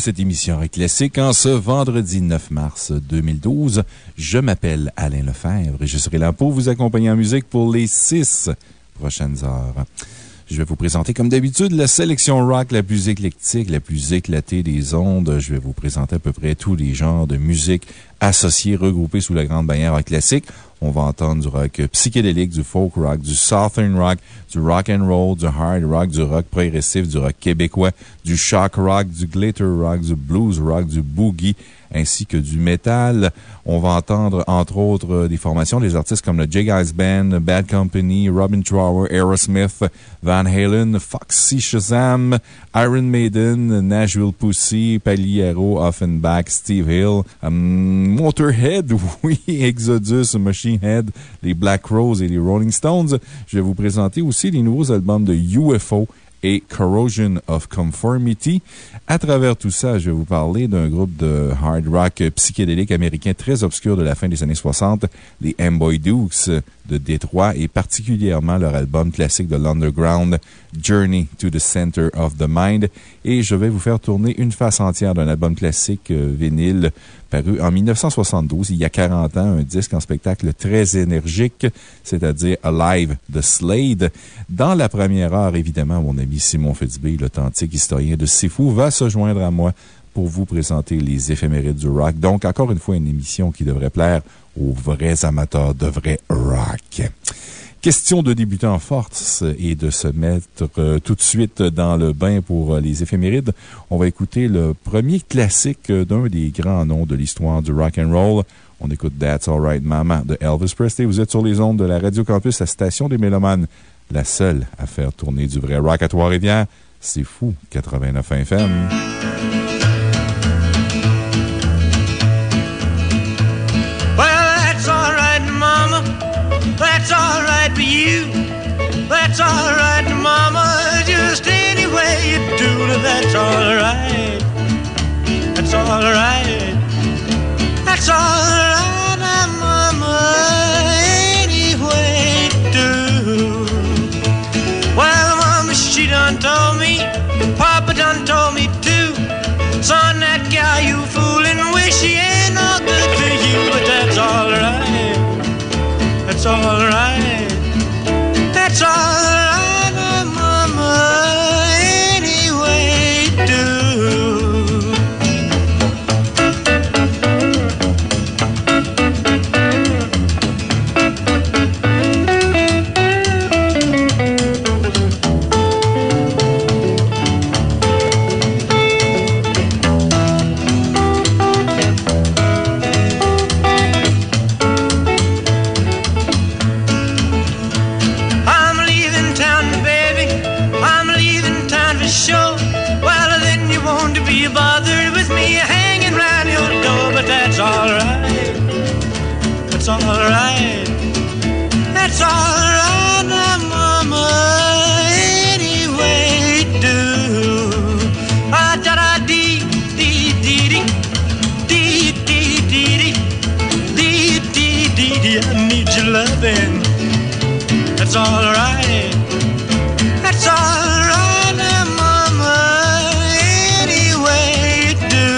cette émission Rock Classique en ce vendredi 9 mars 2012. Je m'appelle Alain Lefebvre et je serai là pour vous accompagner en musique pour les six prochaines heures. Je vais vous présenter, comme d'habitude, la sélection rock la plus éclectique, la plus éclatée des ondes. Je vais vous présenter à peu près tous les genres de musique associés, regroupés sous la grande bannière rock classique. On va entendre du rock psychédélique, du folk rock, du southern rock, du rock and roll, du hard rock, du rock progressif, du rock québécois, du shock rock, du glitter rock, du blues rock, du boogie, ainsi que du métal. On va entendre, entre autres, euh, des formations des artistes comme le J. Guys Band, Bad Company, Robin Trower, Aerosmith, Van Halen, Foxy Shazam, Iron Maiden, Nashville Pussy, Paliero, Offenbach, Steve Hill, hum, Motorhead, oui, Exodus, Machine Head, les Black Rose et les Rolling Stones. Je vais vous présenter aussi les nouveaux albums de UFO et Corrosion of Conformity. À travers tout ça, je vais vous parler d'un groupe de hard rock psychédélique américain très obscur de la fin des années 60, les Amboy Dukes de Détroit et particulièrement leur album classique de l'Underground, Journey to the Center of the Mind. Et je vais vous faire tourner une face entière d'un album classique euh, vinyle paru en 1972, il y a 40 ans, un disque en spectacle très énergique, c'est-à-dire Alive de Slade. Dans la première heure, évidemment, mon ami Simon Fitzbé, l'authentique historien de Fou, va se joindre à moi pour vous présenter les éphémérides du rock. Donc, encore une fois, une émission qui devrait plaire aux vrais amateurs de vrai rock. Question de débuter en force et de se mettre euh, tout de suite dans le bain pour euh, les éphémérides. On va écouter le premier classique euh, d'un des grands noms de l'histoire du rock and roll. On écoute That's Alright Mama de Elvis Presley. Vous êtes sur les ondes de la Radio Campus, la station des Mélomanes, la seule à faire tourner du vrai rock à Trois-Rivières. C'est fou, 89 FM. That's all right, Mama. Just any way you do that's all right. That's all right. That's all right, Mama. Any way you do. Well, Mama, she done told me. Papa done told me too. Son, that guy you fooling with, she ain't no good for you, but that's alright. That's alright. That's alright, That's. That's Mama. Do.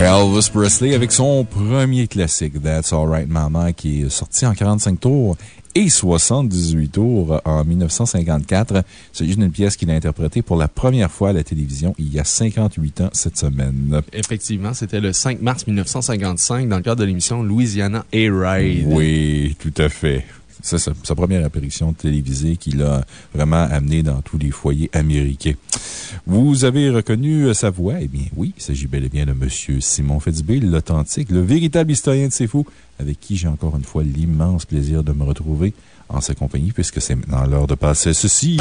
Elvis Presley avec son premier classique, That's Alright Mama, qui est sorti en 45 tours et 78 tours en 1954. Il s'agit d'une pièce qu'il a interprétée pour la première fois à la télévision il y a 58 ans cette semaine. Effectivement, c'était le 5 mars 1955 dans le cadre de l'émission Louisiana A-Ride. Oui, tout à fait. C'est sa, première apparition télévisée qui l'a vraiment amené dans tous les foyers américains. Vous avez reconnu sa voix? Eh bien, oui, il s'agit bel et bien de M. Simon Fitzbill, l'authentique, le véritable historien de C'est Fou, avec qui j'ai encore une fois l'immense plaisir de me retrouver en sa compagnie, puisque c'est maintenant l'heure de passer ceci.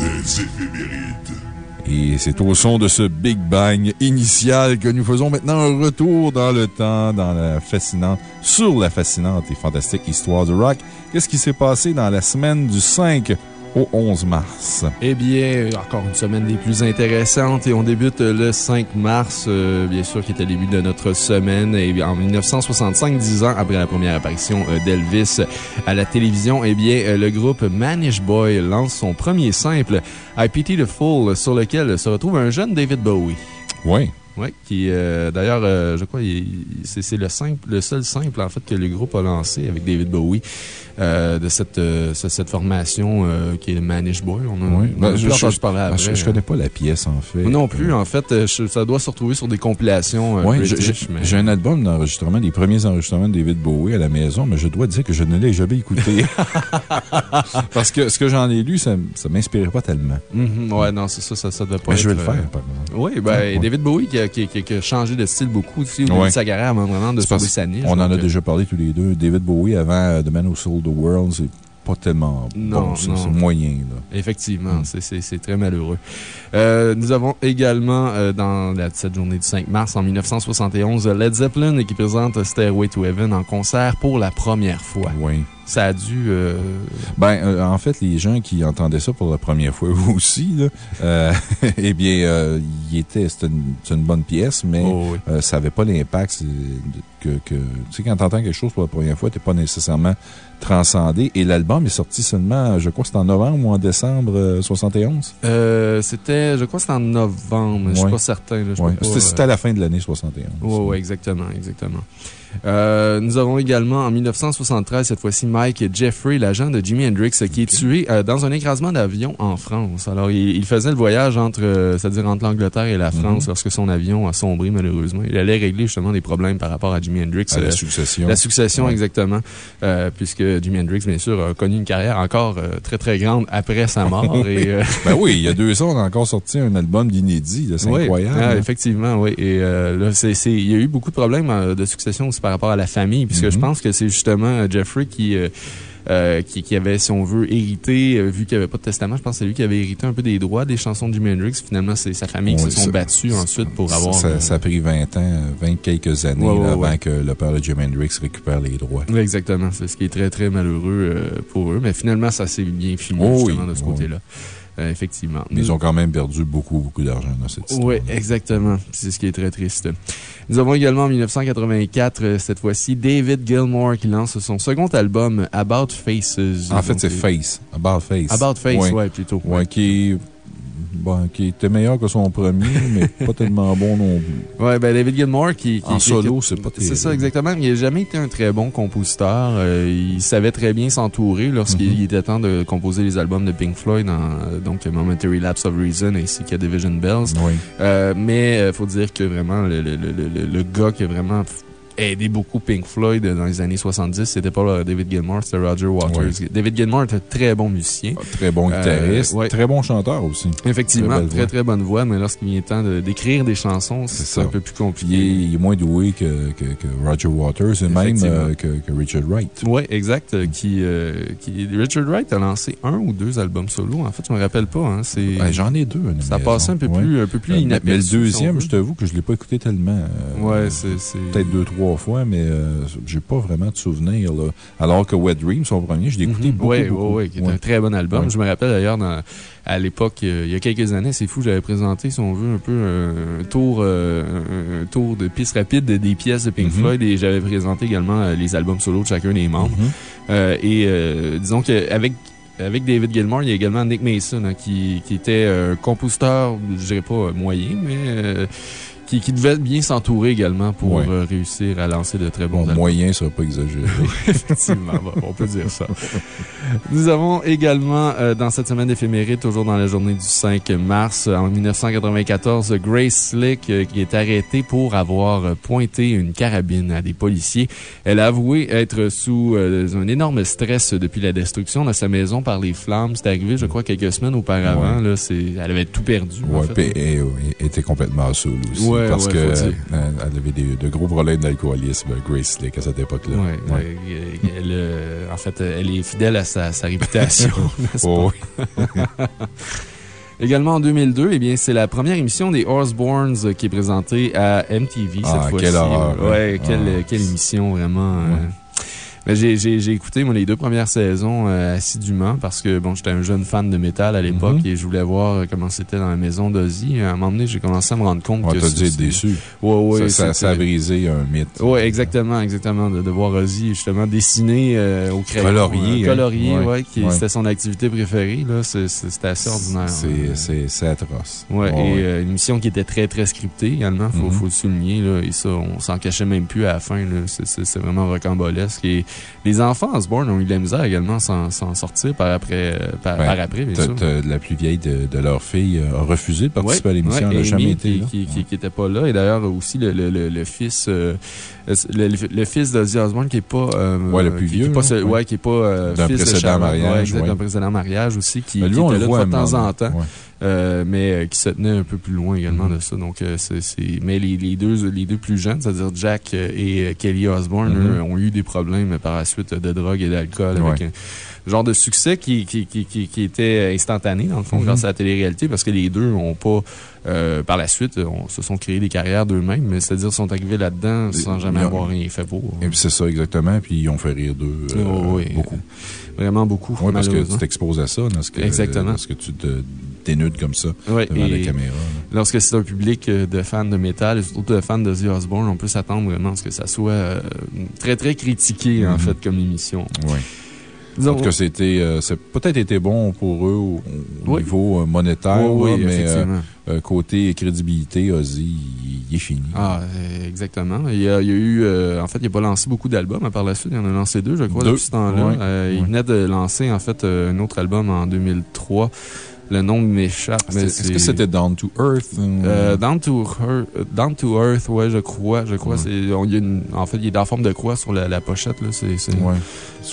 Éphémérides. Et c'est au son de ce Big Bang initial que nous faisons maintenant un retour dans le temps, dans la fascinante, sur la fascinante et fantastique histoire du rock. Qu'est-ce qui s'est passé dans la semaine du 5 au 11 mars. Eh bien, encore une semaine des plus intéressantes et on débute le 5 mars, euh, bien sûr, qui était le début de notre semaine. Et en 1965, dix ans après la première apparition euh, d'Elvis à la télévision, eh bien, euh, le groupe Manish Boy lance son premier simple, I Pity the Fool, sur lequel se retrouve un jeune David Bowie. Oui. Oui, qui, euh, d'ailleurs, euh, je crois, c'est le, simple, le seul simple, en fait, que le groupe a lancé avec David Bowie. Euh, de cette, cette formation qui est le Manish Boy. On a, oui. on a ben, je, je, parler ben, après. Je, je, connais pas la pièce, en fait. Non plus, en fait. ça doit se retrouver sur des compilations. oui, j'ai un album d'enregistrement, des premiers enregistrements de David Bowie à la maison, mais je dois dire que je ne l'ai jamais écouté. Parce que ce que j'en ai lu, ça ne m'inspirait pas tellement. Mm -hmm, ouais, non, c'est ça, ça, ça devait pas mais être, je vais le faire, par exemple. Oui, ben, ouais. David Bowie qui a, qui, qui, qui a, changé de style beaucoup aussi au début de sa carrière avant vraiment de sauver sa niche. On en a déjà parlé tous les deux. David Bowie avant The Man Who Sold the World, c'est pas tellement non, bon, c'est moyen. Là. Effectivement, mm. c'est très malheureux. Euh, nous avons également, euh, dans la, cette journée du 5 mars en 1971, Led Zeppelin qui présente Stairway to Heaven en concert pour la première fois. Oui. Ça a dû. Euh... Ben, euh, en fait, les gens qui entendaient ça pour la première fois aussi, là, euh, eh bien, il était, c'était une, une, bonne pièce, mais oh, oui. ça n'avait pas l'impact que, que, Tu sais, quand tu entends quelque chose pour la première fois, tu n'es pas nécessairement transcendé. Et l'album est sorti seulement, je crois, c'était en novembre ou en décembre 71? c'était, je crois, c'était en novembre, ouais. je suis pas certain. Ouais. C'était à la fin de l'année 71. Oui, ouais, exactement, exactement. Euh, nous avons également en 1973, cette fois-ci, Mike Jeffrey, l'agent de Jimi Hendrix, qui est tué euh, dans un écrasement d'avion en France. Alors, il, il, faisait le voyage entre, euh, c'est-à-dire entre l'Angleterre et la France Mhm. lorsque son avion a sombré, malheureusement. Il allait régler justement des problèmes par rapport à Jimi Hendrix. À la succession. La succession, Ouais. exactement. Euh, puisque Jimi Hendrix, bien sûr, a connu une carrière encore euh, très, très grande après sa mort. et, euh, ben oui, il y a deux ans, on a encore sorti un album d'inédit. C'est oui, incroyable. ah, effectivement, oui. Et euh, là, il y a eu beaucoup de problèmes euh, de succession aussi par rapport à la famille, puisque Mhm. je pense que c'est justement euh, Jeffrey qui. euh, euh, qui, qui, avait, si on veut, hérité, euh, vu qu'il n'y avait pas de testament, je pense que c'est lui qui avait hérité un peu des droits des chansons de Jimi Hendrix. Finalement, c'est sa famille qui se sont battus ensuite pour avoir. Ça, ça a pris 20 ans, 20 quelques années Ouais, ouais, là, avant ouais. que le père de Jimi Hendrix récupère les droits. Exactement. C'est ce qui est très, très malheureux pour eux. Mais finalement, ça s'est bien fini, Oh oui, justement, de ce oui. Euh, effectivement. Mais ils ont quand même perdu beaucoup, beaucoup d'argent dans cette histoire. Oui, exactement. C'est ce qui est très triste. Nous avons également en 1984, euh, cette fois-ci, David Gilmour qui lance son second album, About Faces. En fait, c'est Face. About Face. About Face, Ouais. ouais, plutôt. Ouais, qui, est- bon, qui était meilleur que son premier, mais pas tellement bon non plus. Ouais, ben David Gilmour qui. qui En qui- solo, c'est pas C'est ça, exactement. Il n'a jamais été un très bon compositeur. Euh, il savait très bien s'entourer lorsqu'il Mhm. était temps de composer les albums de Pink Floyd, en, donc Momentary Lapse of Reason ainsi que Division Bells. Oui. Euh, mais il faut dire que vraiment, le, le, le, le, le gars qui a vraiment aidé beaucoup Pink Floyd dans les années 70, c'était pas euh, David Gilmour, c'était Roger Waters. David Gilmour est un très bon musicien. Très bon Euh, guitariste. ouais. Très bon chanteur aussi. Effectivement, Très très bonne voix, mais lorsqu'il vient temps de- d'écrire des chansons, C'est un peu plus Puis il est, compliqué. il est moins doué que, que, que Roger Waters et même euh, que, que Richard Wright. Oui, exact. euh, Qui, euh, qui, Richard Wright a lancé un ou deux albums solo. En fait, je me rappelle pas. Hein, Ben, J'en ai deux. ça passait un peu Ouais. plus, un peu plus Euh, mais- inaperçu. Mais le deuxième, je t'avoue que je ne l'ai pas écouté tellement. euh, Ouais, c'est- Peut-être deux, trois fois, mais euh, j'ai pas vraiment de souvenirs. Là. Alors que Wet Dream, son premier, je l'ai écouté beaucoup. Oui, beaucoup. oui, qui est Ouais. un très bon album. Ouais. Je me rappelle d'ailleurs, à l'époque, euh, il y a quelques années, c'est fou, j'avais présenté, si on veut, un peu un, un tour, euh, un, un tour de piste rapide de- des pièces de Pink Mhm. Floyd et j'avais présenté également les albums solo de chacun des membres. Mhm. Et disons qu'avec avec David Gilmour, il y a également Nick Mason, hein, qui, qui était euh, compositeur, je dirais pas moyen, mais euh, qui, qui devait bien s'entourer également pour Ouais. euh, réussir à lancer de très bons Bon, moyen, ça va pas exagéré. Effectivement, bon, on peut dire ça. Nous avons également, euh, dans cette semaine d'éphéméride, toujours dans la journée du 5 mars, euh, en 1994, Grace Slick, euh, qui est arrêtée pour avoir pointé une carabine à des policiers. Elle a avoué être sous un énorme stress depuis la destruction de sa maison par les flammes. C'est arrivé, je crois, quelques semaines auparavant. Là, elle avait tout perdu. en fait. puis elle, elle était complètement saoule aussi. Ouais, parce ouais, que euh, elle avait des, de gros problèmes d'alcoolisme, Grace Slick, à cette époque-là. Ouais, Ouais. euh, euh, en fait, euh, elle est fidèle à sa, sa réputation. Oh, oui. Également en 2002, eh bien, c'est la première émission des euh, qui est présentée à MTV Ah, cette fois-ci. quelle horreur, hein. Ouais, quelle, Ah. quelle émission vraiment. euh, j'ai- J'ai écouté moi, les deux premières saisons euh, assidûment parce que bon, j'étais un jeune fan de métal à l'époque Mhm. et je voulais voir euh, comment c'était dans la maison d'Ozzy. À un moment donné, j'ai commencé à me rendre compte que être c'est- déçu. Ouais, ouais, ça, ça, ça a brisé un mythe. Oui, exactement, exactement. De, de voir Ozzy justement dessiner euh, au crayon. Colorier, euh, hein. colorier, Ouais. ouais, qui c'était son activité préférée. là. C'était assez ordinaire. C'est- hein. Atroce. Ouais, et euh, une émission qui était très, très scriptée également, faut, Mhm. faut le souligner, là, et ça, on s'en cachait même plus à la fin, là. C'est- vraiment rocambolesque. Et les enfants Osborne ont eu de la misère également s'en sortir par après, euh, par, Ouais. par après, bien sûr. La plus vieille de, de leur fille euh, a refusé de participer Ouais, à l'émission. ouais, elle n'a jamais été qui, là. qui, qui, qui était pas là. Et d'ailleurs, aussi, le, le, le, le fils, euh, le, fils d'Ozzy Osbourne qui est pas, euh, Ouais, le plus qui- qui est vieux, pas ce- ouais. qui est pas, euh, D'un fils de précédent Sharon. mariage, d'un précédent mariage aussi, qui, Ben, lui, on était le là de temps en temps. Euh, mais euh, qui se tenait un peu plus loin également Mhm. de ça. Donc, euh, c'est, mais les, les, deux, les deux plus jeunes, c'est-à-dire Jack et Kelly Osbourne, Mhm. eux, ont eu des problèmes par la suite de drogue et d'alcool avec un genre de succès qui, qui, qui, qui, qui était instantané, dans le fond, Mhm. grâce à la télé-réalité, parce que les deux ont pas, euh, par la suite, on, se sont créés des carrières d'eux-mêmes, mais c'est-à-dire sont arrivés là-dedans sans jamais avoir rien fait pour. Et puis c'est ça, exactement. Puis ils ont fait rire d'eux euh, Oh, oui. beaucoup. Vraiment beaucoup. Oui, parce que tu t'exposes à ça lorsque, Exactement. lorsque tu te dénudes comme ça Ouais, devant la caméra. là. Lorsque c'est un public euh, de fans de métal et surtout de fans de The Osbourne, on peut s'attendre vraiment à ce que ça soit euh, très, très critiqué, en Mhm. fait, comme émission. Ouais. En tout cas, c'était, euh, ça a peut-être été bon pour eux au, au Oui. niveau euh, monétaire, oui, mais euh, côté crédibilité, Ozzy, il, est fini. Ah, exactement. Il y a, il y a eu, euh, en fait, il n'a pas lancé beaucoup d'albums, mais par la suite, il en a lancé deux, je crois, Deux. depuis ce temps-là. Il venait de lancer, en fait, un autre album en 2003. Le nom m'échappe, Est-ce que c'était Down to Earth? ou- Euh, Down to Earth, Down to Earth, ouais, je crois, je crois. Ouais. c'est on- il y a une- en fait, il est dans la forme de croix sur la, la pochette, là. Ouais.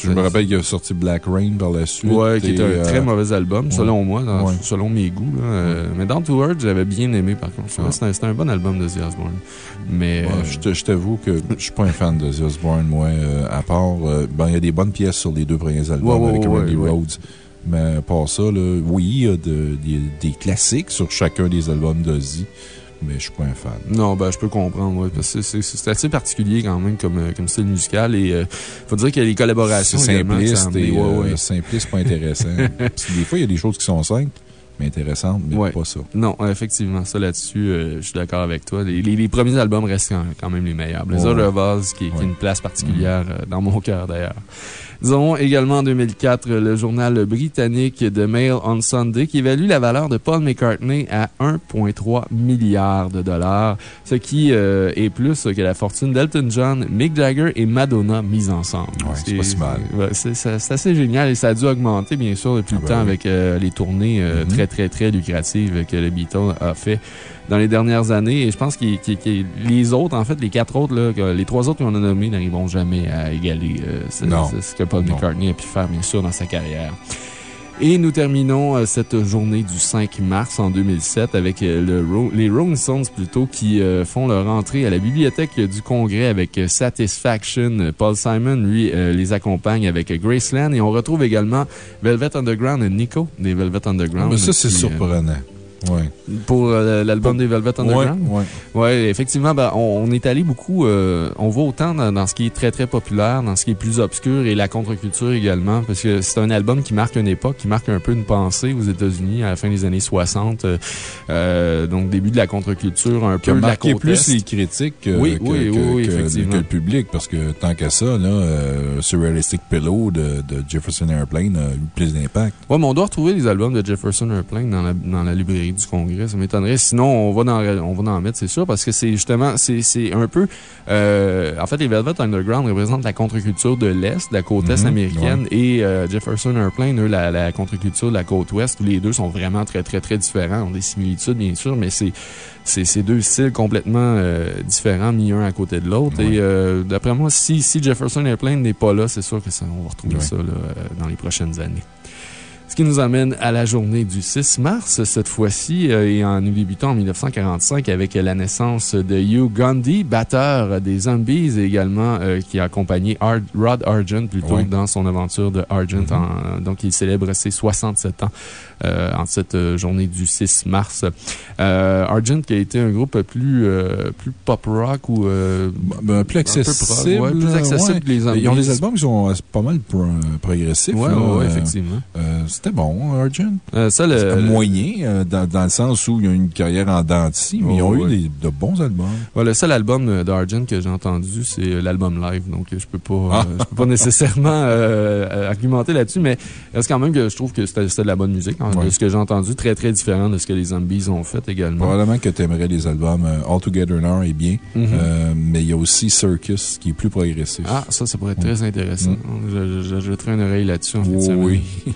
Je me rappelle qu'il a sorti Black Rain par la suite. Ouais, qui est un euh, très mauvais album, selon moi, dans- selon mes goûts. là. Euh, Mais Down to Earth, j'avais bien aimé, par contre. Que C'était un, bon album de The Osbourne. Mais. Je t'avoue que je suis pas un fan de The Osbourne, moi, à part, ben, il y a des bonnes pièces sur les deux premiers albums avec Randy. Rhodes. Mais par ça, là, oui, il y a de- des, des classiques sur chacun des albums d'Ozzy, mais je suis pas un fan. Non, ben, je peux comprendre, ouais, parce que c'est- assez particulier quand même comme, euh, comme style musical et euh, faut dire qu'il y a les collaborations C'est simpliste et Ouais, euh, ouais. simpliste, pas intéressant. Parce que des fois, il y a des choses qui sont simples, mais intéressantes, mais pas ça. Non, effectivement, ça là-dessus, euh, je suis d'accord avec toi. Les, les- les premiers albums restent quand, quand même les meilleurs. Les Ouais, autres ouais. Vaz, qui, qui a Ouais. une place particulière euh, dans mon cœur d'ailleurs. Nous avons également en 2004 le journal britannique The Mail on Sunday qui évalue la valeur de Paul McCartney à 1,3 milliard de dollars, ce qui euh, est plus que la fortune d'Elton John, Mick Jagger et Madonna mises ensemble. Ouais, c'est pas si mal. c'est assez génial et ça a dû augmenter, bien sûr, depuis Ah le ben temps oui. avec euh, les tournées euh, Mhm. très, très, très lucratives que le Beatles a fait dans les dernières années. Et je pense que les autres, en fait, les quatre autres, là, les trois autres qu'on a nommés n'arriveront jamais à égaler euh, ce, que Paul. McCartney a pu faire, bien sûr, dans sa carrière. Et nous terminons euh, cette journée du 5 mars en 2007 avec euh, le Ro- les Rolling Stones plutôt qui euh, font leur entrée à la bibliothèque du Congrès avec Satisfaction. Paul Simon, lui, les accompagne avec Graceland et on retrouve également Velvet Underground et Nico des Velvet Underground. mais ça, c'est surprenant. Ouais. pour euh, l'album des Velvet Underground? Ouais, ouais. Ouais, effectivement, ben, on, on est allé beaucoup, euh, on va autant dans, dans ce qui est très très populaire, dans ce qui est plus obscur et la contre-culture également, parce que c'est un album qui marque une époque, qui marque un peu une pensée aux États-Unis à la fin des années 60, euh, donc début de la contre-culture, un Qui a peu de la marqué plus les critiques que, Oui, que- oui, que- oui, que- effectivement. que le public, parce que tant qu'à ça, là, Surrealistic Pillow de, de Jefferson Airplane a eu plus d'impact. Ouais, mais on doit retrouver les albums de Jefferson Airplane dans la, dans la librairie du Congrès. Ça m'étonnerait. Sinon, on va dans, on va en mettre, c'est sûr, parce que c'est justement, c'est un peu. Euh, en fait, les Velvet Underground représentent la contre-culture de l'Est, de la côte Est Mhm, américaine, et euh, Jefferson Airplane, eux, la, la contre-culture de la côte Ouest, où les deux sont vraiment très, très, très différents. ont des similitudes, bien sûr, mais c'est c'est deux styles complètement euh, différents, mis un à côté de l'autre. Et euh, d'après moi, si, si Jefferson Airplane n'est pas là, c'est sûr que ça, on va retrouver Ouais. ça là, dans les prochaines années. Ce qui nous amène à la journée du 6 mars, cette fois-ci, euh, et en nous débutant en 1945 avec la naissance de Hugh Gandhi, batteur des Zombies, et également euh, qui a accompagné Ar- Rod Argent plutôt dans son aventure de Argent. en- donc, il célèbre ses 67 ans euh, en cette euh, journée du 6 mars. Euh, Argent qui a été un groupe plus, euh, plus pop rock ou. euh, Ben, plus accessible. prog, ouais, plus accessible ouais. que les Zombies. Ils ont des albums qui sont pas mal pro- progressifs. Ouais, effectivement. C'était bon, Argent. Euh, ça, le- moyen, euh, dans, dans le sens où ils ont une carrière en denti, mais ils ont Oh, eu des- de bons albums. Ouais, le seul album euh, d'Argent que j'ai entendu, c'est euh, l'album live. Donc, je peux pas, euh, Ah. je peux pas nécessairement argumenter là-dessus, mais il reste quand même que je trouve que c'était de la bonne musique. hein, Ouais. De ce que j'ai entendu, très, très différent de ce que les Zombies ont fait également. Probablement que tu aimerais les albums All Together Now est bien, Mhm. euh, mais il y a aussi Circus qui est plus progressif. Ah, ça, ça pourrait être très intéressant. Mm. Je, je, une oreille là-dessus en semaine. oui.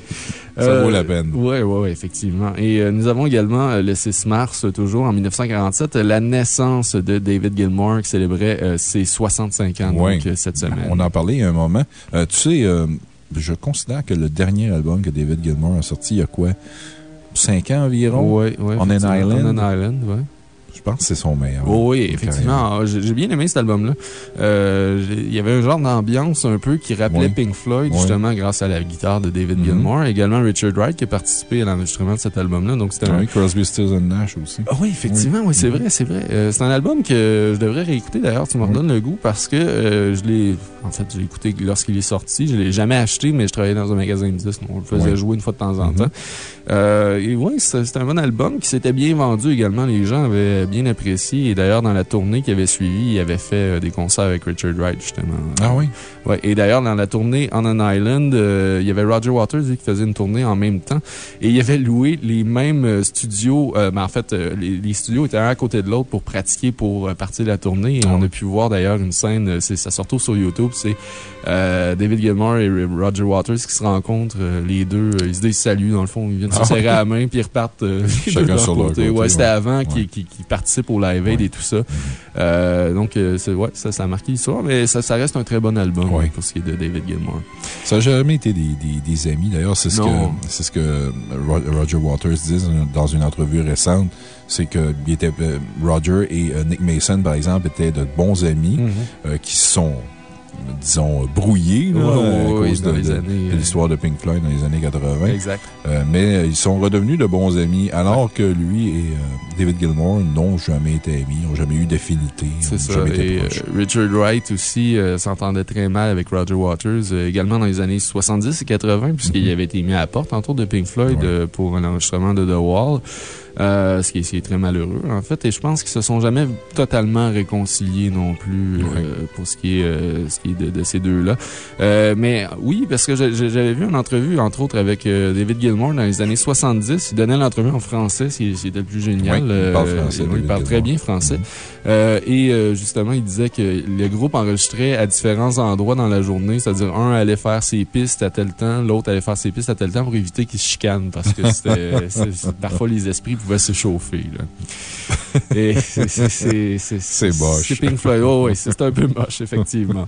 Ça vaut la peine. Oui, oui, oui, effectivement. Et euh, nous avons également euh, le 6 mars, euh, toujours en 1947, euh, la naissance de David Gilmour qui célébrait euh, ses 65 ans Ouais. donc, euh, cette semaine. On en parlait il y a un moment. Euh, tu sais, euh, je considère que le dernier album que David Gilmour a sorti il y a quoi? Cinq ans environ? Oui, oui. On an. Island. On an Island, oui. Je pense que c'est son meilleur. Oh oui, effectivement. Ah, J'ai bien aimé cet album-là. Euh, Il y avait un genre d'ambiance un peu qui rappelait. Pink Floyd, justement, grâce à la guitare de David Mhm. Gilmour. Également Richard Wright qui a participé à l'enregistrement de cet album-là. Donc, c'était un. Oui, Crosby, Stills and Nash aussi. Ah oui, effectivement, oui, c'est Mhm. vrai, c'est vrai. Euh, c'est un album que je devrais réécouter d'ailleurs, tu me redonnes le goût parce que euh, je l'ai. En fait, je l'ai écouté lorsqu'il est sorti. Je l'ai jamais acheté, mais je travaillais dans un magasin de disques. On le faisait jouer une fois de temps en Mhm. temps. Et oui, c'est un bon album qui s'était bien vendu également. Les gens avaient bien apprécié. Et d'ailleurs, dans la tournée qui avait suivi, il avait fait euh, des concerts avec Richard Wright, justement. Ah oui? Ouais, et d'ailleurs, dans la tournée On an Island, euh, il y avait Roger Waters lui, qui faisait une tournée en même temps. Et il avait loué les mêmes euh, studios. euh, mais en fait, euh, les, les studios étaient un à côté de l'autre pour pratiquer pour euh, partir de la tournée. Et Ah on a pu voir d'ailleurs une scène, euh, c'est- ça sort sur YouTube. C'est euh, David Gilmour et Roger Waters qui se rencontrent. euh, les deux, euh, ils se disent salut, dans le fond. Ils viennent se Ah serrer à la main, puis ils repartent euh, les Chacun deux de leur sur leur côté, Ouais, c'était avant Ouais. qu'ils qu'ils- qu'ils participent au Live Aid Ouais. et tout ça. Euh, donc, euh, ouais, ça, ça a marqué l'histoire, mais ça, ça reste un très bon album Ouais. pour ce qui est de David Gilmour. Ça n'a jamais été des, des- des amis. D'ailleurs, c'est ce, ce que Ro- Roger Waters dit dans une entrevue récente. C'est que il était, euh, Roger et euh, Nick Mason, par exemple, étaient de bons amis Mhm. euh, qui se sont, disons, brouillés là, Ouais, ouais, à cause de, euh, l'histoire de Pink Floyd dans les années 80. Exact. Euh, mais euh, ils sont redevenus de bons amis, alors que lui et euh, David Gilmour n'ont jamais été amis, n'ont jamais eu d'affinité, C'est ça. Et euh, Richard Wright aussi euh, s'entendait très mal avec Roger Waters, euh, également dans les années 70 et 80, puisqu'il Mhm. avait été mis à la porte, autres, de Pink Floyd Ouais. euh, pour un enregistrement de The Wall. Euh, ce, qui est, ce qui est très malheureux, en fait. Et je pense qu'ils se sont jamais totalement réconciliés non plus euh, pour ce qui est, euh, ce qui est de, de ces deux-là. Euh, mais oui, parce que j'avais vu une entrevue, entre autres, avec euh, David Gilmour dans les années 70. Il donnait l'entrevue en français, ce qui ce qui était le plus génial. Oui, il parle français, oui, il parle très bien français. Mhm. Euh, et euh, justement, il disait que le groupe enregistrait à différents endroits dans la journée, c'est-à-dire un allait faire ses pistes à tel temps, l'autre allait faire ses pistes à tel temps pour éviter qu'ils se chicanent parce que c'était, parfois les esprits pouvaient se chauffer. Là. Et c'est- moche. C'est Pink Floyd. Oh, oui, c'est un peu moche, effectivement.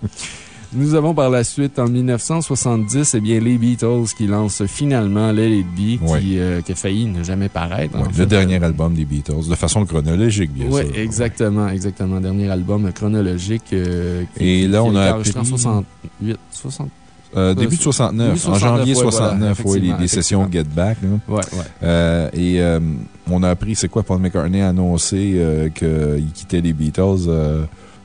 Nous avons par la suite, en 1970, eh bien, les Beatles qui lancent finalement Let It Be, Ouais. qui, euh, qui a failli ne jamais paraître. Ouais, fait. le dernier album des Beatles, de façon chronologique, bien Oui, sûr. exactement, exactement. Dernier album chronologique. euh, qui- Et là, qui on a en appris- 68, 60. Euh, début de 69, Début en 69, janvier ouais, voilà, 69, ouais, les, sessions Get Back. là. Ouais, ouais. Euh, et euh, on a appris, c'est quoi, Paul McCartney a annoncé qu'il quittait les Beatles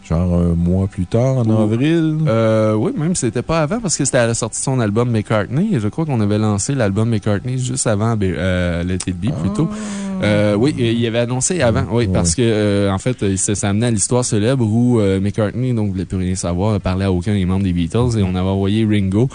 genre un mois plus tard, en avril? Euh, oui, même c'était pas avant parce que c'était à la sortie de son album McCartney. Et je crois qu'on avait lancé l'album McCartney juste avant euh, Let It Be, plutôt. Ah, Euh, oui, il avait annoncé avant, oui, parce que, euh, en fait, ça, ça amenait à l'histoire célèbre où McCartney, donc, voulait plus rien savoir, parlait à aucun des membres des Beatles et on avait envoyé Ringo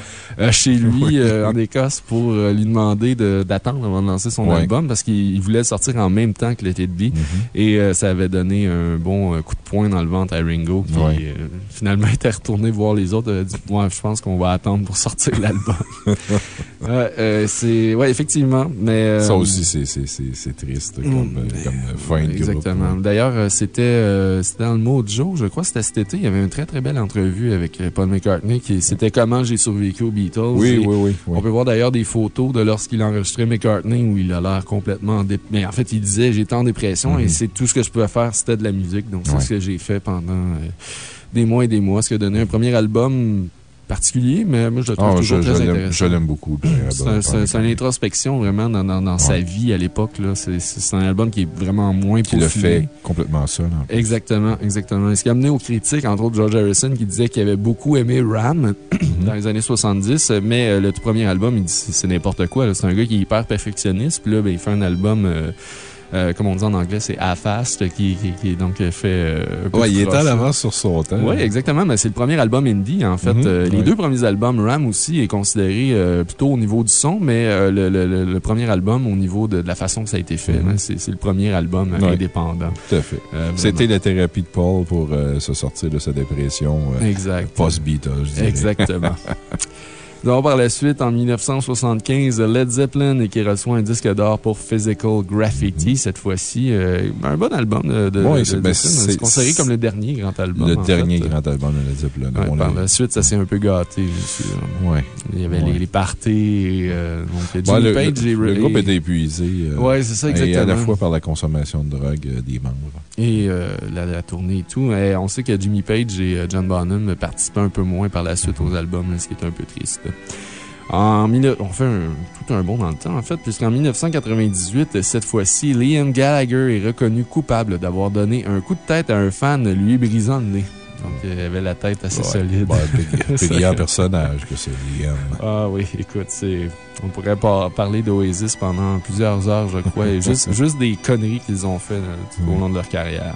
chez lui en Écosse pour lui demander d'attendre avant de lancer son album parce qu'il voulait sortir en même temps que Let It Be. Et ça avait donné un bon coup de poing dans le ventre à Ringo qui finalement était retourné voir les autres. et a dit Ouais, je pense qu'on va attendre pour sortir l'album. c'est, ouais, effectivement. Mais, ça aussi, c'est triste comme, comme fin de Exactement. D'ailleurs, c'était dans le mot de Joe, je crois c'était cet été. Il y avait une très très belle entrevue avec Paul McCartney qui c'était comment j'ai survécu aux Beatles. Oui, oui, oui, On peut voir d'ailleurs des photos de lorsqu'il enregistrait McCartney où il a l'air complètement. Mais en fait, il disait J'étais en dépression et mm-hmm. c'est tout ce que je pouvais faire, c'était de la musique. Donc, c'est ce que j'ai fait pendant des mois et des mois. Ce qui a donné un premier album particulier, mais moi, je le trouve ah, toujours très intéressant. Je l'aime beaucoup. C'est une introspection vraiment dans, dans, sa vie à l'époque. C'est un album qui est vraiment moins Qui le fait complètement seul. Exactement, exactement. Ce qui a amené aux critiques, entre autres George Harrison, qui disait qu'il avait beaucoup aimé Ram dans les années 70, mais euh, le tout premier album, il dit c'est n'importe quoi. C'est un gars qui est hyper perfectionniste, puis là, ben, il fait un album... Euh, euh, comme on dit en anglais, c'est A-Fast, qui, qui, donc fait. Euh, ouais, il est à l'avance sur son temps. Oui, exactement. Mais c'est le premier album indie, en fait. Mhm. Euh, les deux premiers albums, Ram aussi, est considéré plutôt au niveau du son, mais le, le, le, premier album au niveau de, la façon que ça a été fait. Mhm. Hein, c'est le premier album indépendant. Tout à fait. C'était la thérapie de Paul pour se sortir de sa dépression post-Beatles. Exactement. Donc, par la suite, en 1975, Led Zeppelin qui reçoit un disque d'or pour Physical Graffiti, cette fois-ci. Euh, un bon album de, de, oui, ben, C'est considéré comme le dernier grand album. Le dernier grand album de Led Zeppelin. par la suite, ça s'est un peu gâté, Ouais. Il y avait les, parties. Euh, donc, Jimmy le, Page le, groupe était épuisé. Euh, oui, c'est ça, exactement. Et à la fois par la consommation de drogue des membres. Et la, tournée et tout. On sait que Jimmy Page et John Bonham participaient un peu moins par la suite aux albums, ce qui est un peu triste. En on fait tout un bond dans le temps, en fait, puisqu'en 1998, cette fois-ci, Liam Gallagher est reconnu coupable d'avoir donné un coup de tête à un fan, lui brisant le nez. Donc, il avait la tête assez solide. C'est un personnage que c'est Liam. Ah oui, écoute, on pourrait parler d'Oasis pendant plusieurs heures, je crois, juste, juste des conneries qu'ils ont fait au long de leur carrière.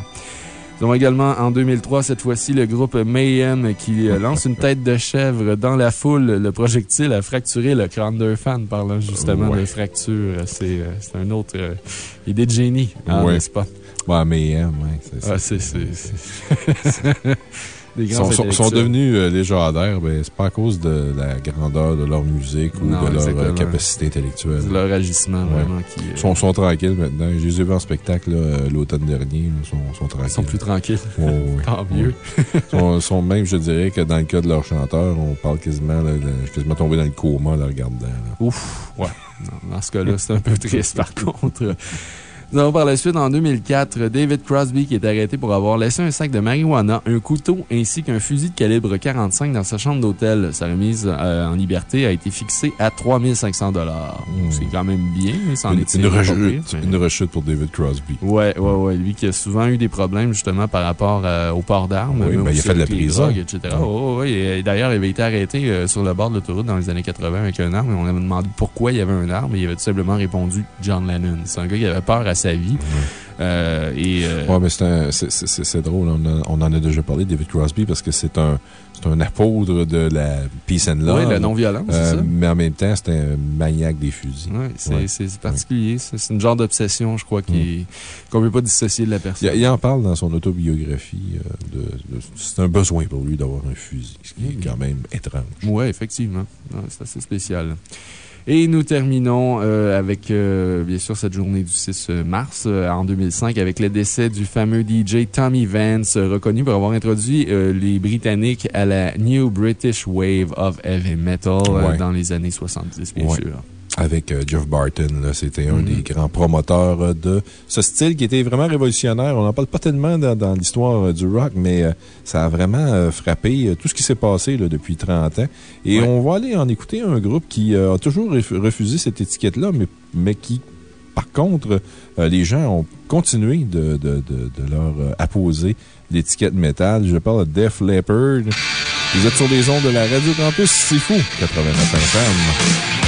Nous avons également en 2003, cette fois-ci, le groupe Mayhem qui euh, lance une tête de chèvre dans la foule. Le projectile a fracturé le crâne d'un fan, parlant justement de fracture. C'est euh, une autre euh, idée de génie, n'est-ce pas? Ouais, Mayhem, oui. c'est Ils sont, sont, devenus euh, légendaires, ben, c'est pas à cause de la grandeur de leur musique ou de leur euh, capacité intellectuelle. C'est leur agissement, vraiment. Qui, Ils sont, sont, tranquilles maintenant. Je les ai vus en spectacle euh, l'automne dernier. Ils sont, tranquilles. Ils sont plus tranquilles. Tant mieux. Ils sont, même, je dirais que dans le cas de leur chanteur, on parle quasiment, là, de, quasiment tombé dans le coma, le regardant. Ouf, ouais. dans ce cas-là, c'est un peu triste, par contre. Nous avons par la suite, en 2004, David Crosby qui est arrêté pour avoir laissé un sac de marijuana, un couteau ainsi qu'un fusil de calibre 45 dans sa chambre d'hôtel. Sa remise euh, en liberté a été fixée à 3500 mmh. C'est quand même bien, mais c'en est une, rechute, une rechute pour David Crosby. Ouais, ouais, ouais. Lui qui a souvent eu des problèmes justement par rapport euh, au port d'armes. Oui, ben, il a fait de la prison. etc. Oh, D'ailleurs, il avait été arrêté euh, sur le bord de l'autoroute dans les années 80 avec un arme et on avait demandé pourquoi il y avait un arme et il avait tout simplement répondu John Lennon. C'est un gars qui avait peur à sa vie. Euh, et, euh, mais c'est drôle. On, en a déjà parlé, David Crosby, parce que c'est un, un apôtre de la peace and love. Oui, la non-violence. Euh, mais en même temps, c'est un maniaque des fusils. Oui, c'est particulier. C'est une genre d'obsession, je crois, qu'on ne peut pas dissocier de la personne. Il, en parle dans son autobiographie. c'est un besoin pour lui d'avoir un fusil, ce qui est quand même étrange. Oui, effectivement. C'est assez spécial. Et nous terminons euh, avec, euh, bien sûr, cette journée du 6 mars euh, en 2005 avec le décès du fameux DJ Tommy Vance, reconnu pour avoir introduit les Britanniques à la New British Wave of Heavy Metal dans les années 70, bien sûr avec euh, Jeff Barton. C'était un des mm-hmm. grands promoteurs euh, de ce style qui était vraiment révolutionnaire. On n'en parle pas tellement dans, l'histoire euh, du rock, mais ça a vraiment frappé tout ce qui s'est passé depuis 30 ans. Et on va aller en écouter un groupe qui a toujours refusé cette étiquette-là, mais, mais qui, par contre, les gens ont continué de, de, de, de leur apposer l'étiquette métal. Je parle de Def Leppard. Vous êtes sur les ondes de la Radio Campus, c'est fou, 89 FM.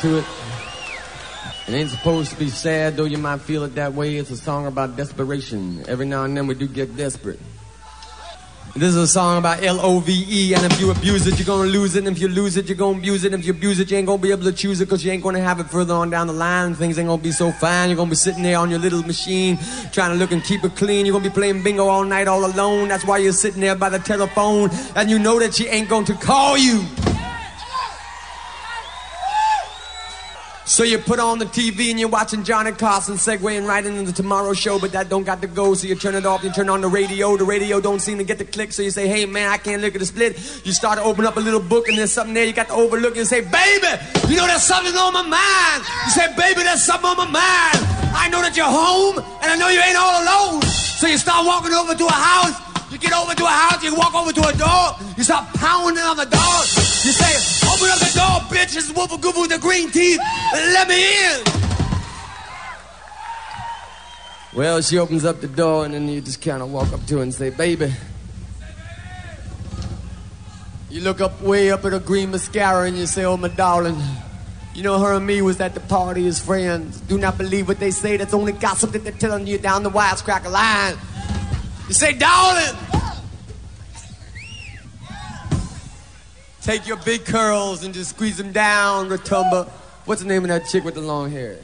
To it. It ain't supposed to be sad, though you might feel it that way. It's a song about desperation. Every now and then we do get desperate. This is a song about L-O-V-E, and if you abuse it, you're gonna lose it, and if you lose it, you're gonna abuse it, and if you abuse it, you ain't gonna be able to choose it, cause you ain't gonna have it further on down the line, things ain't gonna be so fine, you're gonna be sitting there on your little machine, trying to look and keep it clean, you're gonna be playing bingo all night all alone, that's why you're sitting there by the telephone, and you know that she ain't going to call you. So you put on the TV and you're watching Johnny Carson segueing right into the tomorrow show, but that don't got to go. So you turn it off, you turn on the radio. The radio don't seem to get the click. So you say, hey man, I can't look at the split. You start to open up a little book and there's something there you got to overlook and say, baby, you know there's something on my mind. You say, baby, there's something on my mind. I know that you're home and I know you ain't all alone. So you start walking over to a house. You get over to a house, you walk over to a door, you start pounding on the door. You say, open up the door, bitch, it's Woofa with the green teeth, let me in. Well, she opens up the door and then you just kind of walk up to her and say, baby. You look up way up at her green mascara and you say, oh, my darling. You know, her and me was at the party as friends. Do not believe what they say. That's only gossip that they're telling you down the wisecracker line. You say, darling. Take your big curls and just squeeze them down, Ratumba. What's the name of that chick with the long hair?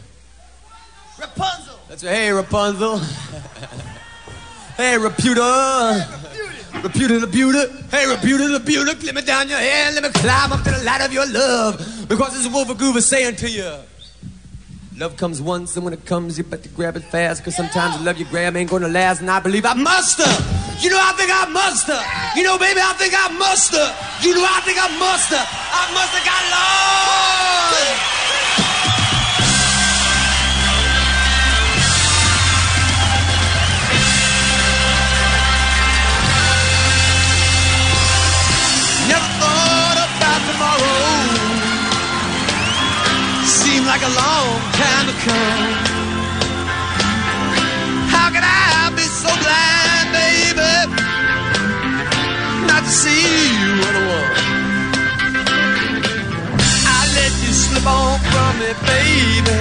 Rapunzel. That's right. Hey, Rapunzel. hey, Reputa. Reputa the beauty. Hey, Reputa the beauty. Let me down your hair. Let me climb up to the light of your love. Because this is Wolf of Goover saying to you. Love comes once, and when it comes, you better grab it fast. Cause sometimes the love you grab ain't gonna last, and I believe I must have. You know, I think I must have. You know, baby, I think I must have. You know, I think I must have. I must have got lost. Seemed like a long time to come. How could I be so blind, baby, not to see you what I want? I let you slip on from me, baby.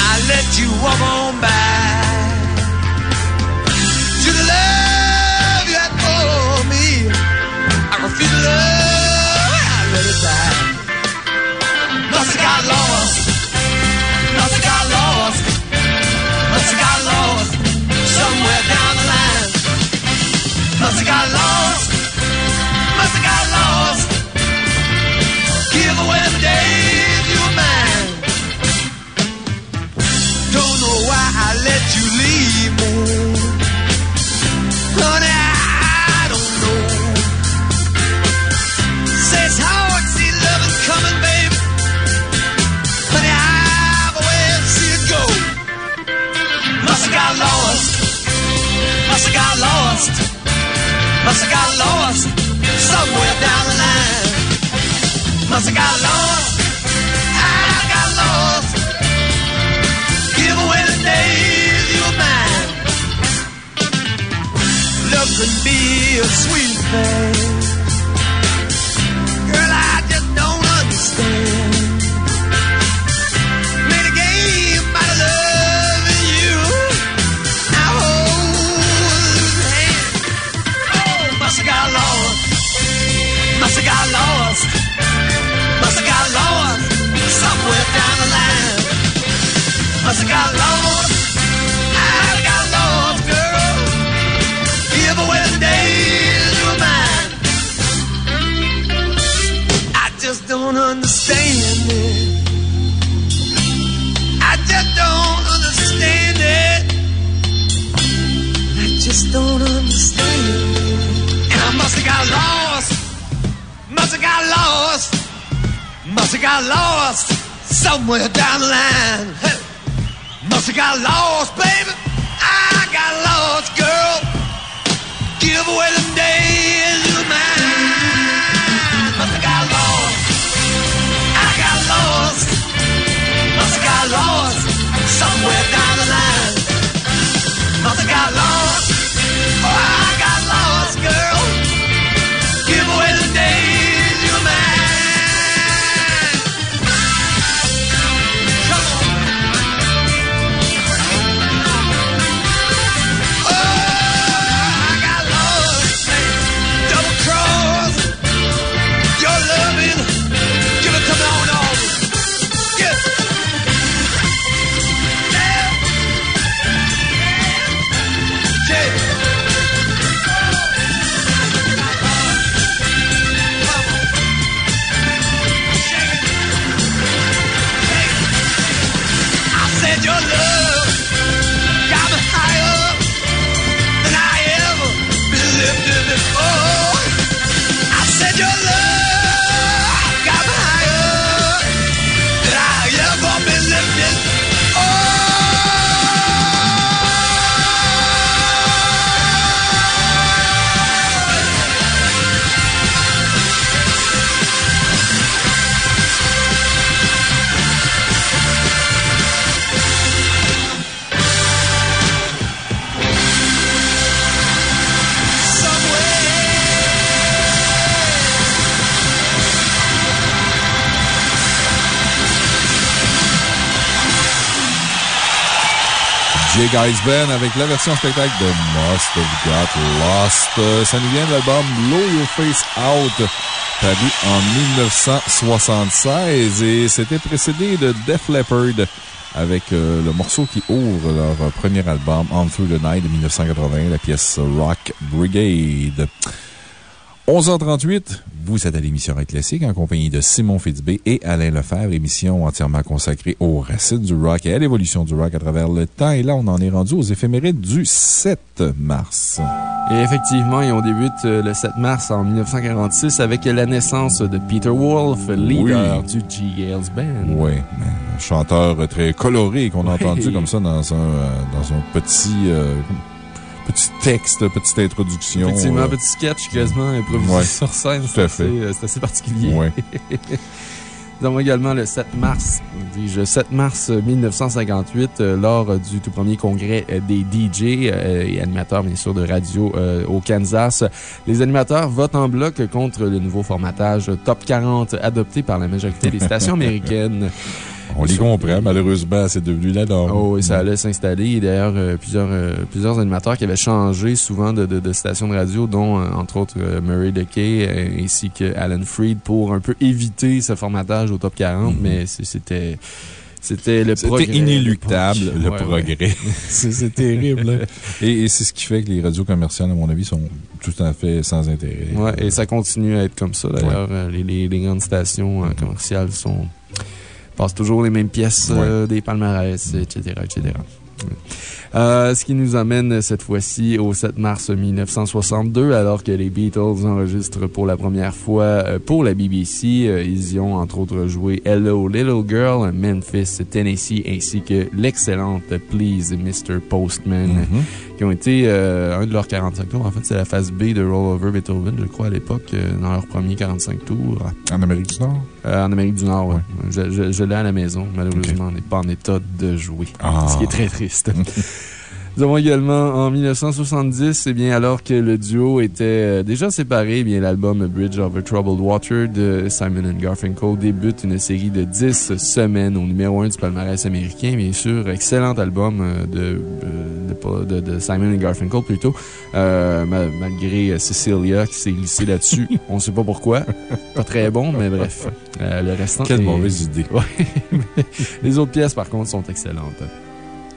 I let you walk on by. Have got lost. Must have got lost. Give away the days you were mine. Don't know why I let you leave Must have got lost somewhere down the line. Must have got lost. I got lost. Give away the days you were mine. Be a sweet thing. Don't understand. And I must have got lost. Must have got lost. Must have got lost somewhere down the line. Hey. Must have got lost, baby. I got lost, girl. Give away them days J. Guys Band avec la version spectacle de Must Have Got Lost. Ça nous vient de l'album Blow Your Face Out, paru en 1976 et c'était précédé de Def Leppard avec euh, le morceau qui ouvre leur premier album On Through the Night de 1980, la pièce Rock Brigade. 11h38, vous êtes à l'émission Rock Classique en compagnie de Simon Fitzbé et Alain Lefebvre, émission entièrement consacrée aux racines du rock et à l'évolution du rock à travers le temps. Et là, on en est rendu aux éphémérides du 7 mars. Et effectivement, on débute euh, le 7 mars en 1946 avec la naissance de Peter Wolf, leader Oui. du G. Gales Band. Oui, un chanteur très coloré qu'on a entendu comme ça dans un, euh, dans un petit, euh, petit texte, petite introduction. Effectivement, euh, un petit sketch quasiment improvisé Ouais, sur scène. tout à fait. euh, c'est assez particulier. Ouais. Nous avons également le 7 mars, dis-je, 7 mars 1958, euh, lors euh, du tout premier congrès euh, des DJ euh, et animateurs, bien sûr, de radio euh, au Kansas. Les animateurs votent en bloc contre le nouveau formatage Top 40 adopté par la majorité des stations américaines. On les comprend. Malheureusement, c'est devenu la norme. Oh, et ça allait s'installer. Et d'ailleurs, euh, plusieurs, euh, plusieurs animateurs qui avaient changé souvent de, de, de station de radio, dont, euh, entre autres, Murray DeKay euh, ainsi que Alan Freed pour un peu éviter ce formatage au top 40. Mais c'est- c'était. C'était le progrès. C'était inéluctable, le Ouais, progrès. C'est c'est terrible. hein. Et, et c'est ce qui fait que les radios commerciales, à mon avis, sont tout à fait sans intérêt. Ouais, et ça continue à être comme ça, d'ailleurs. Les, les, les grandes stations euh, commerciales sont, passent toujours les mêmes pièces euh, des palmarès, etc., etc. Euh, ce qui nous amène cette fois-ci au 7 mars 1962, alors que les Beatles enregistrent pour la première fois euh, pour la BBC. Euh, ils y ont entre autres joué Hello Little Girl, Memphis, Tennessee, ainsi que l'excellente Please Mr. Postman, Mm-hmm. qui ont été euh, un de leurs 45 tours. En fait, c'est la phase B de Roll Over Beethoven, je crois, à l'époque, euh, dans leur premier 45 tours. En Amérique du Nord? Euh, en Amérique du Nord, oui. Je, je- je l'ai à la maison. Malheureusement, on n'est pas en état de jouer. Ah. Ce qui est très triste. Nous avons également, en 1970, eh bien, alors que le duo était euh, déjà séparé, eh bien, l'album Bridge over Troubled Water de Simon and Garfunkel débute une série de 10 semaines au numéro 1 du palmarès américain. Bien sûr, excellent album euh, de, euh, de, de- de Simon and Garfunkel plutôt, euh, ma- malgré Cecilia qui s'est glissée là-dessus. On ne sait pas pourquoi. Pas très bon, mais bref. Euh, le restant Quelle est- mauvaise idée. Ouais. Les autres pièces, par contre, sont excellentes.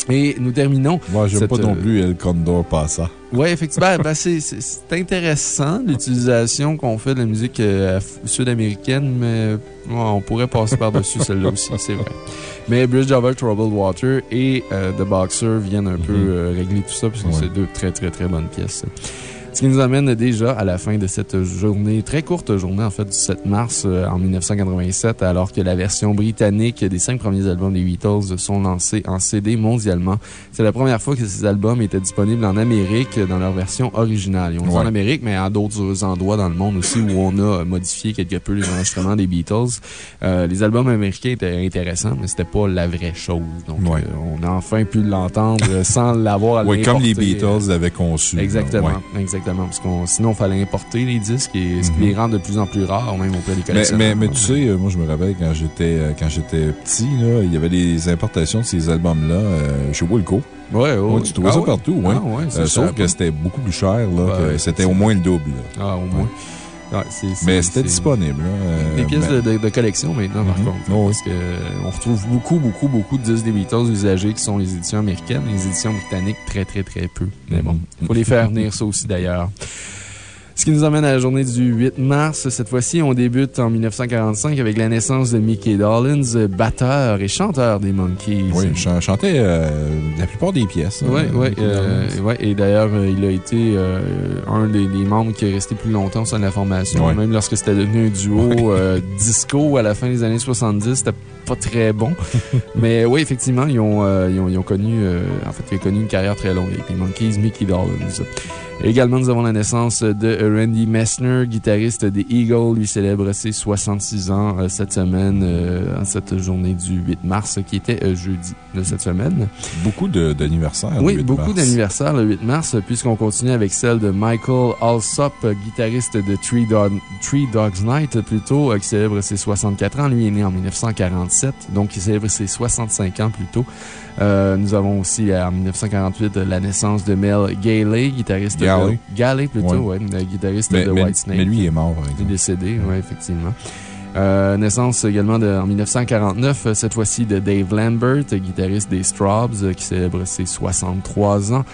Et nous terminons. Moi, j'aime pas non euh, plus El Condor Passa. Oui, effectivement. ben, c'est c'est- intéressant l'utilisation qu'on fait de la musique euh, sud-américaine, mais ouais, on pourrait passer par-dessus celle-là aussi, c'est vrai. Mais Bridge Over Troubled Water et euh, The Boxer viennent un peu euh, régler tout ça, puisque Ouais. c'est deux très, très, très bonnes pièces. Ce qui nous amène déjà à la fin de cette journée, très courte journée en fait, du 7 mars euh, en 1987, alors que la version britannique des cinq premiers albums des Beatles sont lancés en CD mondialement. C'est la première fois que ces albums étaient disponibles en Amérique dans leur version originale. Ils ont dit en Ouais. Amérique, mais à d'autres endroits dans le monde aussi où on a modifié quelque peu les enregistrements des Beatles. Euh, les albums américains étaient intéressants, mais c'était pas la vraie chose. Donc, Ouais. euh, on a enfin pu l'entendre sans l'avoir à Oui, comme les. Beatles l'avaient conçu. Exactement, Ouais. exactement. Parce qu'on, sinon, il fallait importer les disques et ce qui Mhm. les rend de plus en plus rares, même auprès des collectionneurs. mais, mais tu sais, euh, moi, je me rappelle quand j'étais euh, petit, là, il y avait des importations de ces albums-là euh, chez Wilco. Ouais, ouais, Ouais, tu trouvais Ah ça ouais? partout, ouais. Ah Euh, sauf que c'était beaucoup plus cher, là, que c'était au moins le double. là. Ah, au moins. Ouais, Mais c'était disponible. là, euh, Des pièces ben, de, collection maintenant, par Mhm. contre. Oh, oui. Parce que euh, on retrouve beaucoup, beaucoup, beaucoup de disques des Beatles usagés qui sont les éditions américaines. Les éditions britanniques, très, très, très peu. Mais bon, Mhm. faut les faire venir, ça aussi, d'ailleurs. Ce qui nous amène à la journée du 8 mars. Cette fois-ci, on débute en 1945 avec la naissance de Mickey Dolenz, batteur et chanteur des Monkees. Oui, je chan- chantais euh, la plupart des pièces. Oui, hein, oui. Euh, ouais, et d'ailleurs, euh, il a été euh, un des, des membres qui est resté plus longtemps de la formation. Ouais. Même lorsque c'était devenu un duo euh, disco à la fin des années 70, c'était pas très bon. Mais oui, effectivement, ils ont, euh, ils ont, ils ont connu, euh, en fait, il a connu une carrière très longue avec les Monkeys, Mickey Dolenz. Également, nous avons la naissance de Randy Messner, guitariste des Eagles. Lui célèbre ses 66 ans euh, cette semaine, euh, en cette journée du 8 mars, qui était euh, jeudi de cette semaine. Beaucoup d'anniversaires. Oui, le 8 beaucoup d'anniversaires le 8 mars, puisqu'on continue avec celle de Michael Alsop, guitariste de Three, Dog- Three Dogs Night, plutôt, qui célèbre ses 64 ans. Lui est né en 1947, donc il célèbre ses 65 ans plus tôt. Euh, nous avons aussi, euh, en 1948, la naissance de Mel Gailey, guitariste Gailey. de... Gailey, plutôt, Ouais. ouais, guitariste Mais, de Whitesnake. mais lui, il est mort, par Il est décédé, oui, effectivement. Euh, naissance également de, en 1949, euh, cette fois-ci de Dave Lambert, guitariste des Straubs, euh, qui célèbre ses 63 ans.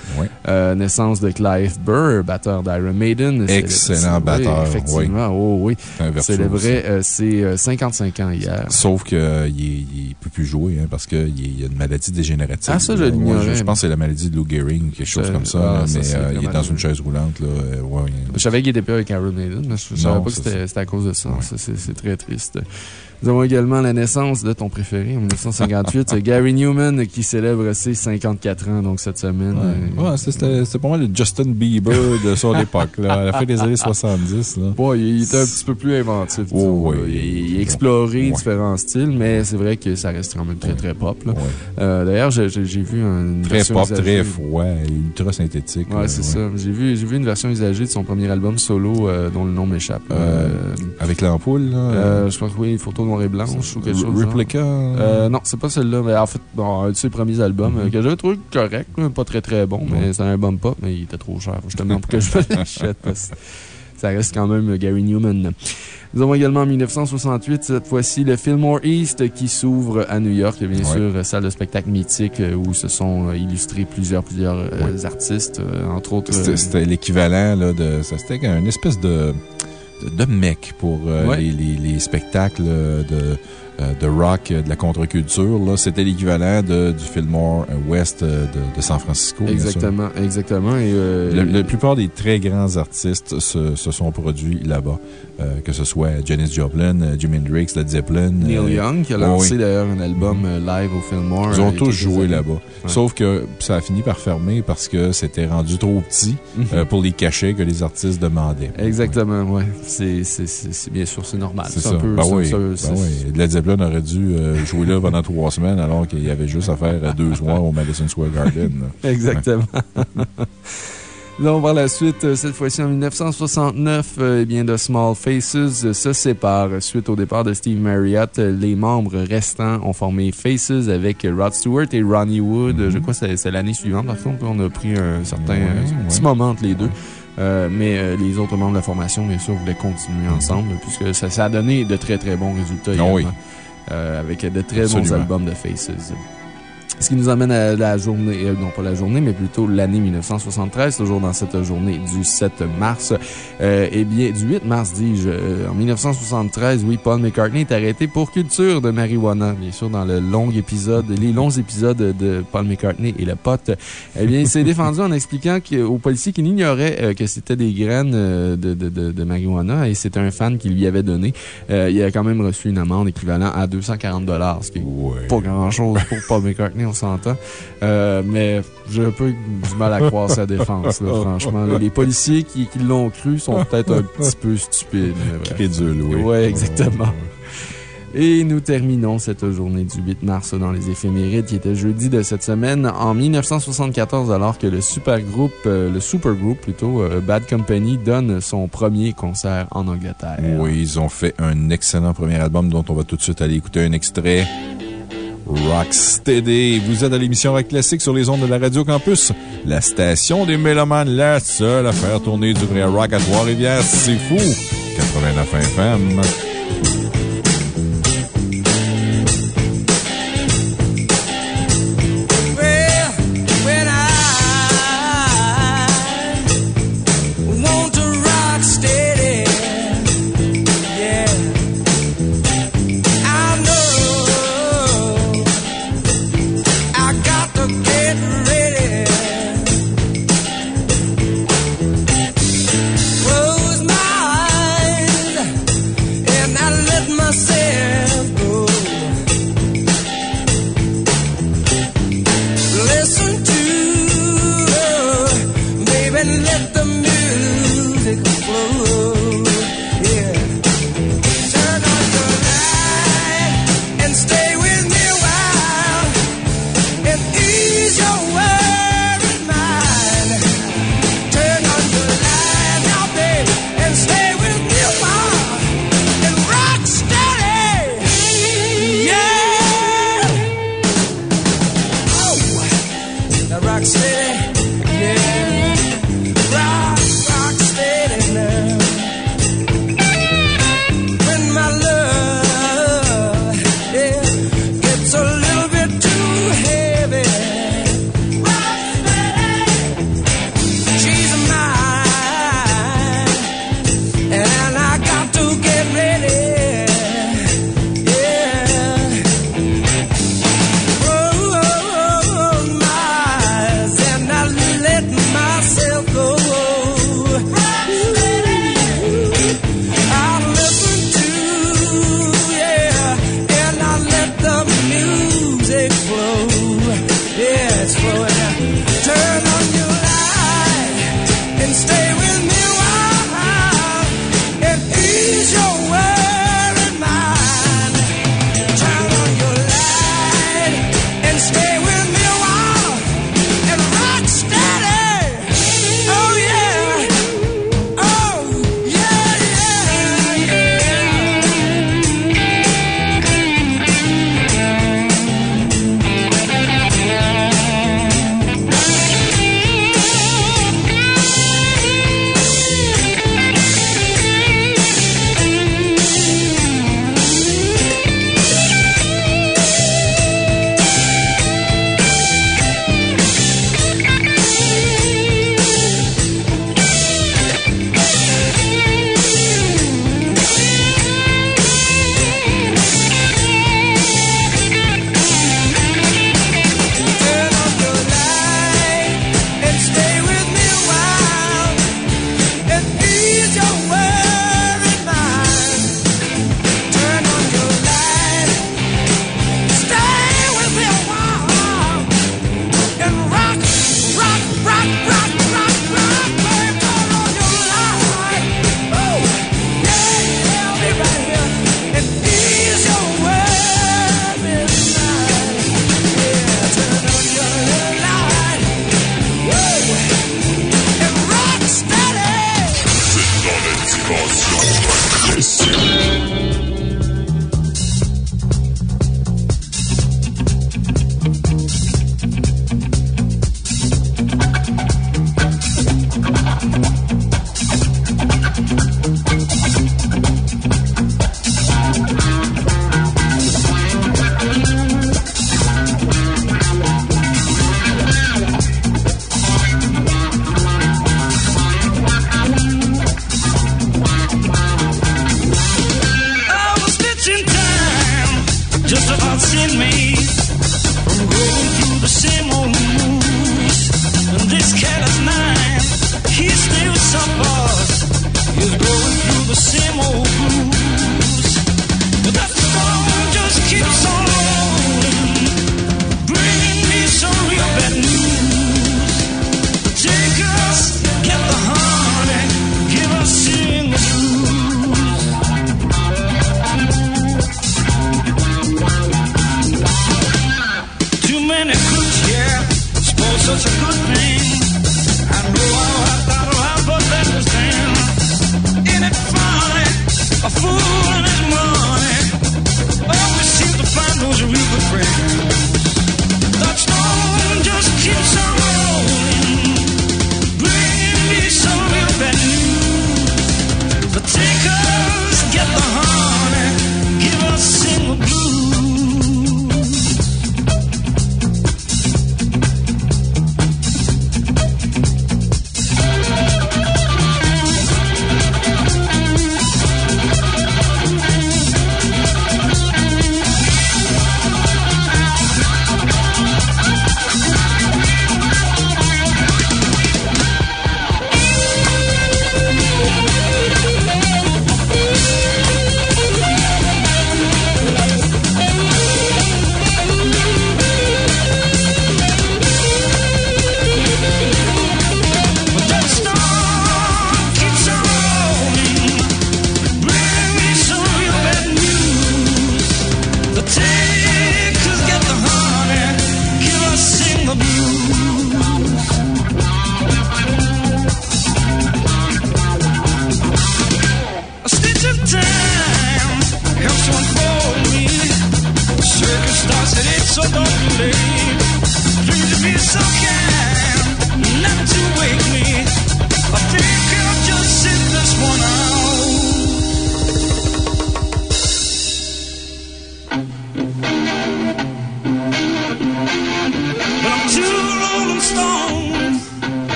Euh, naissance de Clive Burr, batteur d'Iron Maiden. Excellent batteur, Oui, effectivement, oh, oui. Un virtuose. Célébrait euh, ses euh, 55 ans hier. Sauf qu'il ne peut plus jouer hein, parce qu'il y a une maladie dégénérative. Ah, ça, je l'ignorais. Je pense que c'est la maladie de Lou Gehrig, quelque chose comme ça. ah, mais il est dans une chaise roulante. Là, ouais, Je savais qu'il était plus avec Iron Maiden, mais je ne savais pas que c'était à cause de ça. Ouais. Ça, C'est c'est très triste. Nous avons également la naissance de ton préféré en 1958, Gary Newman, qui célèbre ses 54 ans, donc cette semaine. Ouais, Euh, ouais, c'était pas mal le Justin Bieber de son époque, là, à la fin des années 70. Là. Ouais, il était un petit peu plus inventif. Oh, oui. Il, Ouais. différents styles, mais c'est vrai que ça reste quand même très, très pop. Ouais. Euh, D'ailleurs, j'ai vu une Très version pop, usagée. très froid, ultra synthétique. Ouais, c'est ça. J'ai vu, une version usagée de son premier album solo euh, dont le nom m'échappe. Euh, Avec l'ampoule, là. je pense que oui, photo noir et blanche ou quelque chose. genre. Replica. Euh, non, c'est pas celle-là, mais en fait, bon, un de ses premiers albums Mhm. euh, que j'avais trouvé correct, pas très très bon, mais c'est un album pop, mais il était trop cher, justement, pour que je me l'achète. Ça reste quand même Gary Newman. Nous avons également en 1968, cette fois-ci, le Fillmore East qui s'ouvre à New York. Bien Ouais. sûr, euh, salle de spectacle mythique euh, où se sont euh, illustrés plusieurs, plusieurs euh, artistes, euh, entre autres. C'était euh, l'équivalent là, de. ça, C'était une espèce de, de, de mec pour euh, Ouais. les, les, les spectacles de, euh, de rock, euh, de la contre-culture. C'était l'équivalent du Fillmore euh, West euh, de, de San Francisco. bien sûr. Exactement, exactement. Et, euh, Le- La plupart des très grands artistes se, se sont produits là-bas, euh, que ce soit Janis Joplin, euh, Jimi Hendrix, Led Zeppelin. Neil euh, Young qui a lancé oui. d'ailleurs un album euh, live au Fillmore. Ils euh, ont tous joué là-bas. Sauf que ça a fini par fermer parce que c'était rendu trop petit euh, pour les cachets que les artistes demandaient. Exactement, ouais. C'est, c'est- bien sûr, c'est normal. C'est ça. un peu- Ben oui. Ben oui. Led Zeppelin aurait dû euh, jouer là pendant trois semaines alors qu'il y avait juste à faire euh, deux soirs au Madison Square Garden. là. Exactement. Donc, par la suite, euh, cette fois-ci en 1969, euh, eh bien, The Small Faces se séparent. Suite au départ de Steve Marriott, les membres restants ont formé Faces avec Rod Stewart et Ronnie Wood. Euh, Je crois que c'est l'année suivante. Par contre, on a pris un certain Ouais, ouais. petit moment entre les deux. Euh, mais euh, les autres membres de la formation, bien sûr, voulaient continuer ensemble, puisque ça, ça a donné de très très bons résultats. Ah oui. Euh, avec de très bons albums de Faces. Ce qui nous amène à la journée, euh, non pas la journée, mais plutôt l'année 1973, toujours dans cette journée du 7 mars. Euh, eh bien, du 8 mars, dis-je. euh, en 1973, oui, Paul McCartney est arrêté pour culture de marijuana. Bien sûr, dans le long épisode, les longs épisodes de Paul McCartney et le pote. Eh bien, il s'est défendu en expliquant que- aux policiers qu'il ignorait euh, que c'était des graines de, de, de, de marijuana et c'était un fan qui lui avait donné. Euh, il a quand même reçu une amende équivalente à 240 ce qui est Ouais. pas grand chose pour Paul McCartney, on s'entend. Euh, mais j'ai un peu du mal à croire sa défense, là, franchement. là. Les policiers qui, qui l'ont cru sont peut-être un petit peu stupides. mais bref. Crédule, oui. Ouais, exactement. Et nous terminons cette journée du 8 mars dans les éphémérides qui était jeudi de cette semaine en 1974 alors que le supergroupe, euh, le supergroupe plutôt, euh, Bad Company donne son premier concert en Angleterre. Oui, ils ont fait un excellent premier album dont on va tout de suite aller écouter un extrait. Rocksteady. Vous êtes à l'émission Rock Classique sur les ondes de la Radio Campus. La station des Mélomanes, la seule à faire tourner du vrai rock à Trois-Rivières. C'est fou! 89 FM.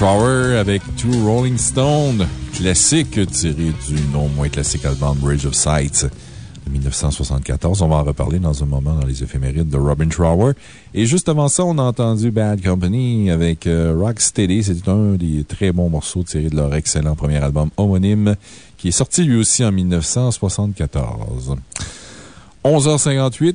Robin Trower avec Two Rolling Stone, classique tiré du non moins classique album Bridge of Sights 1974. On va en reparler dans un moment dans les éphémérides de Robin Trower. Et juste avant ça, on a entendu Bad Company avec euh, Rock Steady. C'est un des très bons morceaux tirés de leur excellent premier album homonyme qui est sorti lui aussi en 1974. 11h58.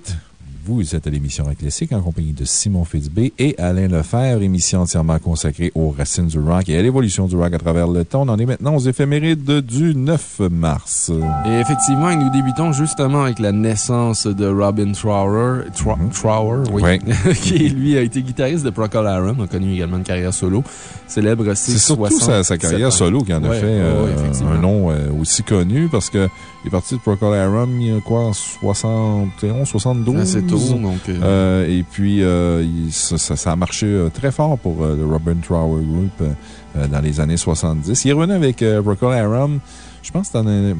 Vous êtes à l'émission Rock Classique en compagnie de Simon Fitzbé et Alain Lefebvre, émission entièrement consacrée aux racines du rock et à l'évolution du rock à travers le temps. On en est maintenant aux éphémérides du 9 mars. Et effectivement, nous débutons justement avec la naissance de Robin Trower, Tro- Trower, oui, qui lui a été guitariste de Procol Harum, a connu également une carrière solo. Célèbre C'est surtout sa, sa 67 carrière solo qui en a Ouais, fait ouais, euh, un nom euh, aussi connu parce que il est parti de Procol Harum il y a quoi, en 71, 72? Assez tôt, donc. euh, Euh, et puis, euh, il- ça, ça- ça a marché très fort pour euh, le Robin Trower Group dans les années 70. Il est revenu avec Procol Harum, je pense que c'était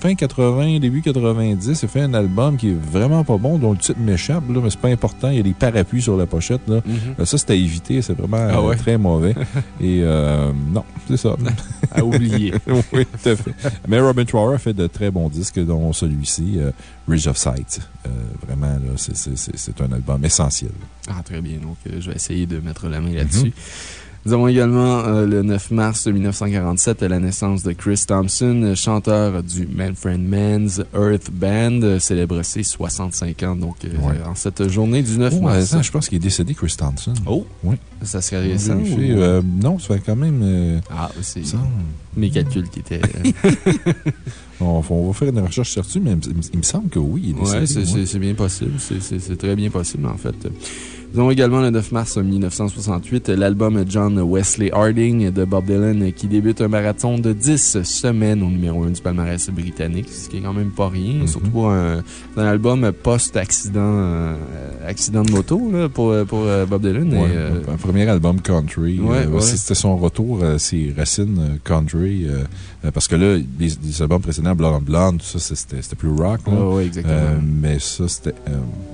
fin 80, début 90. Il a fait un album qui est vraiment pas bon, dont le titre m'échappe, mais c'est pas important. Il y a des parapluies sur la pochette. Là. mhm. Euh, Ça, c'était à éviter. C'est vraiment Ah ouais? très mauvais. Et non, c'est ça. à oublier. oui, tout à fait. Mais Robin Trower a fait de très bons disques, dont celui-ci, euh, Ridge of Sight. Euh, vraiment, là, c'est- un album essentiel. Ah, très bien. Donc, euh, je vais essayer de mettre la main là-dessus. Nous avons également euh, le 9 mars 1947 la naissance de Chris Thompson, chanteur du Manfred Mann's Earth Band, euh, célèbre ses 65 ans. Donc, euh, Ouais. en cette journée du 9 Oh, mars. attends, je pense qu'il est décédé, Chris Thompson. Oh! Oui. Ça serait récent? ou- euh, non, ça fait quand même. euh, Ah, c'est ça, mes calculs qui étaient. euh, on, va faire une recherche là-dessus, mais il, me- il me semble que oui, décédé. c'est- ouais. bien possible. C'est très bien possible, en fait. Nous avons également le 9 mars 1968 l'album John Wesley Harding de Bob Dylan qui débute un marathon de 10 semaines au numéro 1 du palmarès britannique, ce qui est quand même pas rien. Mhm. Surtout pour un, un album post-accident euh, accident de moto là, pour, pour euh, Bob Dylan. Ouais, Et, euh, un premier album country. Ouais, ouais. C'était son retour à ses racines country. parce que là, les, les albums précédents, Blonde on Blonde, tout ça, c'était plus rock. là. exactement. Mais ça, c'était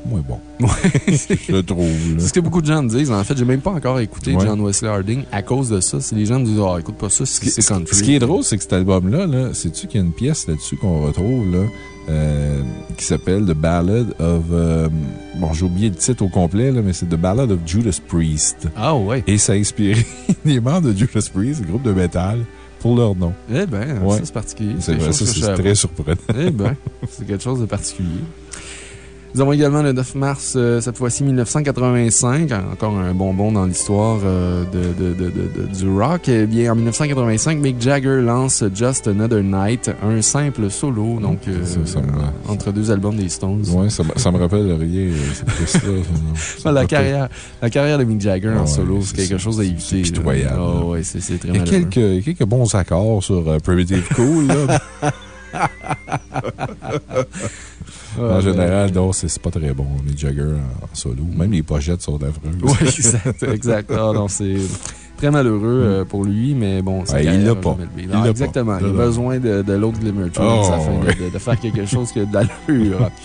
moins bon. je le trouve. C'est ce que beaucoup de gens me disent. En fait, j'ai même pas encore écouté Ouais. John Wesley Harding à cause de ça. Si les gens me disent, oh, écoute pas ça, c'est ce- country. ce qui est drôle, c'est que cet album-là, -là, sais-tu qu'il y a une pièce là-dessus qu'on retrouve, là, euh, qui s'appelle The Ballad of. euh, bon, j'ai oublié le titre au complet, là, mais c'est The Ballad of Judas Priest. Ah, ouais. Et ça a inspiré des membres de Judas Priest, le groupe de métal, pour leur nom. Eh Ouais. ça c'est particulier. C'est vrai, ça, c'est très surprenant. Eh ben, c'est quelque chose de particulier. Nous avons également le 9 mars, euh, cette fois-ci 1985, encore un bonbon dans l'histoire euh, de, du rock. Eh bien, en 1985, Mick Jagger lance Just Another Night, un simple solo, donc euh, Ça, ça me- entre deux albums des Stones. Ouais, ça, me- ça me rappelle rien, cette. Ça me la, carrière, la carrière de Mick Jagger en solo, c'est c'est quelque chose à C'est éviter. là. pitoyable, Ah là. ouais, c'est c'est très Il y a quelques, quelques bons accords sur Primitive Cool, là. Ah, en général, non, c'est c'est pas très bon, les Jagger en, solo. Même les pochettes sont affreuses. Oui, exact. exact. Ah, non, c'est très malheureux euh, pour lui, mais bon, Ouais, il l'a a pas. Il Non, Exactement. pas. Il a besoin de, de l'autre Glimmer Train Oh, afin de- ouais. de, de faire quelque chose qui a de l'allure.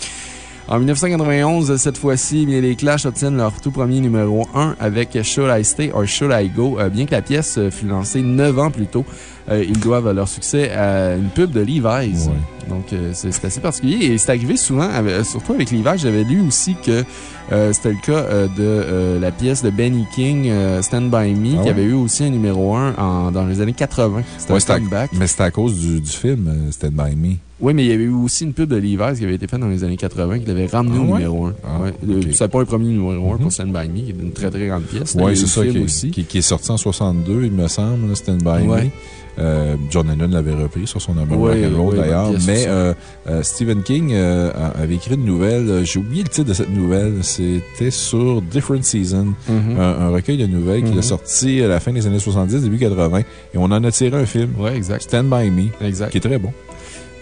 En 1991, cette fois-ci, les Clash obtiennent leur tout premier numéro 1 avec Should I Stay or Should I Go? Euh, bien que la pièce euh, fut lancée 9 ans plus tôt, euh, ils doivent leur succès à une pub de Levi's. Ouais. Donc, c'est assez particulier. Et c'est arrivé souvent, surtout avec Levi's. J'avais lu aussi que euh, c'était le cas euh, de euh, la pièce de Benny King, Stand By Me, Ah qui avait eu aussi un numéro 1 en- dans les années 80. C'était Ouais, un comeback. Mais c'était à cause du, du film Stand By Me. Oui, mais il y avait eu aussi une pub de Levi's qui avait été faite dans les années 80 qui l'avait ramené Ah au ouais? numéro 1. Ah, ouais. Le-. C'était pas un premier numéro 1 Mhm. pour Stand By Me, qui est une très très grande pièce. Oui, c'est le ça, qui, aussi. qui, qui est sorti en 62, il me semble, Stand By Ouais. Me. Euh, John Lennon l'avait repris sur son album Ouais, Rock'n'Roll ouais, d'ailleurs. Mais euh, euh, Stephen King avait écrit une nouvelle. J'ai oublié le titre de cette nouvelle. C'était sur Different Season, Mhm. un, un recueil de nouvelles qu'il Mhm. a sorti à la fin des années 70, début 80. Et on en a tiré un film, Ouais, exact. Stand By Me, Exact. qui est très bon.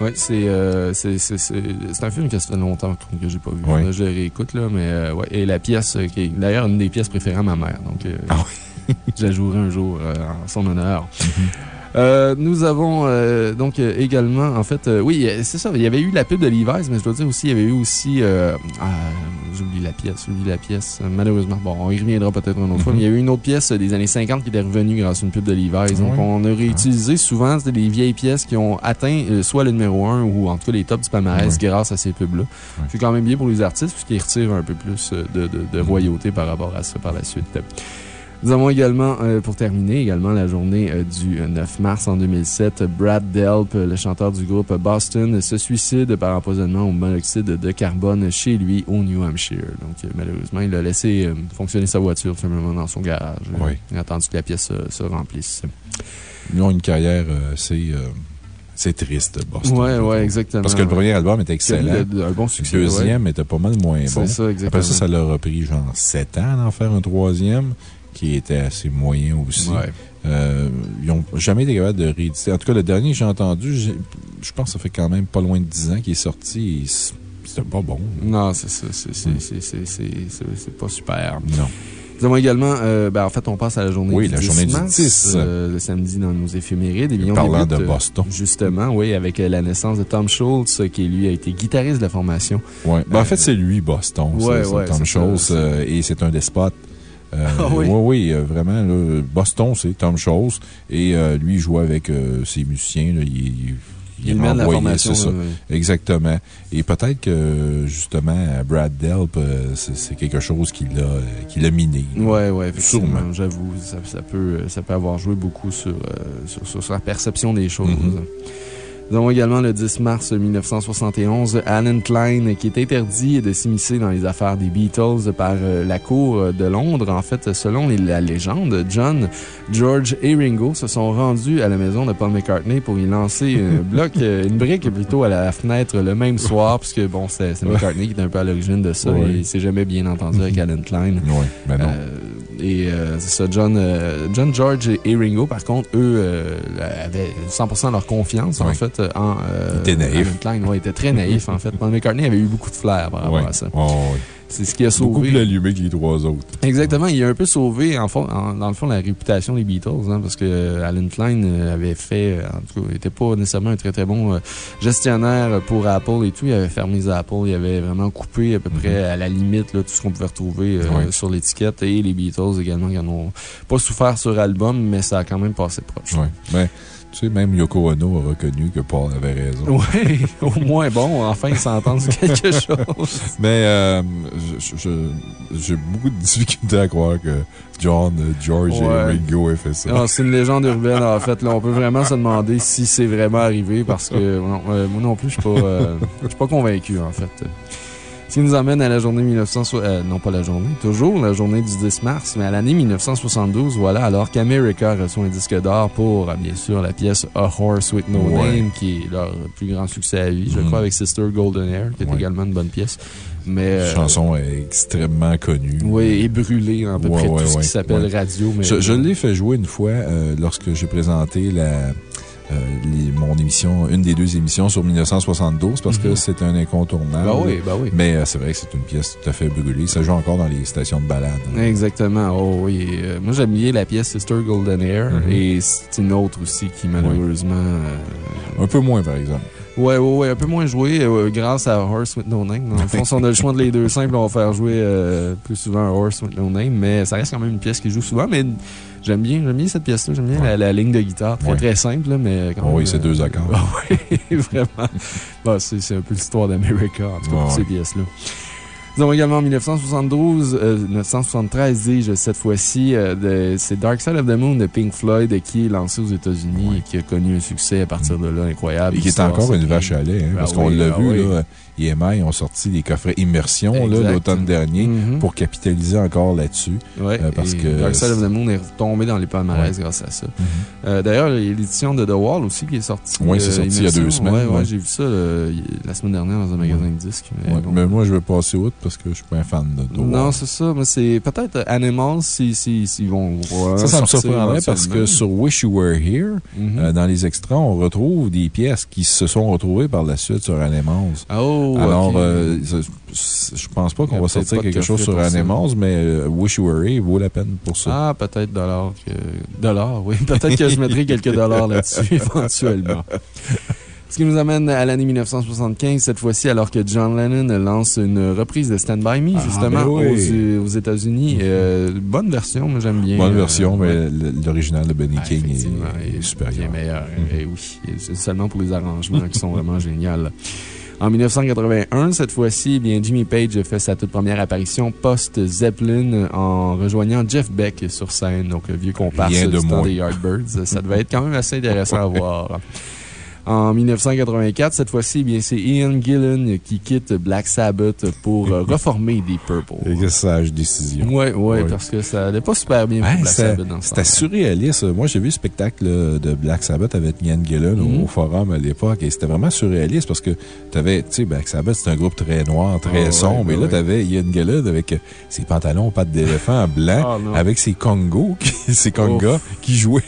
Oui, c'est euh, c'est- c'est- c'est- c'est un film que ça fait longtemps que j'ai pas vu. Ouais. Là, je le réécoute, là, mais euh, ouais. Et la pièce, euh, qui est d'ailleurs une des pièces préférées à ma mère. Donc, euh, Ah je la jouerai un jour euh, en son honneur. Euh, nous avons euh, donc euh, également, en fait, euh, oui, c'est ça, il y avait eu la pub de Levi's, mais je dois dire aussi, il y avait eu aussi, euh, ah, j'oublie la pièce, j'oublie la pièce. Malheureusement, bon, on y reviendra peut-être une autre fois. Mhm. Mais il y a eu une autre pièce des années 50 qui était revenue grâce à une pub de Levi's. Donc, Ouais. on a réutilisé souvent c'était des vieilles pièces qui ont atteint soit le numéro 1 ou en tout cas les tops du palmarès Ouais. grâce à ces pubs-là. C'est quand même bien pour les artistes puisqu'ils retirent un peu plus de, de, de royauté par rapport à ça par la suite. Nous avons également, euh, pour terminer, également la journée euh, du euh, 9 mars en 2007, Brad Delp, euh, le chanteur du groupe Boston, se suicide par empoisonnement au monoxyde de carbone chez lui au New Hampshire. Donc, euh, malheureusement, il a laissé euh, fonctionner sa voiture simplement dans son garage. euh, Oui. Il a attendu que la pièce euh, se remplisse. Ils ont une carrière euh, assez. euh, c'est triste, Boston. Trouve. ouais, exactement. Parce que le premier album était excellent. Le- le- un bon Le succès. deuxième était pas mal moins bon. C'est ça, exactement. Après ça, ça leur a pris genre 7 ans d'en faire un troisième, qui était assez moyen aussi. Ouais. Euh, ils n'ont jamais été capables de rééditer. En tout cas, le dernier que j'ai entendu, je pense que ça fait quand même pas loin de 10 ans qu'il est sorti c'était pas bon. Non, c'est ça. c'est- Hmm. pas super. Non. Nous avons également, euh, ben, en fait, on passe à la journée Oui, du la 10 journée du mars, 10. euh, le samedi dans nos éphémérides. Et bien, on Parlant débute, de euh, Boston. Justement, oui, avec la naissance de Tom Schultz, qui lui a été guitariste de la formation. Ouais. Ben, en fait, c'est lui, Boston. c'est ouais, Tom Schultz, et c'est un despote. Euh, Ah oui? Oui, oui, euh, vraiment. là, Boston, c'est Tom Schultz. Et euh, lui, il joue avec ses musiciens. là, il, il, Il mène la formation. ça. Exactement. Et peut-être que, justement, Brad Delp, c'est quelque chose qui l'a miné. Ouais, effectivement. Sûrement. J'avoue, ça, ça peut, ça peut avoir joué beaucoup sur, euh, sur, sur- sur la perception des choses. Mhm. Nous avons également le 10 mars 1971, Alan Klein, qui est interdit de s'immiscer dans les affaires des Beatles par euh, la Cour de Londres. En fait, selon la légende, John, George et Ringo se sont rendus à la maison de Paul McCartney pour y lancer un bloc, euh, une brique plutôt à la fenêtre le même soir, puisque bon, c'est c'est McCartney qui est un peu à l'origine de ça Ouais. et il s'est jamais bien entendu avec Alan Klein. Oui, ben non. Euh, et euh, c'est ça, John, euh, John George et Ringo, par contre, eux, euh, avaient 100% leur confiance, en fait, en. euh, Ils étaient naïfs. Klein, ouais, était très naïf, en fait. Paul McCartney avait eu beaucoup de flair par rapport à ça. Oh, oui. C'est ce qui a Beaucoup sauvé. plus allumé que les trois autres. Exactement, il a un peu sauvé, en fond, en- dans le fond, la réputation des Beatles, hein, parce que euh, Alan Klein euh, avait fait, euh, en tout cas, il n'était pas nécessairement un très très bon gestionnaire pour Apple et tout. Il avait fermé les Apple, il avait vraiment coupé à peu près à la limite là, tout ce qu'on pouvait retrouver euh, Ouais. sur l'étiquette. Et les Beatles également, qui en ont pas souffert sur album, mais ça a quand même passé proche. Oui. Ben, tu sais, même Yoko Ono a reconnu que Paul avait raison. Oui, au moins, bon, enfin, ils s'entendent sur quelque chose. Mais euh, j'ai beaucoup de difficultés à croire que John, euh, George Ouais. et Ringo aient fait ça. C'est une légende urbaine, en fait. Là, on peut vraiment se demander si c'est vraiment arrivé parce que non, euh, moi non plus, je suis pas, euh, je suis pas convaincu, en fait. Ce qui nous amène à la journée 1960, euh, non pas la journée, toujours la journée du 10 mars, mais à l'année 1972, voilà, alors qu'America reçoit un disque d'or pour, euh, bien sûr, la pièce A Horse with No Ouais. Name, qui est leur plus grand succès à vie, je Mhm. crois, avec Sister Golden Hair, qui est Ouais. également une bonne pièce. Mais, La euh, chanson est extrêmement connue. Oui, et brûlée, à peu Ouais, près tout ce qui s'appelle radio. Mais Je, je l'ai fait jouer une fois euh, lorsque j'ai présenté la, euh, les- mon émission, une des deux émissions sur 1972, parce que Mhm. c'est un incontournable. Bah oui, bah oui. Mais euh, c'est vrai que c'est une pièce tout à fait brûlée. Ça joue encore dans les stations de balade. Exactement. Oh oui. Euh, moi, j'aime bien la pièce Sister Golden Hair. Mhm. Et c'est une autre aussi qui, malheureusement. euh, Un peu moins, par exemple. ouais, ouais, ouais, un peu moins jouée euh, grâce à Horse with No Name. Dans le fond, si on a le choix de les deux simples, on va faire jouer euh, plus souvent Horse with No Name. Mais ça reste quand même une pièce qui joue souvent. Mais j'aime bien, j'aime bien cette pièce-là. J'aime bien la, la ligne de guitare. Très, Ouais. très simple, là, mais quand Oh même. oui, c'est deux accords. Ah oui, vraiment. C'est un peu l'histoire d'America, en tout cas, pour ces pièces-là. Nous avons également en 1972, euh, 1973, dis-je, cette fois-ci, euh, c'est Dark Side of the Moon de Pink Floyd euh, qui est lancé aux États-Unis Ouais. et qui a connu un succès à partir de là incroyable. Et qui est encore une vache à lait, hein, Ah parce qu'on l'a ah vu, oui. là, EMI ont sorti des coffrets immersion l'automne dernier Mhm. pour capitaliser encore là-dessus. Ouais, euh, parce que- Dark Side of the Moon est retombé dans les palmarès grâce à ça. Euh, D'ailleurs, il y a l'édition de The Wall aussi qui est sortie. Oui, c'est euh, sorti il y a deux semaines, ouais. j'ai vu ça euh, la semaine dernière dans un magasin de disques. mais bon. Mais moi, je vais passer outre parce que je suis pas un fan de The Non, Wall. c'est ça, mais c'est peut-être Animals s'ils si, si, vont. Ça, ça me surprendrait parce que sur Wish You Were Here, Mhm. euh, dans les extras, on retrouve des pièces qui se sont retrouvées par la suite sur Animals. Oh, Alors, ok. euh, c'est- je pense pas qu'on va sortir quelque chose sur. Animals, mais euh, Wish You Were vaut la peine pour ça. Ah, peut-être dollars que. Dollars, oui. Peut-être que je mettrai quelques dollars là-dessus éventuellement. Ce qui nous amène à l'année 1975, cette fois-ci, alors que John Lennon lance une reprise de Stand By Me, Ah, justement, ben oui. aux, aux États-Unis. Euh, bonne version, moi j'aime bien. Bonne version, mais ouais. l'original de Benny Ah, King est, est supérieur. Bien meilleur, oui. Et C'est seulement pour les arrangements qui sont vraiment géniaux. En 1981, cette fois-ci, eh bien, Jimmy Page fait sa toute première apparition post-Zeppelin en rejoignant Jeff Beck sur scène, donc le vieux comparse de du temps des Yardbirds. Ça devait être quand même assez intéressant à voir. En 1984, cette fois-ci, eh bien, c'est Ian Gillan qui quitte Black Sabbath pour euh, reformer Deep Purple. Et que sage décision. Ouais, ouais, Ouais. parce que ça n'allait pas super bien pour Black Sabbath dans ce c'était surréaliste. Moi, j'ai vu le spectacle euh, de Black Sabbath avec Ian Gillan au- Mhm. au forum à l'époque et c'était vraiment surréaliste parce que tu avais, tu sais, Black Sabbath, c'est un groupe très noir, très Ah ouais, sombre. et ouais, là, ouais. tu avais Ian Gillan avec euh, ses pantalons pattes d'éléphant blancs, Ah, non. avec ses congos, ses congas qui jouaient.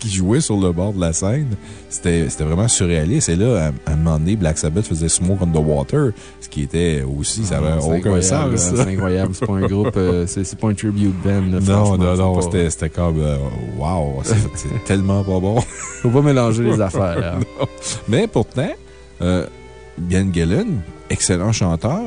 Qui jouaient sur le bord de la scène. C'était vraiment surréaliste. Et là, à, à un moment donné, Black Sabbath faisait Smoke on the Water, ce qui était aussi, ça Ah, avait c'est aucun incroyable, sens. C'est incroyable. C'est pas un groupe, euh, c'est pas un tribute band. là, Non, non, non, c'était comme, euh, wow, c'est tellement pas bon. Faut pas mélanger les affaires. hein. Mais pourtant, euh, Ian Gillan, excellent chanteur,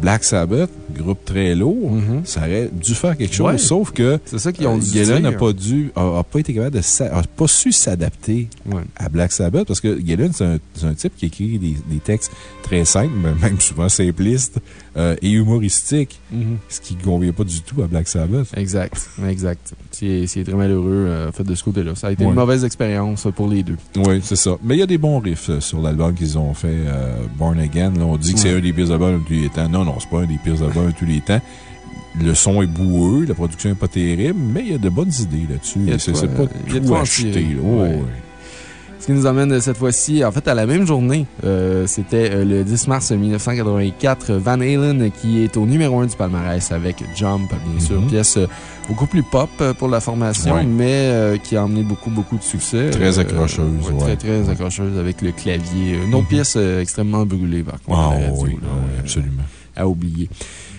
Black Sabbath, groupe très lourd, Mhm. ça aurait dû faire quelque chose, Ouais. sauf que C'est ça qu'ils ont euh, dû Gillan n'a dire. pas dû, a, a pas été capable de, a pas su s'adapter Ouais. à Black Sabbath parce que Gillan, c'est un, un type qui écrit des, des textes très simples, mais même souvent simplistes euh, et humoristiques, Mhm. ce qui ne convient pas du tout à Black Sabbath. Exact, exact. C'est très malheureux, euh, fait de ce côté-là. Ça a été Ouais. une mauvaise expérience pour les deux. Oui, c'est ça. Mais il y a des bons riffs euh, sur l'album qu'ils ont fait, euh, Born Again. Là, on dit que c'est Ouais. un des pires albums de tous les temps. Non, non, c'est pas un des pires albums de tous les temps. Le son est boueux, la production n'est pas terrible, mais il y a de bonnes idées là-dessus. C'est pas tout acheté. là. Oh, Ouais. Ce qui nous amène euh, cette fois-ci, en fait, à la même journée. Euh, C'était euh, le 10 mars 1984. Van Halen qui est au numéro 1 du palmarès avec Jump, bien sûr. Mhm. Pièce euh, beaucoup plus pop pour la formation, Ouais. mais euh, qui a emmené beaucoup, beaucoup de succès. Très accrocheuse, ouais. Très, très accrocheuse avec le clavier. Une autre Mhm. pièce extrêmement brûlée, par contre. Ah, oui, là, oui, absolument. à oublier.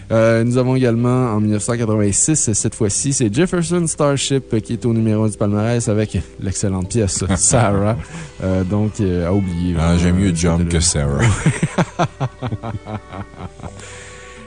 Euh, nous avons également en 1986, cette fois-ci, c'est Jefferson Starship euh, qui est au numéro 1 du palmarès avec l'excellente pièce Sarah. Euh, donc, à oublier. Ah, J'aime mieux Jump c'était que Sarah.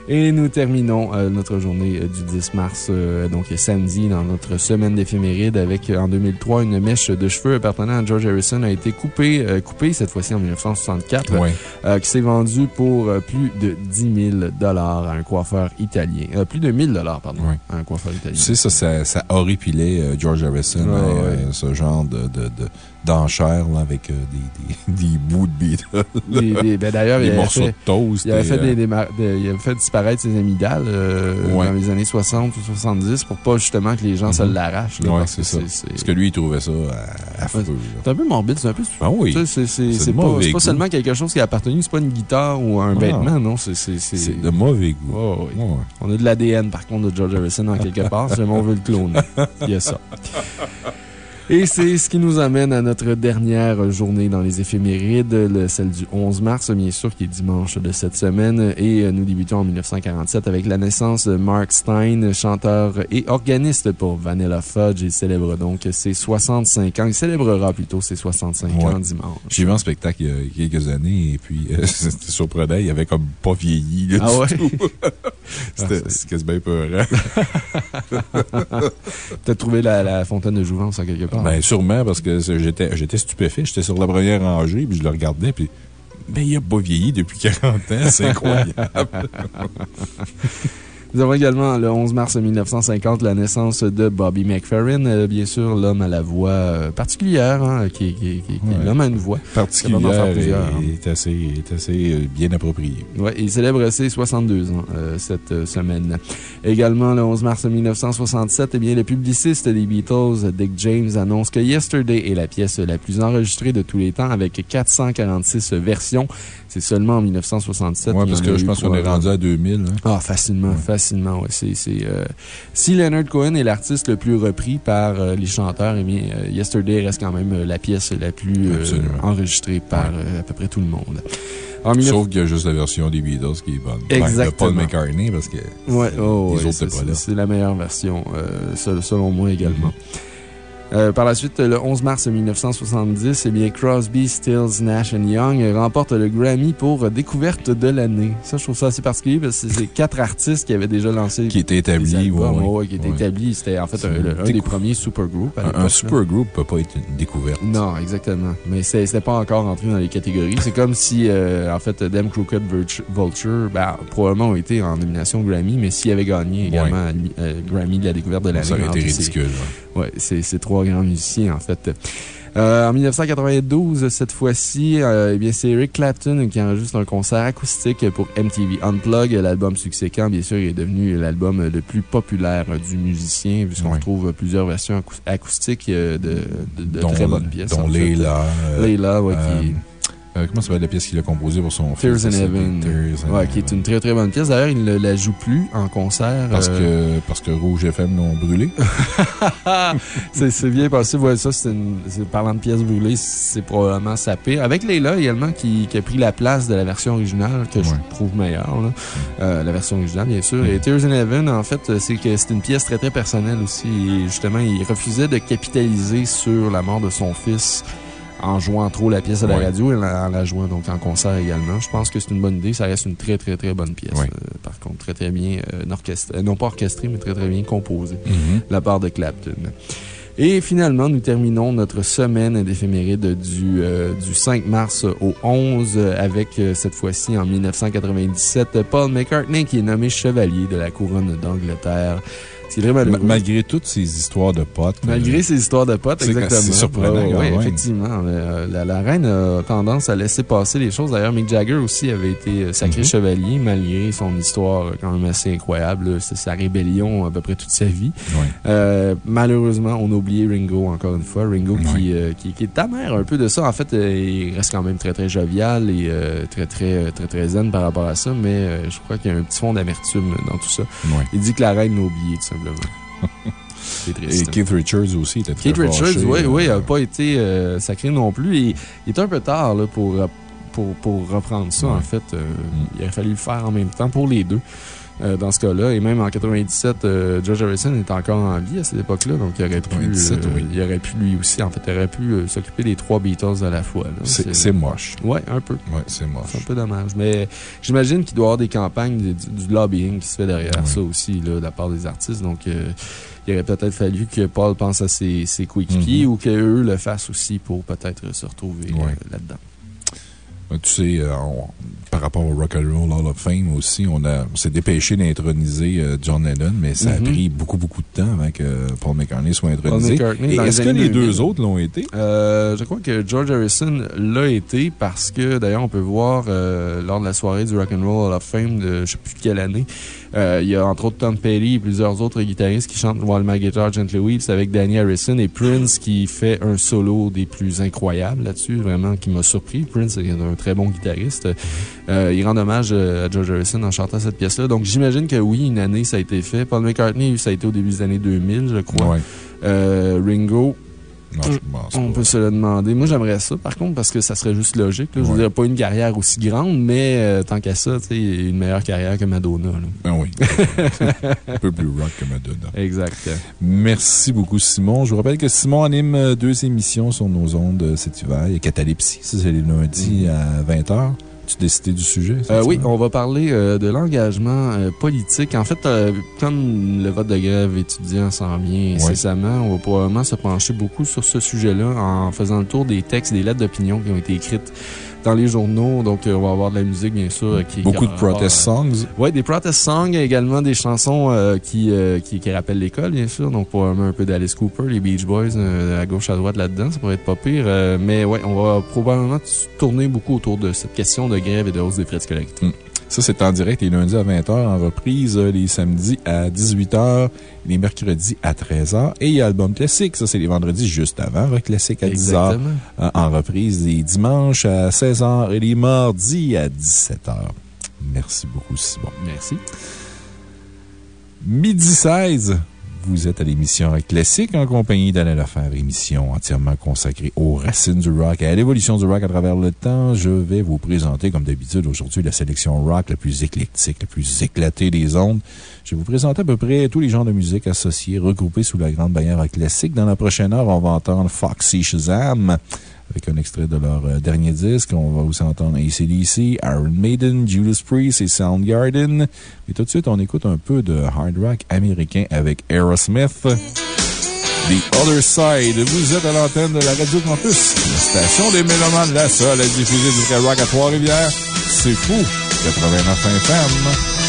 Et nous terminons euh, notre journée euh, du 10 mars, euh, donc samedi, dans notre semaine d'éphéméride, avec en 2003 une mèche de cheveux appartenant à George Harrison a été coupée, euh, coupée cette fois-ci en 1964, Ouais. euh, qui s'est vendue pour plus de 10 000 à un coiffeur italien. Plus de 1000 pardon, Ouais. à un coiffeur italien. Tu sais, ça, ça, ça horripilait George Harrison, Ouais, hein, ce genre de, de, de- d'enchères avec euh, des, des, des bouts de Beatles, ben, D'ailleurs, il avait morceaux fait- de toast. Il avait, fait euh, des- des il avait fait disparaître ses amygdales euh, Ouais. dans les années 60 ou 70 pour pas justement que les gens se Mhm. l'arrachent. parce c'est que ça. Parce que lui, il trouvait ça euh, affreux. là. C'est un peu morbide, c'est un peu. Ah oui. C'est pas, seulement quelque chose qui a appartenu, c'est pas une guitare ou un Non. vêtement, non. C'est. de mauvais goût. Ouais. On a de l'ADN, par contre, de George Harrison en quelque part. On veut le cloner. Il y a ça. Et c'est ce qui nous amène à notre dernière journée dans les éphémérides, le- celle du 11 mars, bien sûr, qui est dimanche de cette semaine. Et euh, nous débutons en 1947 avec la naissance de Mark Stein, chanteur et organiste pour Vanilla Fudge. Il célèbre donc ses 65 ans. Il célébrera plutôt ses 65 ans dimanche. J'ai vu un spectacle il y a quelques années et puis euh, c'était surprenant. Il avait comme pas vieilli. là, Ah du ouais? tout. C'était Ah, quasiment peurant. T'as trouvé la, la fontaine de jouvence en quelque part. Ben, sûrement parce que j'étais stupéfait. J'étais sur la première rangée puis je le regardais puis. Ben, il a pas vieilli depuis 40 ans. C'est incroyable. Nous avons également le 11 mars 1950 la naissance de Bobby McFerrin, euh, bien sûr, l'homme à la voix euh, particulière, hein, qui, qui, qui, qui Ouais. l'homme à une voix. Particulière plusieurs, hein. est assez, est assez euh, bien approprié. Ouais, il célèbre ses 62 ans euh, cette semaine. Également, le 11 mars 1967, eh bien, le publiciste des Beatles, Dick James, annonce que Yesterday est la pièce la plus enregistrée de tous les temps avec 446 versions. C'est seulement en 1967. Ouais, qu'il y parce que je pense qu'on est rendu à 2000. hein. Ah, facilement, facilement, ouais. Euh, si Leonard Cohen est l'artiste le plus repris par euh, les chanteurs, eh bien, euh, Yesterday reste quand même la pièce la plus enregistrée par à peu près tout le monde. En 19 Sauf qu'il y a juste la version des Beatles qui est bonne. Ben, de Exactement. Paul McCartney parce que. Ouais, oh, les autres pas là. c'est- la meilleure version, sel- selon moi également. Euh, par la suite, le 11 mars 1970, eh bien, Crosby, Stills, Nash Young remportent le Grammy pour découverte de l'année. Ça, je trouve ça assez particulier parce que c'est quatre artistes qui avaient déjà lancé. Qui étaient établis, ouais, ouais. ouais, qui étaient établis. C'était en fait un, des premiers supergroupes. Un, un supergroupe peut pas être une découverte. Non, exactement. Mais c'est- c'était pas encore entré dans les catégories. C'est comme si, euh, en fait, Dem Crooked Vulture, Vulture, ben, probablement ont été en nomination Grammy, mais s'ils avaient gagné également euh, Grammy de la découverte de l'année. Ça aurait été ridicule. Ouais. C'est trois grands musiciens, en fait. Euh, en 1992, cette fois-ci, euh, eh bien, c'est Eric Clapton qui enregistre un concert acoustique pour MTV Unplug. L'album subséquent, bien sûr, est devenu l'album le plus populaire du musicien, puisqu'on Ouais. retrouve plusieurs versions acous- acoustiques euh, de, de- de Dont- très bonnes pièces. Dont euh, Layla, ouais, qui euh, comment s'appelle la pièce qu'il a composée pour son Tears in Heaven. Tears in Ouais, qui est Heaven. une très très bonne pièce. D'ailleurs, il ne la joue plus en concert. Parce euh, que, parce que Rouge FM l'ont brûlé. c'est bien. Ouais, ça, c'est Parlant de pièces brûlées, c'est probablement sa pire. Avec Leila également, qui, qui a pris la place de la version originale, que je trouve meilleure. là. Euh, la version originale, bien sûr. Et. Tears in Heaven, en fait, c'est que c'est une pièce très très personnelle aussi. Et justement, il refusait de capitaliser sur la mort de son fils en jouant trop la pièce à la Ouais. radio et en la, en la jouant donc en concert également. Je pense que c'est une bonne idée. Ça reste une très très très bonne pièce. Ouais. Euh, par contre, très très bien euh, orchestrée- euh, non pas orchestrée, mais très très bien composée Mhm. de la part de Clapton. Et finalement, nous terminons notre semaine d'éphéméride du, euh, du 5 mars au 11 euh, avec euh, cette fois-ci en 1997 Paul McCartney qui est nommé chevalier de la couronne d'Angleterre. C'est. Malgré toutes ces histoires de potes. Malgré euh, ces histoires de potes, exactement. c'est surprenant, même. effectivement. Euh, La, la reine a tendance à laisser passer les choses. D'ailleurs, Mick Jagger aussi avait été euh, sacré Mhm. chevalier, malgré son histoire euh, quand même assez incroyable. C'est sa rébellion à peu près toute sa vie. Euh, malheureusement, on a oublié Ringo encore une fois. Ringo qui, euh, qui, qui est amer un peu de ça. En fait, euh, il reste quand même très très jovial et euh, très, très, très très zen par rapport à ça, mais euh, je crois qu'il y a un petit fond d'amertume dans tout ça. Il dit que la reine l'a oublié, tout simplement. Et triste. Keith Richards aussi était très Keith Richards, oui, oui, n'a pas été euh, sacré non plus. Et, il est un peu tard là, pour, pour, pour reprendre ça, Ouais. en fait. Euh, Mm. Il aurait fallu le faire en même temps pour les deux. Euh, dans ce cas-là. Et même en 97, euh, George Harrison était encore en vie à cette époque-là. Donc, il aurait pu, 97, euh, oui. il aurait pu lui aussi, en fait, il aurait pu euh, s'occuper des trois Beatles à la fois. C'est moche. Ouais, un peu. Ouais, c'est moche. C'est un peu dommage. Mais j'imagine qu'il doit y avoir des campagnes, du, du lobbying qui se fait derrière ça aussi, là, de la part des artistes. Donc, il aurait peut-être fallu que Paul pense à ses, ses coéquipiers Mhm. ou qu'eux le fassent aussi pour peut-être se retrouver là-dedans. Euh, Tu sais, euh, on- par rapport au Rock and Roll Hall of Fame aussi, on, a- on s'est dépêché d'introniser euh, John Lennon, mais ça Mhm. a pris beaucoup, beaucoup de temps avant que Paul McCartney soit intronisé. Est-ce que les 2000. deux autres l'ont été? Euh, je crois que George Harrison l'a été parce que, d'ailleurs, on peut voir euh, lors de la soirée du Rock and Roll Hall of Fame de je ne sais plus quelle année, il y a entre autres Tom Petty et plusieurs autres guitaristes qui chantent While My Guitar Gently Weeps avec Danny Harrison et Prince qui fait un solo des plus incroyables là-dessus, vraiment qui m'a surpris. Prince est un très bon guitariste. Euh, il rend hommage euh, à George Harrison en chantant cette pièce-là. Donc j'imagine que oui, une année ça a été fait. Paul McCartney, ça a été au début des années 2000, je crois. Ouais. Euh, Ringo, Non, je pense on pas. peut se le demander. Moi, j'aimerais ça, par contre, parce que ça serait juste logique. là. Je veux Ouais. dire, pas une carrière aussi grande, mais euh, tant qu'à ça, tu sais, une meilleure carrière que Madonna. là. Ben oui. Un peu plus rock que Madonna. Exact. Merci beaucoup, Simon. Je vous rappelle que Simon anime euh, deux émissions sur nos ondes euh, cet hiver. Il y a Catalepsie, c'est les lundis à 20h. Tu décidé du sujet? Euh, oui, on va parler euh, de l'engagement euh, politique. En fait, comme le vote de grève étudiant s'en vient incessamment, on va probablement se pencher beaucoup sur ce sujet-là en faisant le tour des textes, des lettres d'opinion qui ont été écrites dans les journaux. Donc, euh, on va avoir de la musique, bien sûr. euh, Qui, Beaucoup qui de protest songs. Oui, des protest songs, également des chansons euh, qui, qui, qui rappellent l'école, bien sûr. Donc, probablement un peu d'Alice Cooper, les Beach Boys, à gauche, à droite là-dedans. Ça pourrait être pas pire. Mais ouais, on va probablement tourner beaucoup autour de cette question de grève et de hausse des frais de scolarité. Ça, c'est en direct les lundis à 20h, en reprise euh, les samedis à 18h, les mercredis à 13h. Et il y a Album Classique, ça, c'est les vendredis juste avant Rock Classique à 10h. Exactement. Euh, En reprise les dimanches à 16h et les mardis à 17h. Merci beaucoup, Simon. Merci. Midi 16. Vous êtes à l'émission Classique en compagnie d'Alain Lefebvre, émission entièrement consacrée aux racines du rock et à l'évolution du rock à travers le temps. Je vais vous présenter, comme d'habitude, aujourd'hui, la sélection rock la plus éclectique, la plus éclatée des ondes. Je vais vous présenter à peu près tous les genres de musique associés, regroupés sous la grande bannière Classique. Dans la prochaine heure, on va entendre Foxy Shazam avec un extrait de leur euh, dernier disque. On va aussi entendre ACDC, Iron Maiden, Judas Priest et Soundgarden. Et tout de suite, on écoute un peu de hard rock américain avec Aerosmith. The Other Side. Vous êtes à l'antenne de la Radio Campus, la station des Mélomanes, la seule à diffuser du vrai rock à Trois-Rivières. C'est fou! 89 FM.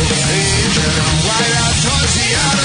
My Facebook page and I'm right out towards the enemy.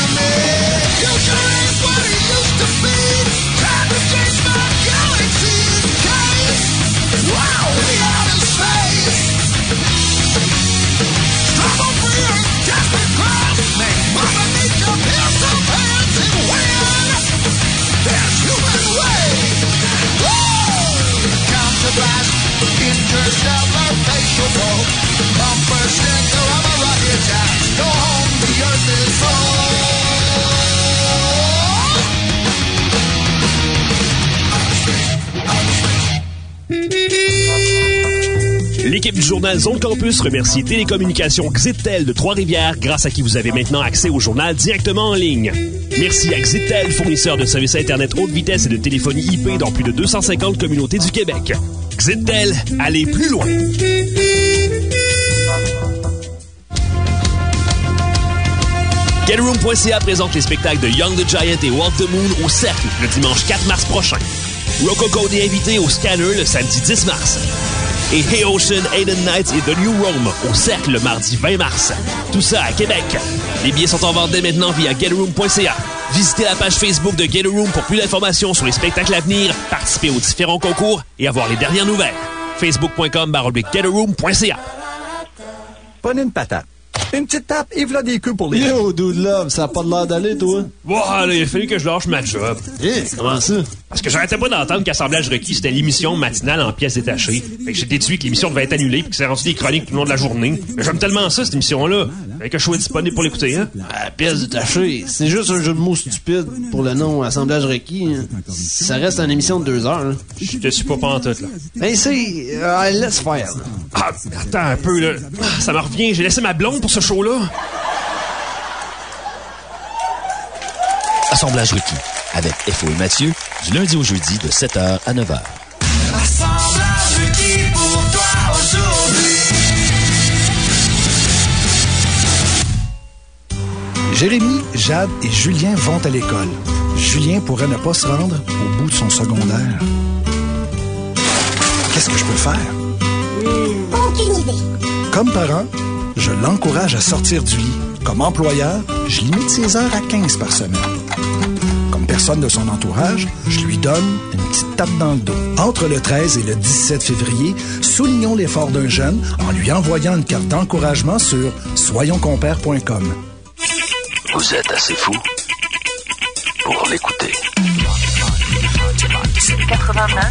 L'équipe du journal Zone Campus remercie Télécommunications Xitel de Trois-Rivières, grâce à qui vous avez maintenant accès au journal directement en ligne. Merci à Xitel, fournisseur de services Internet haute vitesse et de téléphonie IP dans plus de 250 communautés du Québec. Xitel, allez plus loin! GetRoom.ca présente les spectacles de Young the Giant et Walk the Moon au Cercle le dimanche 4 mars prochain. Rococo est invité au Scanner le samedi 10 mars. Et Hey Ocean, Aiden Nights et The New Rome au Cercle le mardi 20 mars. Tout ça à Québec. Les billets sont en vente dès maintenant via GetRoom.ca. Visitez la page Facebook de Get a Room pour plus d'informations sur les spectacles à venir, participer aux différents concours et avoir les dernières nouvelles. Facebook.com baroblique getaroom.ca. Prenez une patate. Une petite tape et voilà des queues pour les... Yo, dude love, ça a pas de l'air d'aller, toi? Voilà, il a fallu que je lâche ma job. Eh, comment ça? Parce que j'arrêtais pas d'entendre qu'Assemblage requis, c'était l'émission matinale en pièces détachées. Fait que j'ai déduit que l'émission devait être annulée puis que c'est rendu des chroniques tout le long de la journée. Mais j'aime tellement ça, cette émission-là. Fait que je sois disponible pour l'écouter, hein. Ah, pièce détachée, c'est juste un jeu de mots stupide pour le nom Assemblage requis. hein. Ça reste une émission de deux heures. hein. Je te suis pas pantoute, là. Ben, c'est... euh, laisse faire. Ah, attends un peu, là. Ah, Ça me revient, j'ai laissé ma blonde pour ce show-là? Assemblage requis avec FO et Mathieu du lundi au jeudi de 7h à 9h. Assemblage requis pour toi aujourd'hui. Jérémy, Jade et Julien vont à l'école. Julien pourrait ne pas se rendre au bout de son secondaire. Qu'est-ce que je peux faire? Aucune idée. Comme parent, je l'encourage à sortir du lit. Comme employeur, je limite ses heures à 15 par semaine. Comme personne de son entourage, je lui donne une petite tape dans le dos. Entre le 13 et le 17 février, soulignons l'effort d'un jeune en lui envoyant une carte d'encouragement sur soyonscompères.com. Vous êtes assez fou pour l'écouter. 89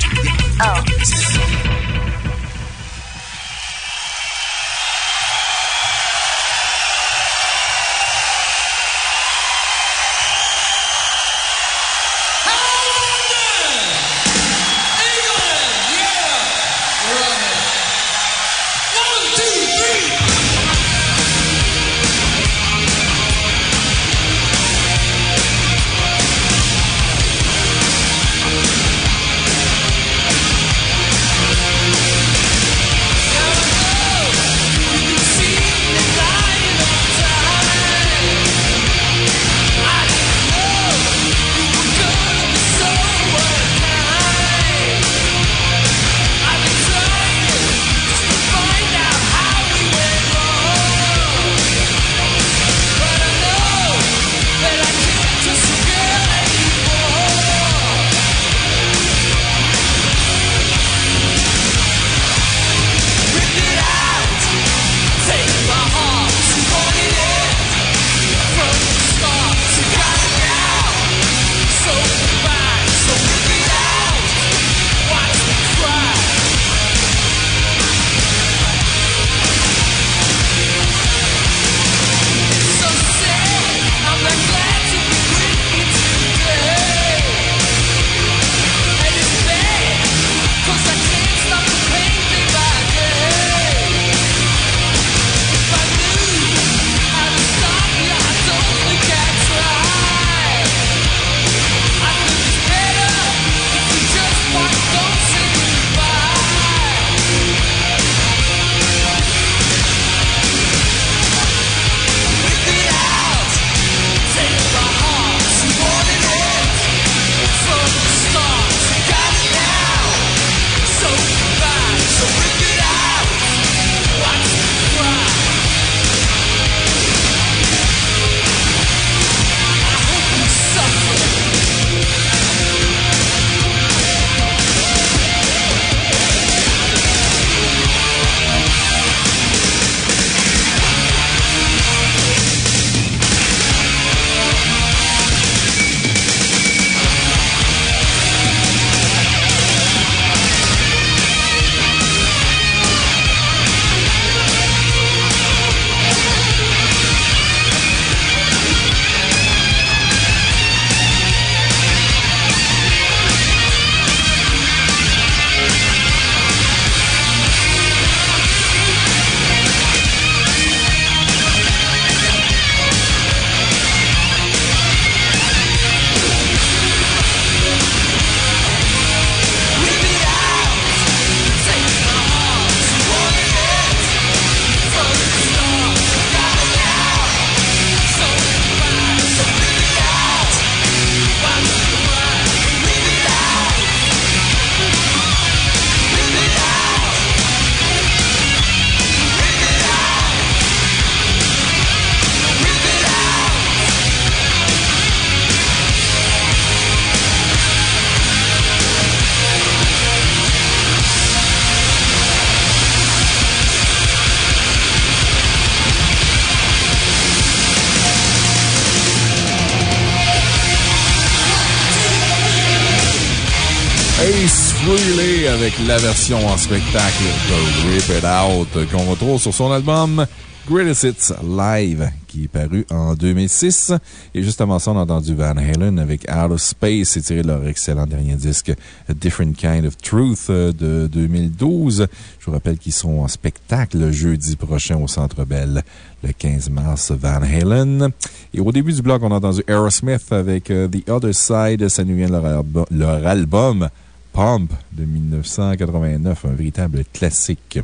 avec la version en spectacle de Rip It Out qu'on retrouve sur son album Greatest Hits Live qui est paru en 2006. Et juste avant ça, on a entendu Van Halen avec Out of Space, c'est tiré de leur excellent dernier disque A Different Kind of Truth de 2012. Je vous rappelle qu'ils seront en spectacle jeudi prochain au Centre Bell le 15 mars, Van Halen. Et au début du bloc, on a entendu Aerosmith avec euh, The Other Side. Ça nous vient de leur, leur album Pump de 1989, un véritable classique.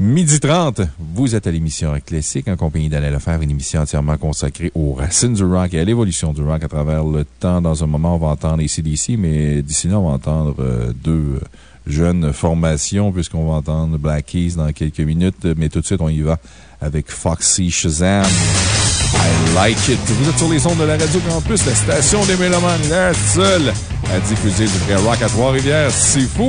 Midi 30, vous êtes à l'émission Classique en compagnie d'Alain Lefebvre, une émission entièrement consacrée aux racines du rock et à l'évolution du rock à travers le temps. Dans un moment, on va entendre ACDC, mais d'ici là, on va entendre euh, deux jeunes formations puisqu'on va entendre Black Keys dans quelques minutes. Mais tout de suite, on y va avec Foxy Shazam. I like it. Vous êtes sur les ondes de la Radio Campus, la station des Mélomanes, la seule à diffuser du vrai rock à Trois-Rivières. C'est fou!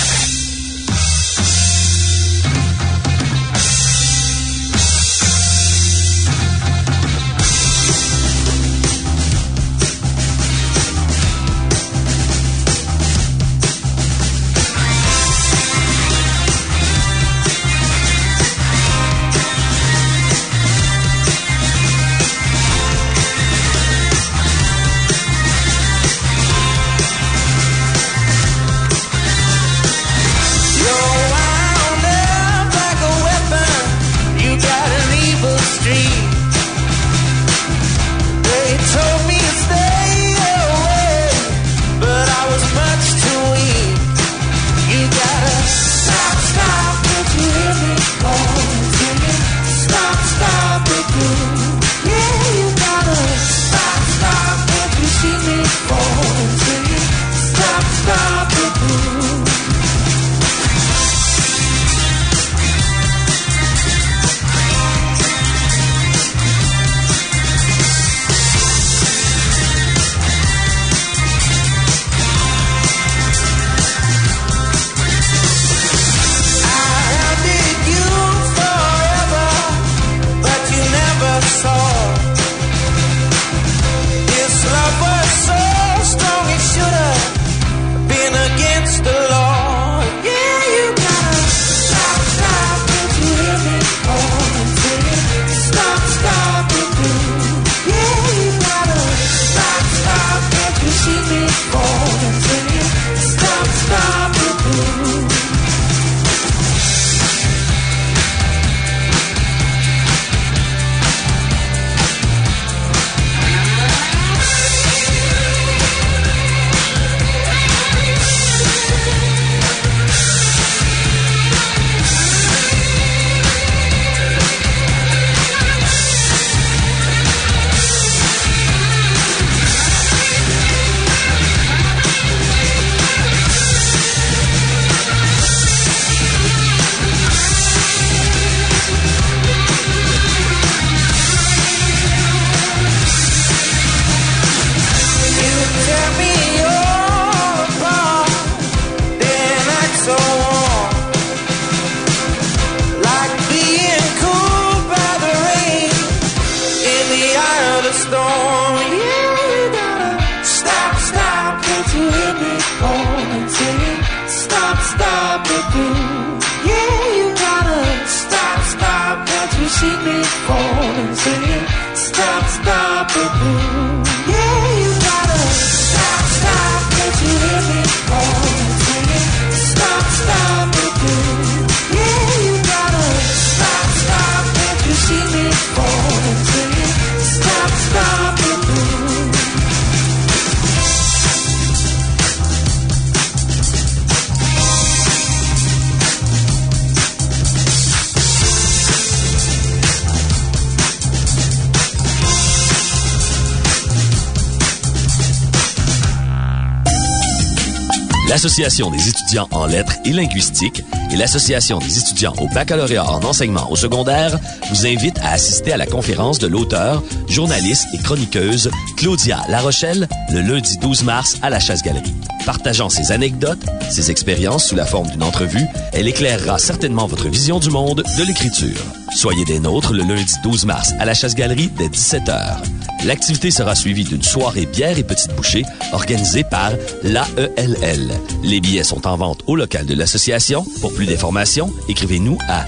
l'Association des étudiants en lettres et linguistique et l'Association des étudiants au baccalauréat en enseignement au secondaire vous invitent à assister à la conférence de l'auteur, journaliste et chroniqueuse Claudia Larochelle le lundi 12 mars à la Chasse-Galerie. Partageant ses anecdotes, ses expériences sous la forme d'une entrevue, elle éclairera certainement votre vision du monde de l'écriture. Soyez des nôtres le lundi 12 mars à la Chasse-Galerie dès 17h. L'activité sera suivie d'une soirée bière et petites bouchées organisée par l'AELL. Les billets sont en vente au local de l'association. Pour plus d'informations, écrivez-nous à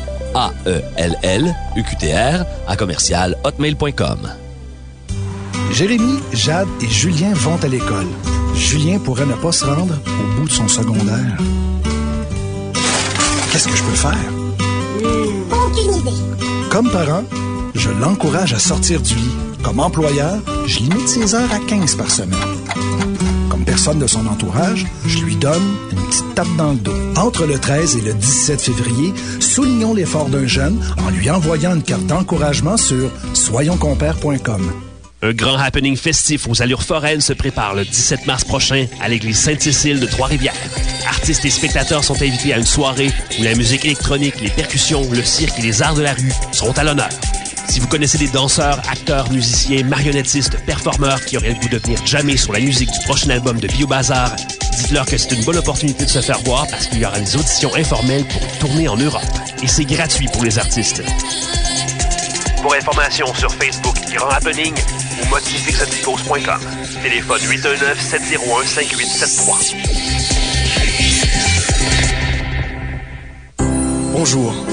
AELL, UQTR, à commercial hotmail.com. Jérémy, Jade et Julien vont à l'école. Julien pourrait ne pas se rendre au bout de son secondaire. Qu'est-ce que je peux faire? Aucune idée. Comme parent, je l'encourage à sortir du lit. Comme employeur, je limite ses heures à 15 par semaine. Comme personne de son entourage, je lui donne une petite tape dans le dos. Entre le 13 et le 17 février, soulignons l'effort d'un jeune en lui envoyant une carte d'encouragement sur soyonscompères.com. Un grand happening festif aux allures foraines se prépare le 17 mars prochain à l'église Sainte-Cécile de Trois-Rivières. Artistes et spectateurs sont invités à une soirée où la musique électronique, les percussions, le cirque et les arts de la rue seront à l'honneur. Si vous connaissez des danseurs, acteurs, musiciens, marionnettistes, performeurs qui auraient le goût de venir jammer sur la musique du prochain album de Bio Bazar, dites-leur que c'est une bonne opportunité de se faire voir parce qu'il y aura des auditions informelles pour une tournée en Europe. Et c'est gratuit pour les artistes. Pour information sur Facebook Grand Happening ou motifexoticos.com. Téléphone 819-701-5873. Bonjour,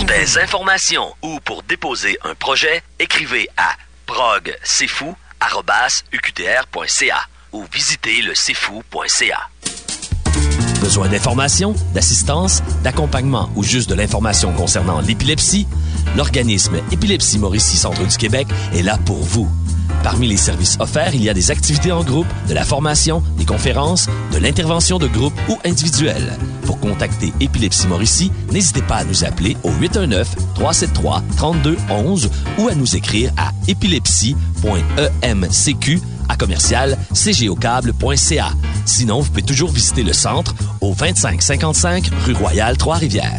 Pour des informations ou pour déposer un projet, écrivez à progcfou.uqtr.ca ou visitez le cfou.ca. Besoin d'informations, d'assistance, d'accompagnement ou juste de l'information concernant l'épilepsie? L'organisme Épilepsie Mauricie Centre du Québec est là pour vous. Parmi les services offerts, il y a des activités en groupe, de la formation, des conférences, de l'intervention de groupe ou individuelle. Pour contacter Épilepsie Mauricie, n'hésitez pas à nous appeler au 819-373-3211 ou à nous écrire à épilepsie.emcq à commercial cgocable.ca. Sinon, vous pouvez toujours visiter le centre au 2555 rue Royale Trois-Rivières.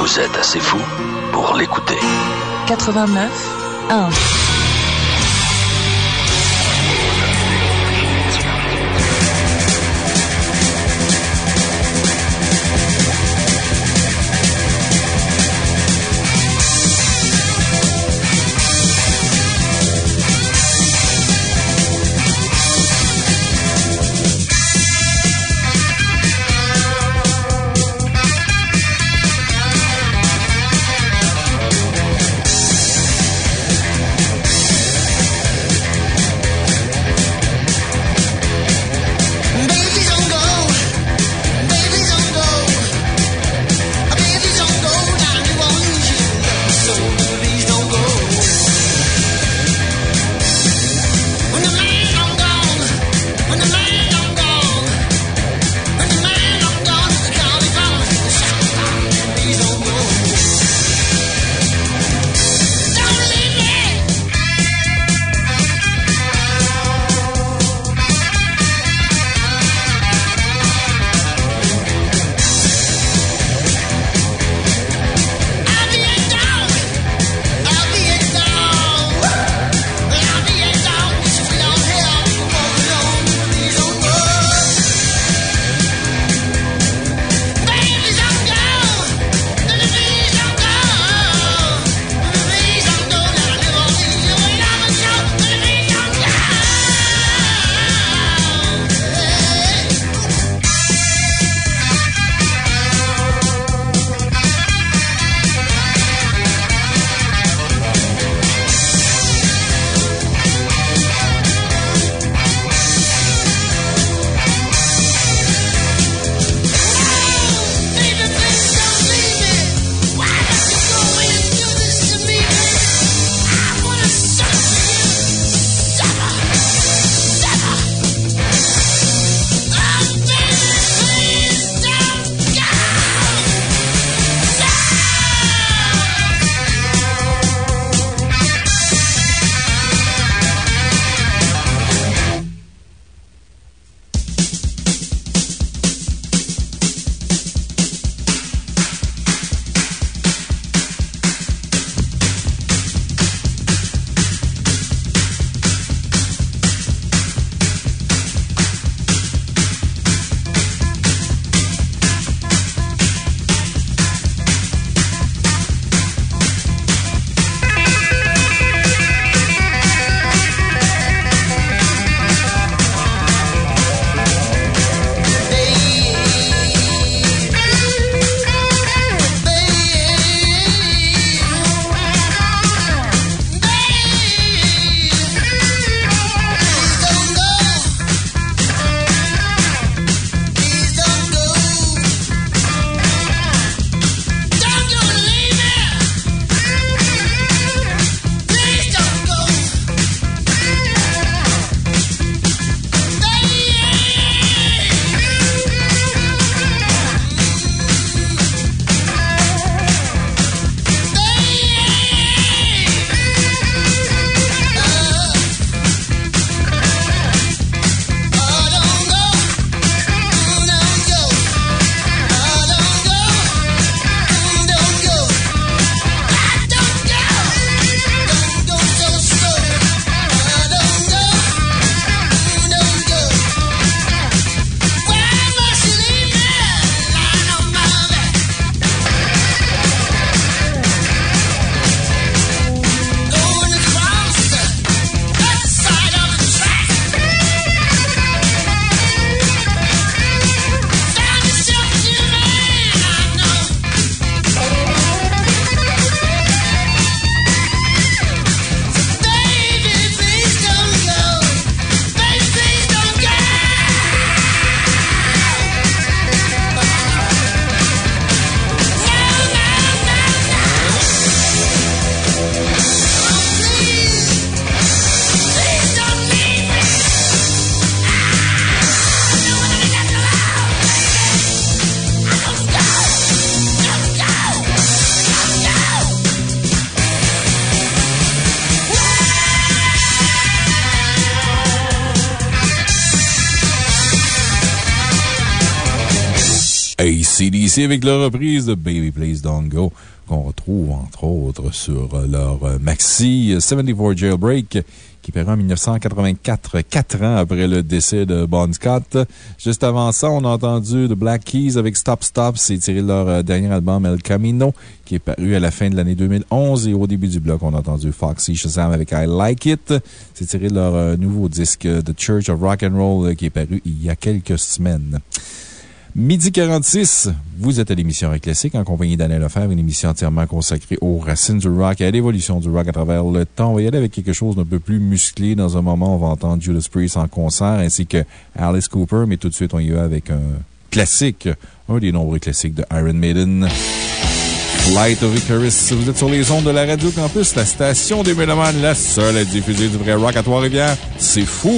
Vous êtes assez fou pour l'écouter. 89 1. Avec la reprise de Baby Please Don't Go, qu'on retrouve entre autres sur leur euh, maxi 74 Jailbreak, qui paru en 1984, quatre ans après le décès de Bon Scott. Juste avant ça, on a entendu The Black Keys avec Stop Stop. C'est tiré de leur euh, dernier album El Camino, qui est paru à la fin de l'année 2011. Et au début du bloc, on a entendu Foxy Shazam avec I Like It. C'est tiré de leur euh, nouveau disque The Church of Rock and Roll, qui est paru il y a quelques semaines. Midi 46, vous êtes à l'émission Rock Classique en compagnie d'Alain Lefebvre, une émission entièrement consacrée aux racines du rock et à l'évolution du rock à travers le temps. On va y aller avec quelque chose d'un peu plus musclé. Dans un moment, on va entendre Judas Priest en concert ainsi que Alice Cooper, mais tout de suite, on y va avec un classique, un des nombreux classiques de Iron Maiden. Flight of Icarus. Vous êtes sur les ondes de la Radio Campus, la station des Mélomanes, la seule à diffuser du vrai rock à Trois-Rivières. C'est fou!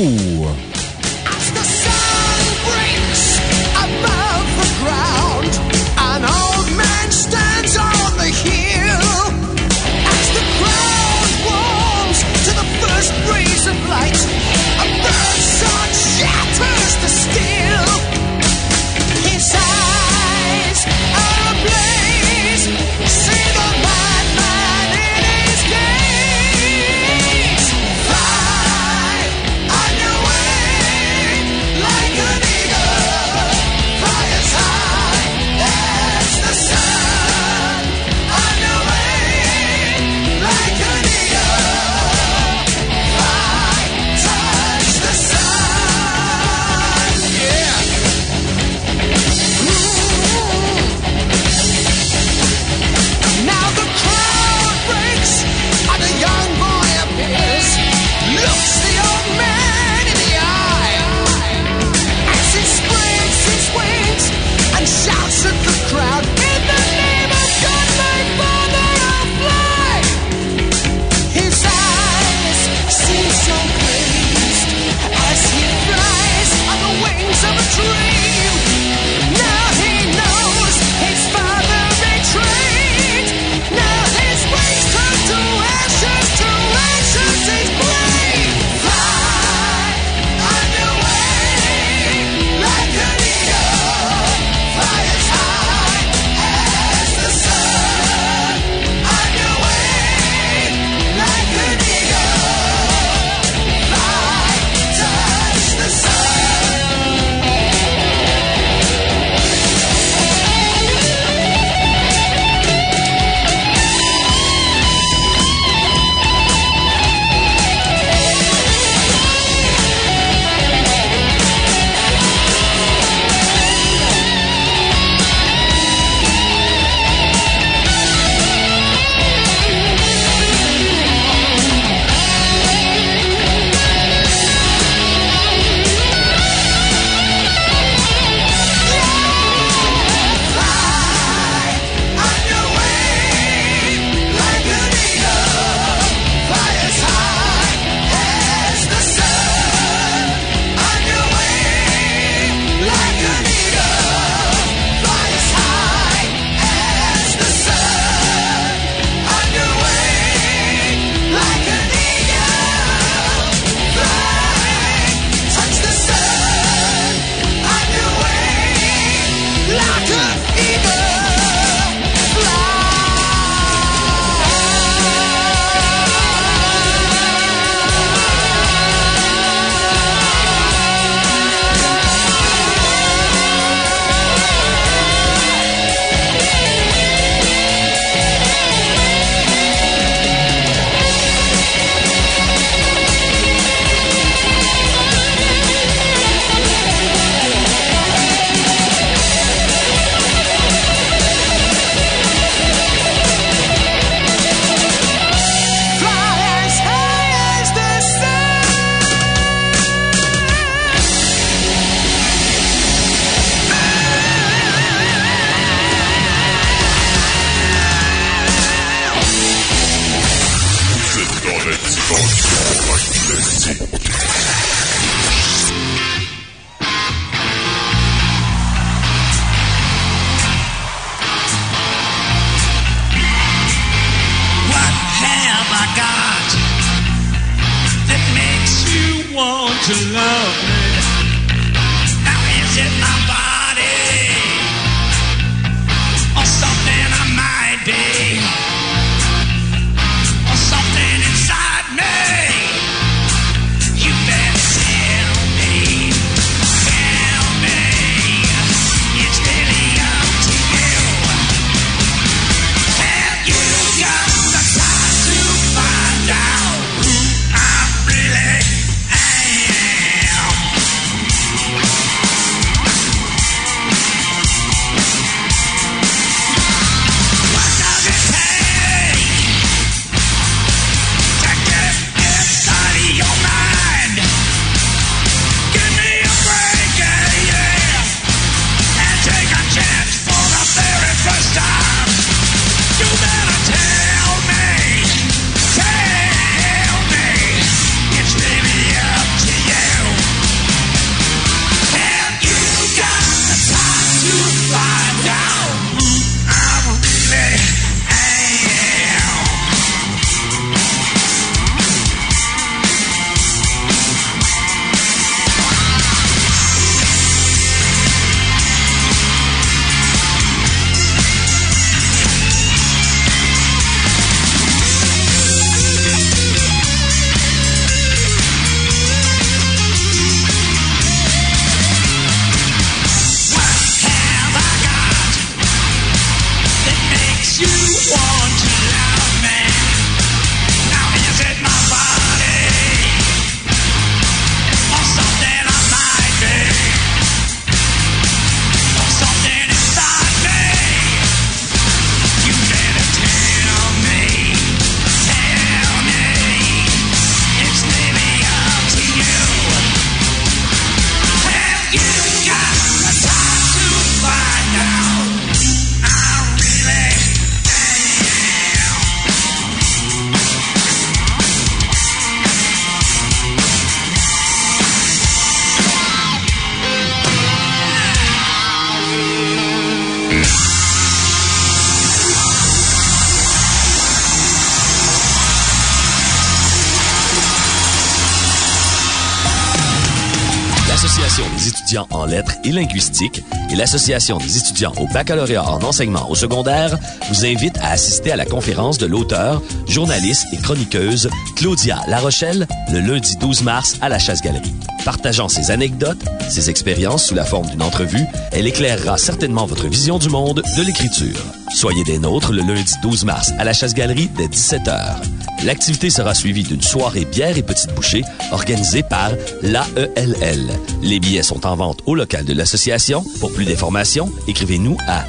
Linguistique et l'Association des étudiants au baccalauréat en enseignement au secondaire vous invitent à assister à la conférence de l'auteur, journaliste et chroniqueuse Claudia Larochelle le lundi 12 mars à la Chasse-Galerie. Partageant ses anecdotes, ses expériences sous la forme d'une entrevue, elle éclairera certainement votre vision du monde de l'écriture. Soyez des nôtres le lundi 12 mars à la Chasse-Galerie dès 17h. L'activité sera suivie d'une soirée bière et petites bouchées organisée par l'AELL. Les billets sont en vente au local de l'association. Pour plus d'informations, écrivez-nous à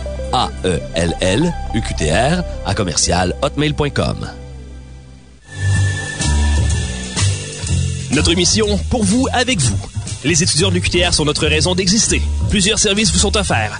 E AELL, UQTR, à commercial hotmail.com. Notre mission, pour vous, avec vous. Les étudiants de l'UQTR sont notre raison d'exister. Plusieurs services vous sont offerts.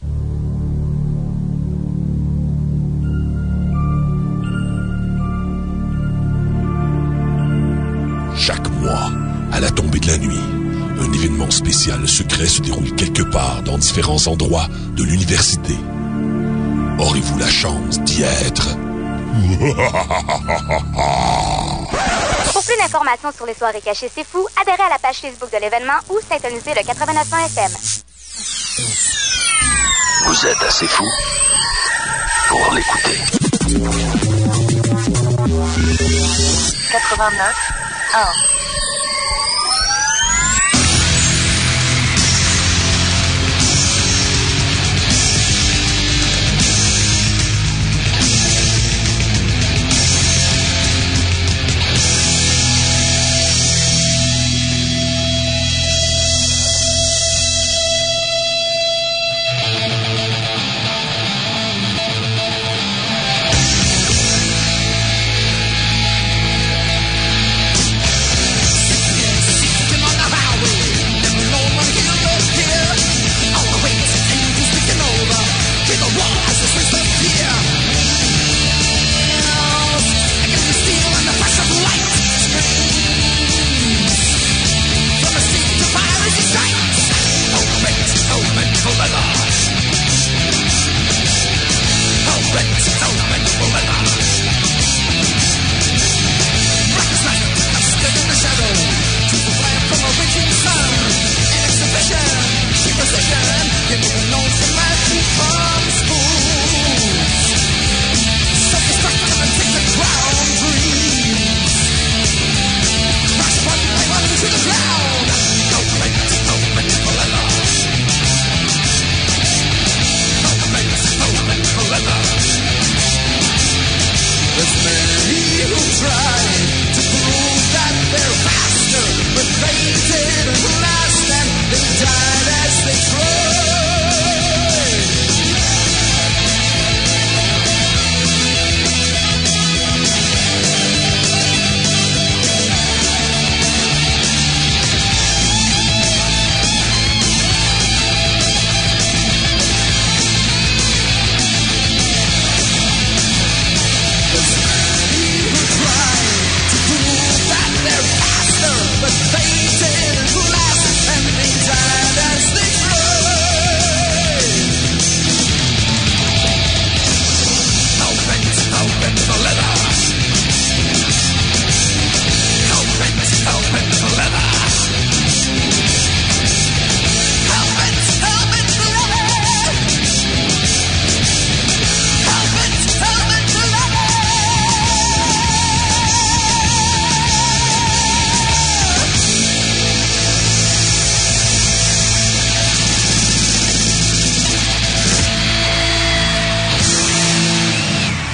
spécial secret se déroule quelque part dans différents endroits de l'université. Aurez-vous la chance d'y être? Pour plus d'informations sur les soirées cachées C'est Fou, adhérez à la page Facebook de l'événement ou synthonisez le 89.1 FM. Vous êtes assez fou pour l'écouter. 89 1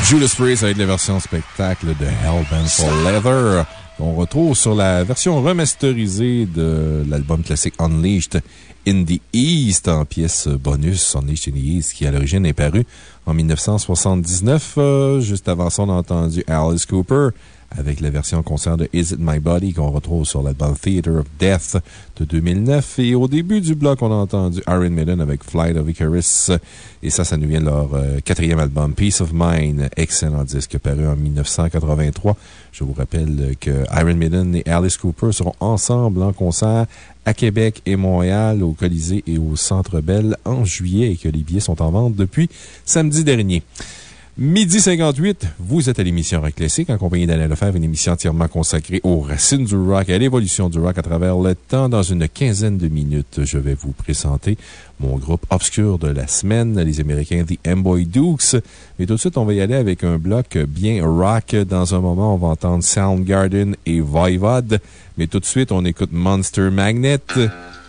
Judas Priest avec la version spectacle de Hellbent for Leather, qu'on retrouve sur la version remasterisée de l'album classique Unleashed in the East, en pièce bonus Unleashed in the East, qui à l'origine est paru en 1979. Euh, juste avant ça, on a entendu Alice Cooper avec la version concert de Is It My Body qu'on retrouve sur l'album Theater of Death de 2009. Et au début du bloc, on a entendu Iron Maiden avec Flight of Icarus. Et ça, ça nous vient de leur euh, quatrième album, Peace of Mind. Excellent disque paru en 1983. Je vous rappelle que Iron Maiden et Alice Cooper seront ensemble en concert à Québec et Montréal, au Colisée et au Centre Bell en juillet et que les billets sont en vente depuis samedi dernier. Midi 58, vous êtes à l'émission Rock Classique en compagnie d'Alain Lefebvre, une émission entièrement consacrée aux racines du rock et à l'évolution du rock à travers le temps. Dans une quinzaine de minutes, je vais vous présenter mon groupe obscur de la semaine, les Américains The Amboy Dukes. Mais tout de suite, on va y aller avec un bloc bien rock. Dans un moment, on va entendre Soundgarden et Voivod. Mais tout de suite, on écoute Monster Magnet.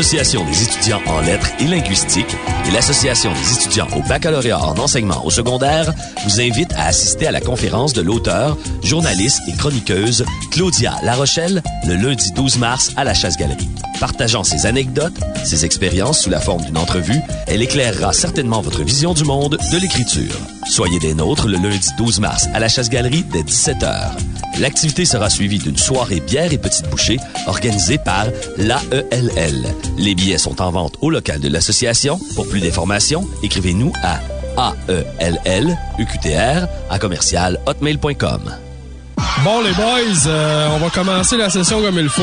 l'Association des étudiants en lettres et linguistique et l'Association des étudiants au baccalauréat en enseignement au secondaire vous invitent à assister à la conférence de l'auteur, journaliste et chroniqueuse Claudia Larochelle le lundi 12 mars à la Chasse-Galerie. Partageant ses anecdotes, ses expériences sous la forme d'une entrevue, elle éclairera certainement votre vision du monde de l'écriture. Soyez des nôtres le lundi 12 mars à la Chasse-Galerie dès 17h. L'activité sera suivie d'une soirée bière et petites bouchées organisée par l'AELL. Les billets sont en vente au local de l'association. Pour plus d'informations, écrivez-nous à AELL, UQTR, à commercial hotmail.com. Bon, les boys, euh, on va commencer la session comme il faut.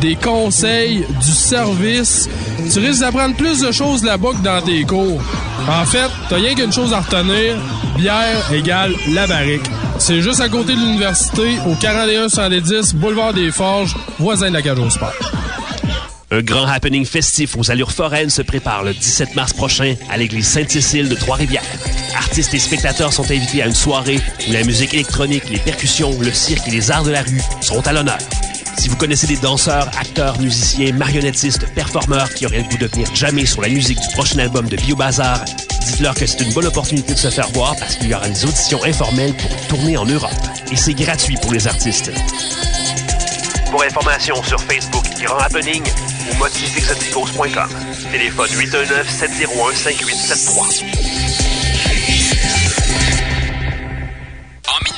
des conseils, du service. Tu risques d'apprendre plus de choses là-bas que dans tes cours. En fait, t'as rien qu'une chose à retenir. Bière égale la barrique. C'est juste à côté de l'université, au 4110 Boulevard des Forges, voisin de la Cage au Sport. Un grand happening festif aux allures foraines se prépare le 17 mars prochain à l'église Sainte-Cécile de Trois-Rivières. Artistes et spectateurs sont invités à une soirée où la musique électronique, les percussions, le cirque et les arts de la rue seront à l'honneur. Si vous connaissez des danseurs, acteurs, musiciens, marionnettistes, performeurs qui auraient le goût de venir jamais sur la musique du prochain album de Biobazar, dites-leur que c'est une bonne opportunité de se faire voir parce qu'il y aura des auditions informelles pour une tournée en Europe. Et c'est gratuit pour les artistes. Pour information sur Facebook Grand Happening ou motifexoticos.com. Téléphone 819-701-5873. En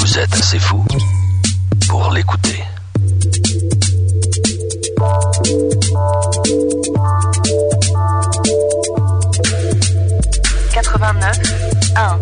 Vous êtes assez fou pour l'écouter. un.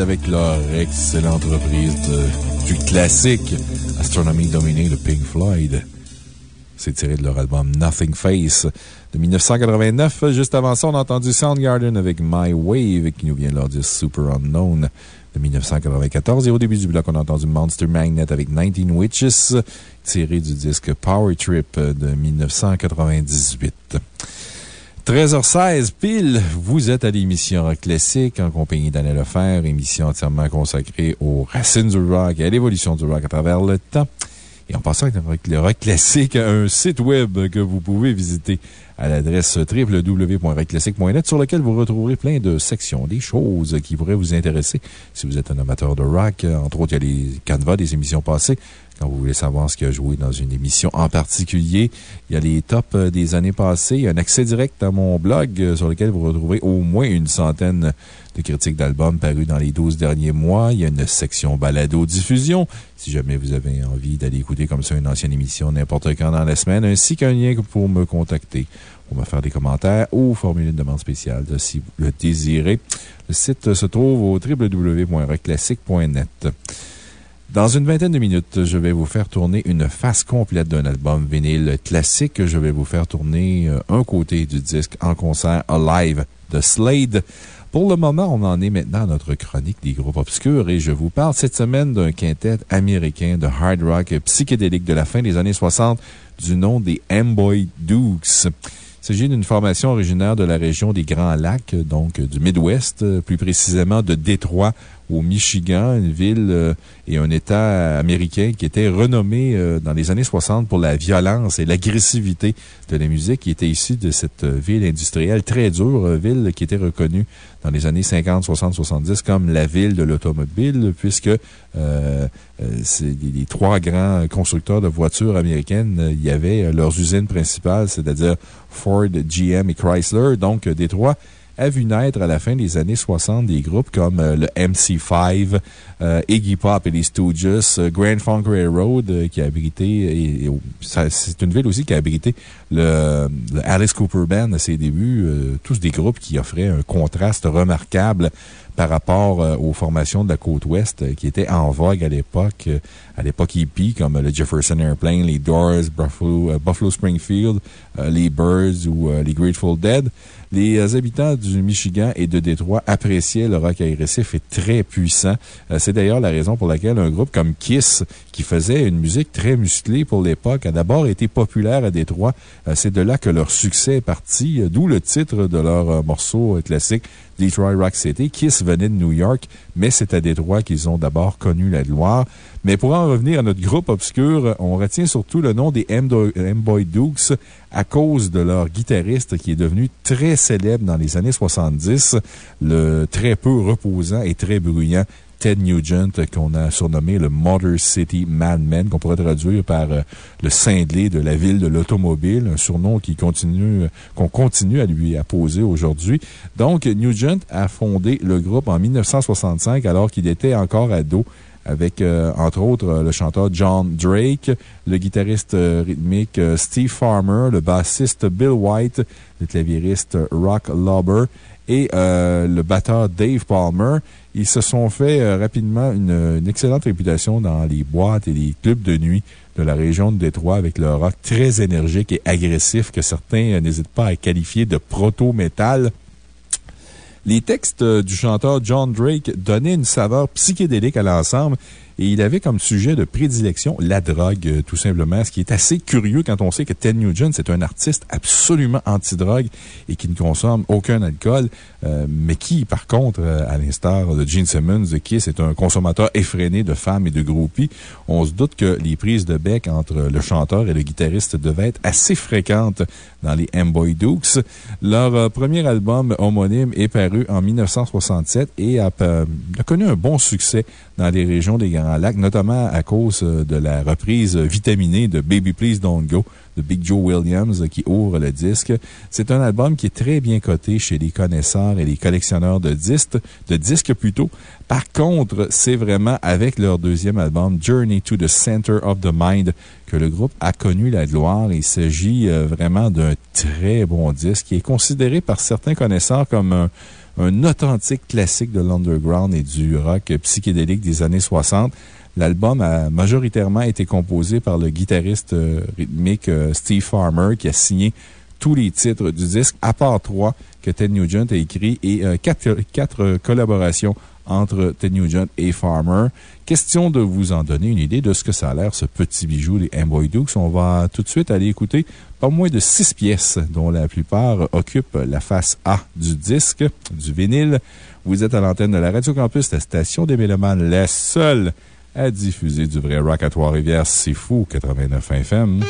Avec leur excellente reprise du classique Astronomy Dominée de Pink Floyd. C'est tiré de leur album Nothing Face de 1989. Juste avant ça, on a entendu Soundgarden avec My Wave qui nous vient de leur disque Super Unknown de 1994. Et au début du bloc, on a entendu Monster Magnet avec 19 Witches tiré du disque Power Trip de 1998. 13h16 pile, vous êtes à l'émission Rock Classique en compagnie d'Anna Lefer, émission entièrement consacrée aux racines du rock et à l'évolution du rock à travers le temps. Et en passant avec le rock- classique, un site web que vous pouvez visiter à l'adresse www.rockclassique.net sur lequel vous retrouverez plein de sections, des choses qui pourraient vous intéresser si vous êtes un amateur de rock. Entre autres, il y a les canevas des émissions passées vous voulez savoir ce qui a joué dans une émission en particulier. Il y a les tops euh, des années passées. Il y a un accès direct à mon blog euh, sur lequel vous retrouverez au moins une centaine de critiques d'albums parus dans les 12 derniers mois. Il y a une section balado-diffusion. Si jamais vous avez envie d'aller écouter comme ça une ancienne émission n'importe quand dans la semaine, ainsi qu'un lien pour me contacter, pour me faire des commentaires ou formuler une demande spéciale si vous le désirez. Le site se trouve au www.rockclassique.net. Dans une vingtaine de minutes, je vais vous faire tourner une face complète d'un album vinyle classique. Je vais vous faire tourner euh, un côté du disque en concert Alive de Slade. Pour le moment, on en est maintenant à notre chronique des groupes obscurs et je vous parle cette semaine d'un quintet américain de hard rock psychédélique de la fin des années 60 du nom des Amboy Dukes. Il s'agit d'une formation originaire de la région des Grands Lacs, donc du Midwest, euh, plus précisément de Détroit, au Michigan, une ville euh, et un État américain qui était renommé euh, dans les années 60 pour la violence et l'agressivité de la musique, qui était issue de cette euh, ville industrielle très dure, ville qui était reconnue dans les années 50, 60, 70 comme la ville de l'automobile, puisque les, trois grands constructeurs de voitures américaines, y avait leurs usines principales, c'est-à-dire Ford, GM et Chrysler. Donc, euh, Détroit a vu naître à la fin des années 60 des groupes comme euh, le MC5, euh, Iggy Pop et les Stooges, euh, Grand Funk Railroad qui a abrité, c'est une ville aussi qui a abrité le, Alice Cooper Band à ses débuts, tous des groupes qui offraient un contraste remarquable par rapport aux formations de la côte ouest qui étaient en vogue à l'époque, à l'époque hippie, comme le Jefferson Airplane, les Doors, Buffalo, Springfield, les Birds ou les Grateful Dead. Les euh, habitants du Michigan et de Détroit appréciaient le rock agressif et très puissant. Euh, C'est d'ailleurs la raison pour laquelle un groupe comme Kiss, qui faisait une musique très musclée pour l'époque, a d'abord été populaire à Détroit. Euh, C'est de là que leur succès est parti, d'où le titre de leur morceau classique, Detroit Rock City. Kiss venait de New York, mais c'est à Détroit qu'ils ont d'abord connu la gloire. Mais pour en revenir à notre groupe obscur, on retient surtout le nom des M-Boy Dukes à cause de leur guitariste qui est devenu très célèbre dans les années 70, le très peu reposant et très bruyant Ted Nugent, qu'on a surnommé le Motor City Madman, qu'on pourrait traduire par euh, le cinglé de la ville de l'automobile, un surnom qui continue, qu'on continue à lui apposer aujourd'hui. Donc, Nugent a fondé le groupe en 1965 alors qu'il était encore ado avec, euh, entre autres, euh, le chanteur John Drake, le guitariste rythmique Steve Farmer, le bassiste Bill White, le claviériste Rock Lauber et le batteur Dave Palmer. Ils se sont fait euh, rapidement une, excellente réputation dans les boîtes et les clubs de nuit de la région de Détroit avec leur rock très énergique et agressif que certains euh, n'hésitent pas à qualifier de proto-metal. Les textes euh, du chanteur John Drake donnaient une saveur psychédélique à l'ensemble. Et il avait comme sujet de prédilection la drogue, euh, tout simplement. Ce qui est assez curieux quand on sait que Ted Nugent, c'est un artiste absolument anti-drogue et qui ne consomme aucun alcool, euh, mais qui, par contre, euh, à l'instar de Gene Simmons Kiss, est un consommateur effréné de femmes et de groupies. On se doute que les prises de bec entre le chanteur et le guitariste devaient être assez fréquentes dans les M-Boy Dukes. Leur premier album homonyme est paru en 1967 et a connu un bon succès dans les régions des Grands Lacs, notamment à cause euh, de la reprise vitaminée de Baby Please Don't Go de Big Joe Williams qui ouvre le disque. C'est un album qui est très bien coté chez les connaisseurs et les collectionneurs de disques, de disques plutôt. Par contre, c'est vraiment avec leur deuxième album, Journey to the Center of the Mind, que le groupe a connu la gloire. Il s'agit euh, vraiment d'un très bon disque qui est considéré par certains connaisseurs comme un, un authentique classique de l'underground et du rock psychédélique des années 60. L'album a majoritairement été composé par le guitariste euh, rythmique euh, Steve Farmer qui a signé tous les titres du disque, à part trois que Ted Nugent a écrit et euh, quatre, collaborations entre Ted Nugent et Farmer. Question de vous en donner une idée de ce que ça a l'air, ce petit bijou des Amboy Dukes. On va tout de suite aller écouter pas moins de six pièces, dont la plupart occupent la face A du disque, du vinyle. Vous êtes à l'antenne de la Radio Campus, la station des Mélomanes, la seule à diffuser du vrai rock à Trois-Rivières. C'est fou, 89 FM.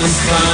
With us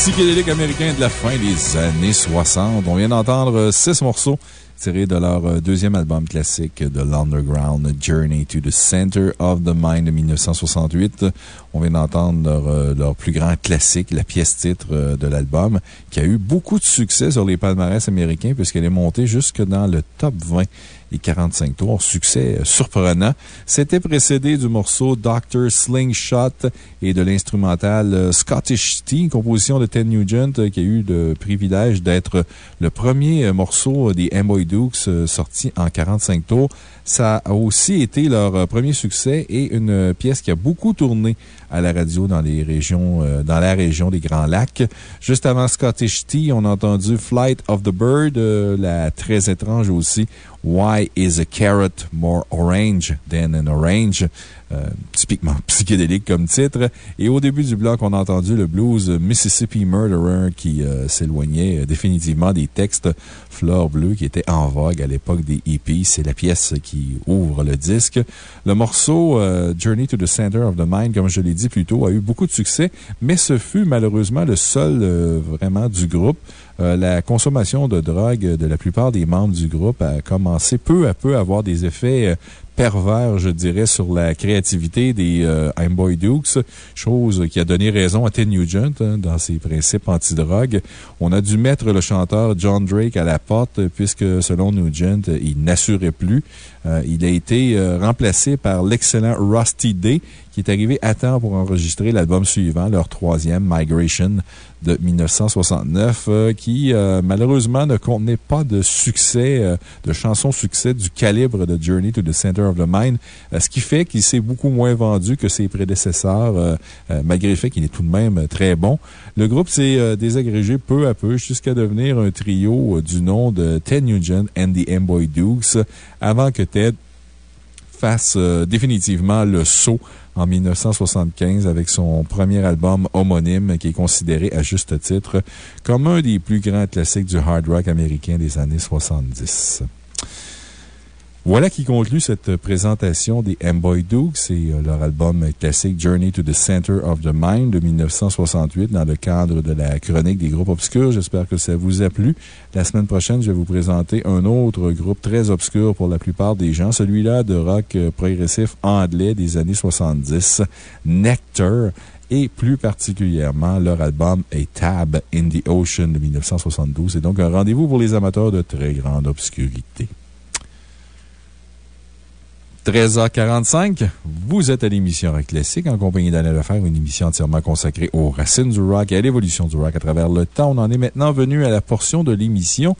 psychédélique américain de la fin des années 60. On vient d'entendre euh, six morceaux tirés de leur euh, deuxième album classique de l'Underground Journey to the Center of the Mind de 1968. On vient d'entendre leur, euh, leur plus grand classique, la pièce titre euh, de l'album, qui a eu beaucoup de succès sur les palmarès américains puisqu'elle est montée jusque dans le top 20 et 45 tours. Succès euh, surprenant. C'était précédé du morceau Dr. Slingshot et de l'instrumental Scottish Tea, composition de Ted Nugent, qui a eu le privilège d'être le premier morceau des Amboy Dukes euh, sorti en 45 tours. Ça a aussi été leur premier succès et une pièce qui a beaucoup tourné à la radio dans les régions, euh, dans la région des Grands Lacs. Juste avant Scottish Tea, on a entendu Flight of the Bird, euh, la très étrange aussi Why is a carrot more orange than an orange? Euh, typiquement psychédélique comme titre. Et au début du bloc, on a entendu le blues Mississippi Murderer qui euh, s'éloignait euh, définitivement des textes Fleur Bleue qui étaient en vogue à l'époque des hippies. C'est la pièce qui ouvre le disque. Le morceau Journey to the Center of the Mind, comme je l'ai dit plus tôt, a eu beaucoup de succès, mais ce fut malheureusement le seul vraiment du groupe. La consommation de drogue de la plupart des membres du groupe a commencé peu à peu à avoir des effets pervers, je dirais, sur la créativité des euh, Boy Dukes, chose qui a donné raison à Ted Nugent hein, dans ses principes anti-drogue. On a dû mettre le chanteur John Drake à la porte puisque, selon Nugent, il n'assurait plus. Euh, il a été euh, remplacé par l'excellent Rusty Day, qui est arrivé à temps pour enregistrer l'album suivant, leur troisième, Migration, de 1969, euh, qui euh, malheureusement ne contenait pas de succès, euh, de chansons succès du calibre de Journey to the Center of the Mind, ce qui fait qu'il s'est beaucoup moins vendu que ses prédécesseurs, malgré le fait qu'il est tout de même très bon. Le groupe s'est désagrégé peu à peu jusqu'à devenir un trio du nom de Ted Nugent and the Amboy Dukes, avant que Ted fasse définitivement le saut en 1975 avec son premier album homonyme qui est considéré à juste titre comme un des plus grands classiques du hard rock américain des années 70. Voilà qui conclut cette présentation des M-Boy Dukes et euh, leur album classique Journey to the Center of the Mind de 1968 dans le cadre de la chronique des groupes obscurs. J'espère que ça vous a plu. La semaine prochaine, je vais vous présenter un autre groupe très obscur pour la plupart des gens, celui-là de rock euh, progressif anglais des années 70, Nectar et plus particulièrement leur album A Tab in the Ocean de 1972. C'est donc un rendez-vous pour les amateurs de très grande obscurité. 13h45, vous êtes à l'émission Rock Classique en compagnie d'Alain Lefebvre, une émission entièrement consacrée aux racines du rock et à l'évolution du rock à travers le temps. On en est maintenant venu à la portion de l'émission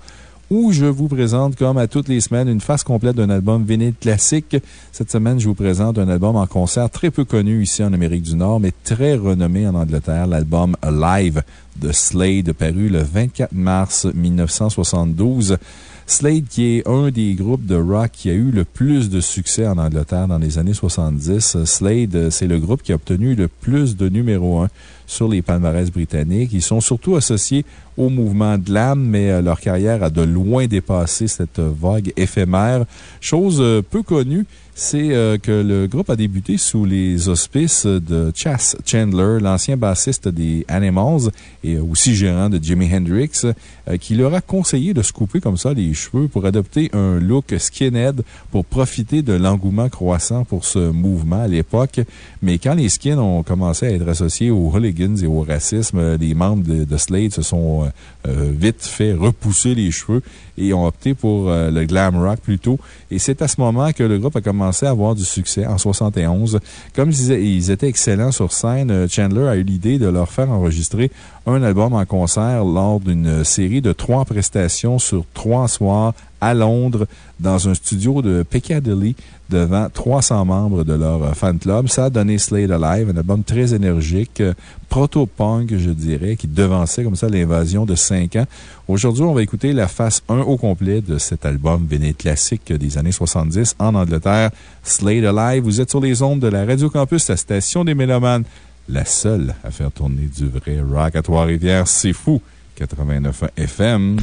où je vous présente, comme à toutes les semaines, une face complète d'un album vinyle classique. Cette semaine, je vous présente un album en concert très peu connu ici en Amérique du Nord, mais très renommé en Angleterre, l'album Live de Slade, paru le 24 mars 1972. Slade, qui est un des groupes de rock qui a eu le plus de succès en Angleterre dans les années 70. Slade, c'est le groupe qui a obtenu le plus de numéro 1 sur les palmarès britanniques. Ils sont surtout associés au mouvement glam, mais euh, leur carrière a de loin dépassé cette vague éphémère. Chose euh, peu connue, c'est euh, que le groupe a débuté sous les auspices de Chas Chandler, l'ancien bassiste des Animals et aussi gérant de Jimi Hendrix, qui leur a conseillé de se couper comme ça les cheveux pour adopter un look skinhead pour profiter de l'engouement croissant pour ce mouvement à l'époque. Mais quand les skins ont commencé à être associés aux hooligans et au racisme, les membres de, de Slade se sont euh, vite fait repousser les cheveux et ont opté pour euh, le glam rock plutôt. Et c'est à ce moment que le groupe a commencé à avoir du succès en 71. Comme ils étaient excellents sur scène, euh, Chandler a eu l'idée de leur faire enregistrer un album en concert lors d'une série de trois prestations sur trois soirs à Londres dans un studio de Piccadilly devant 300 membres de leur fan club. Ça a donné Slade Alive, un album très énergique, proto-punk, je dirais, qui devançait comme ça l'invasion de 5 ans. Aujourd'hui, on va écouter la face 1 au complet de cet album véné classique des années 70 en Angleterre, Slade Alive. Vous êtes sur les ondes de la Radio Campus, la station des Mélomanes, la seule à faire tourner du vrai rock à Trois-Rivières. C'est fou! 89 FM.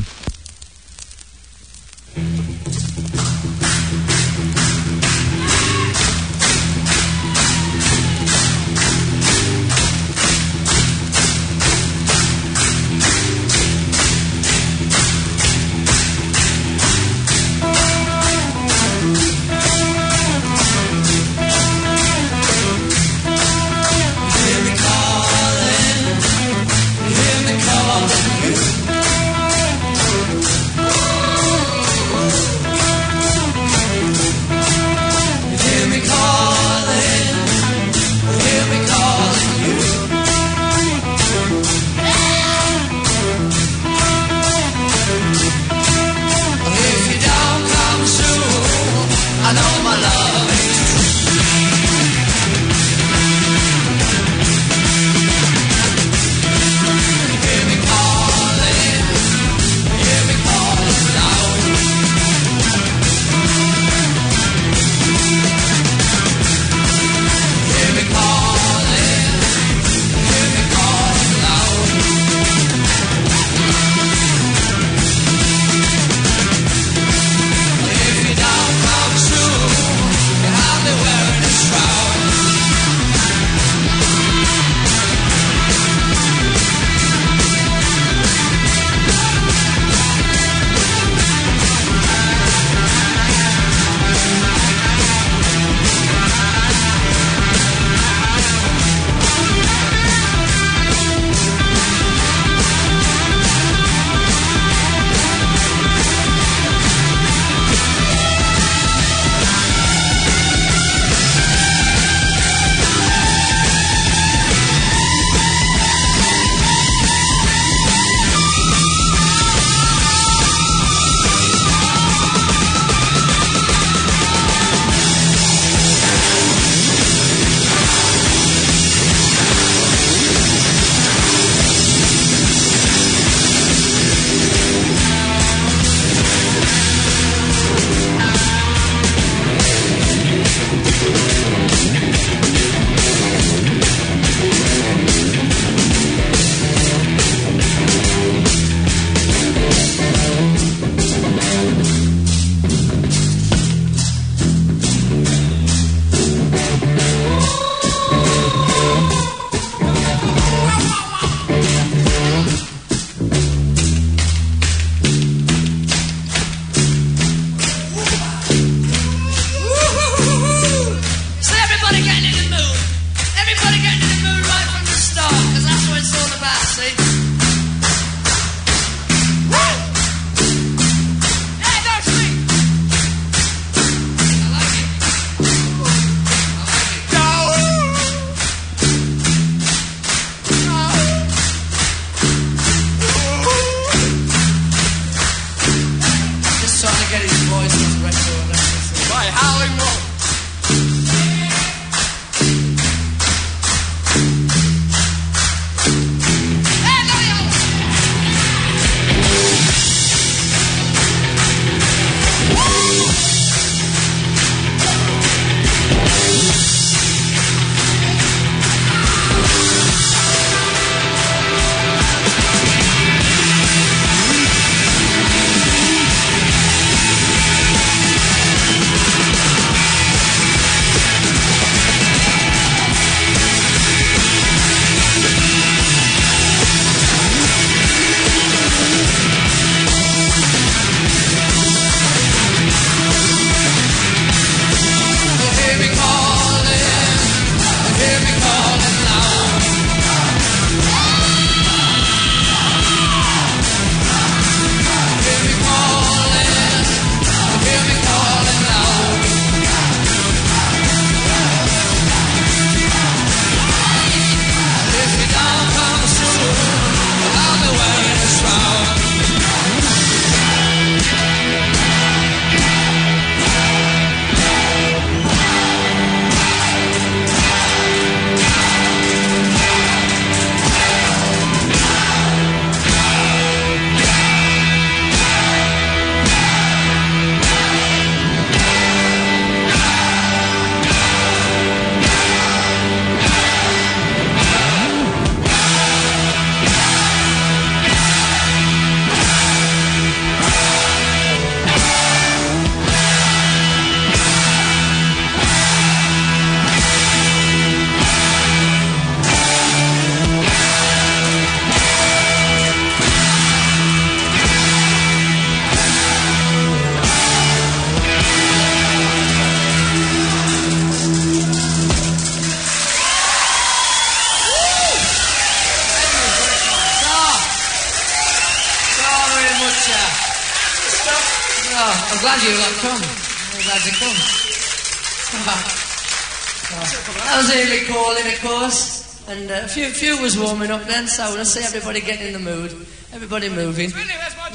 So Let's see everybody getting in the mood. Everybody moving.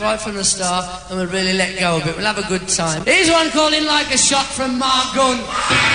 Right from the start, and we'll really let go of it. We'll have a good time. Here's one calling like a shot from Mark Gunn.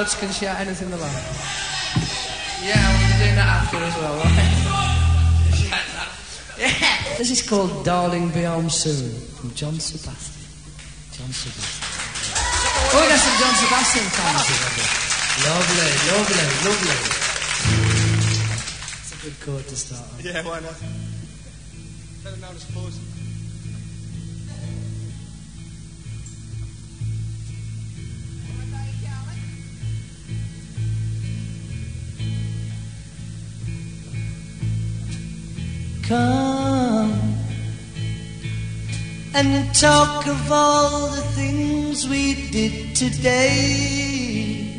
Louds can shout anything they like. Yeah, we'll be doing that after as well, right? yeah. This is called Darling Be Home Soon from John Sebastian. John Sebastian. Oh, we got some John Sebastian fans. Lovely, lovely, lovely. It's a good chord to start on. Yeah, why not? Better now, I suppose. talk of all the things we did today.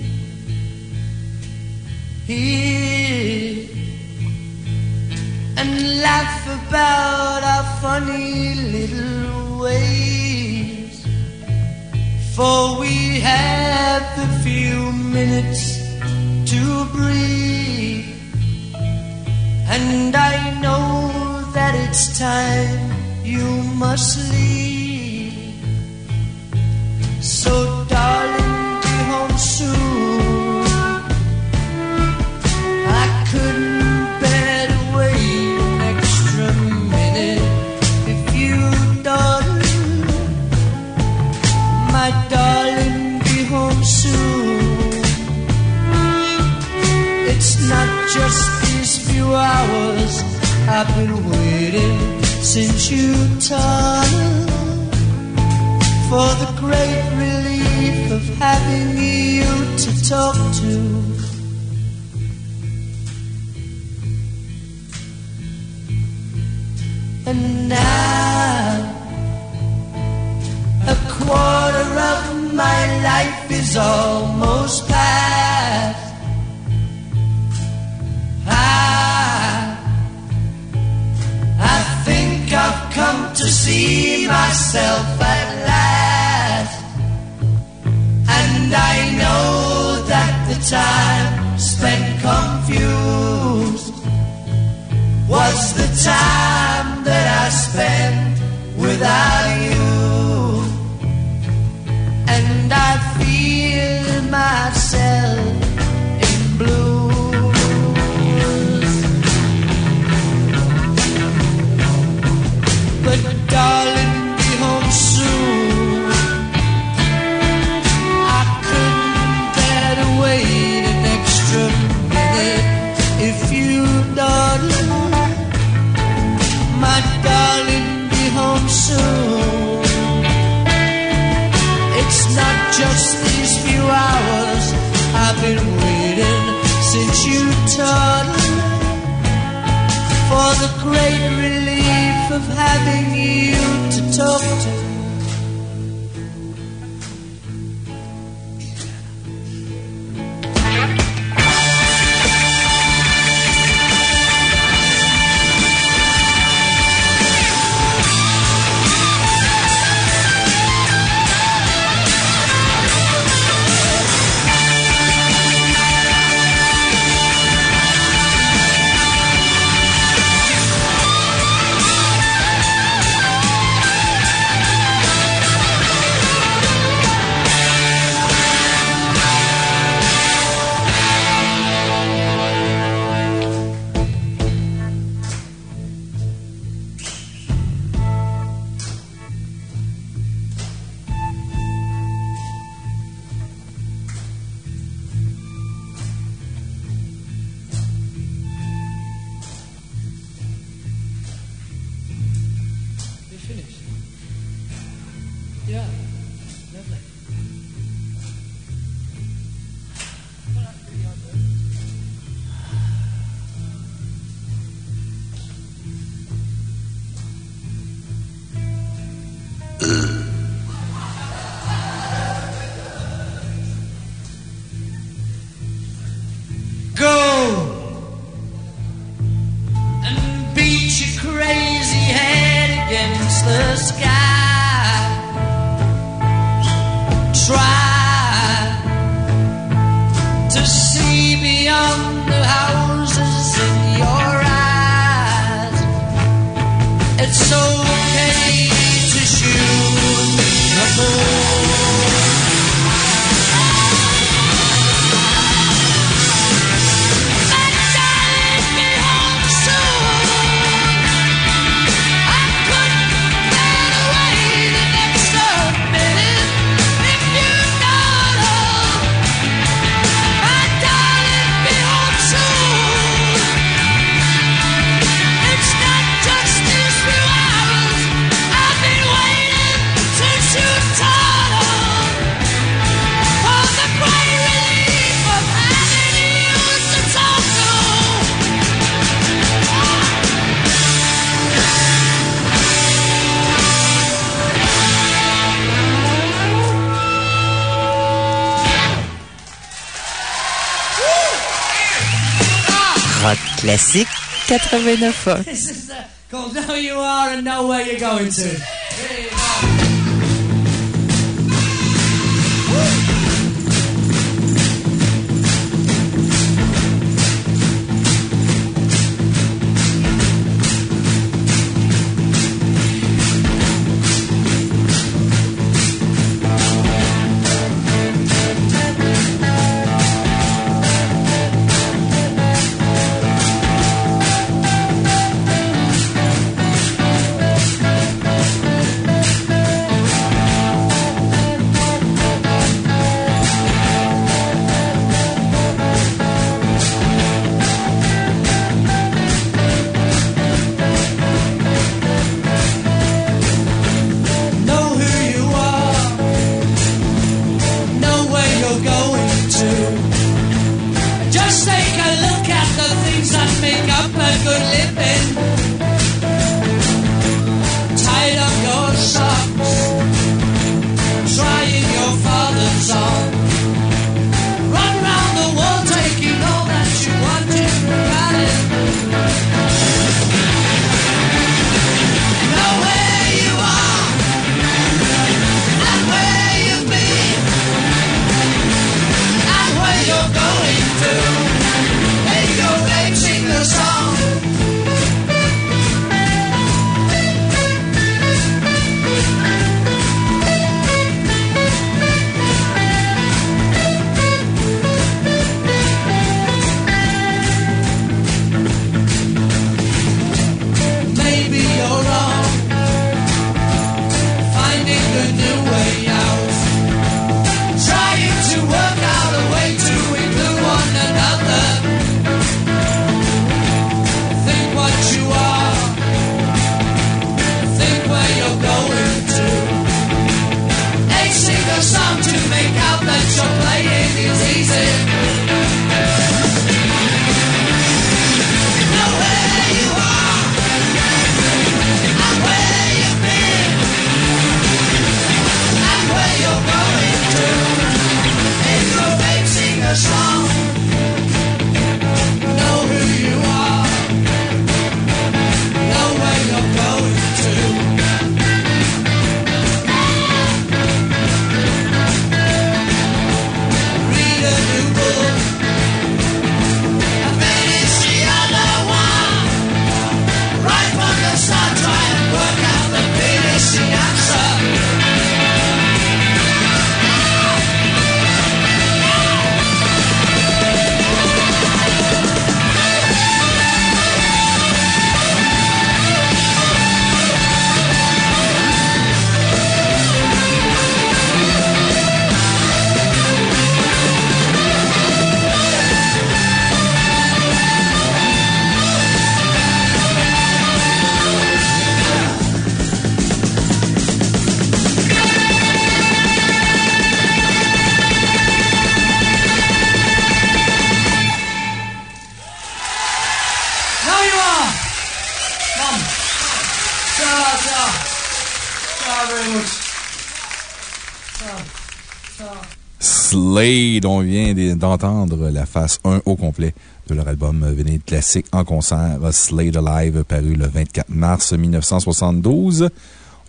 having a fuck. This is the, called Know You Are and Know Where You're Going To. Slade, on vient d'entendre la face 1 au complet de leur album Vénile classique en concert, Slade Alive, paru le 24 mars 1972.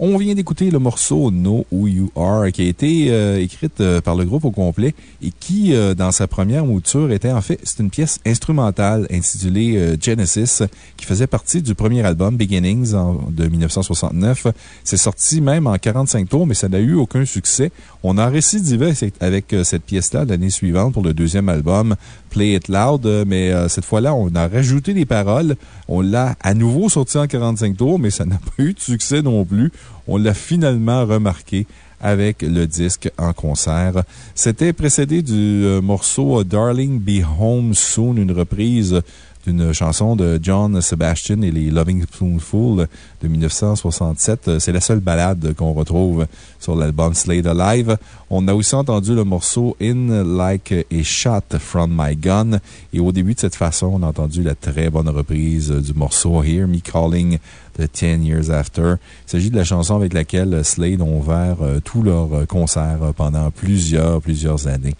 On vient d'écouter le morceau Know Who You Are, qui a été euh, écrite euh, par le groupe au complet et qui, euh, dans sa première mouture, était en fait, c'est une pièce instrumentale intitulée euh, Genesis, qui faisait partie du premier album Beginnings de 1969. C'est sorti même en 45 tours, mais ça n'a eu aucun succès. On a récidivé avec- euh, cette pièce-là l'année suivante pour le deuxième album, Play It Loud, mais cette fois-là, on a rajouté des paroles. On l'a à nouveau sorti en 45 tours, mais ça n'a pas eu de succès non plus. On l'a finalement remarqué avec le disque en concert. C'était précédé du euh, morceau euh, Darling Be Home Soon, une reprise d'une chanson de John Sebastian et les Loving Spoonful de 1967. Euh, C'est la seule balade qu'on retrouve sur l'album Slade Alive. On a aussi entendu le morceau In Like a Shot from My Gun. Et au début de cette façon, on a entendu la très bonne reprise du morceau Hear Me Calling de 10 Years After. Il s'agit de la chanson avec laquelle Slade ont ouvert euh, tous leurs concerts pendant plusieurs, plusieurs années.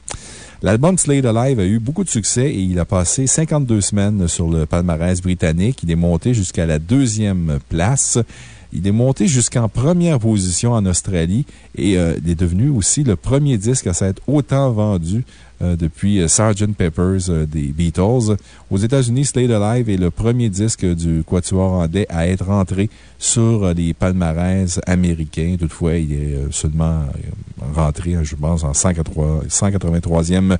L'album Slade Alive a eu beaucoup de succès et il a passé 52 semaines sur le palmarès britannique. Il est monté jusqu'à la deuxième place. Il est monté jusqu'en première position en Australie et euh, il est devenu aussi le premier disque à s'être autant vendu depuis euh, Sgt. Pepper's euh, des Beatles. Aux États-Unis, Slade Alive est le premier disque du Quatuor anglais à être rentré sur euh, les palmarès américains. Toutefois, il est euh, seulement euh, rentré, hein, je pense, en 183 183e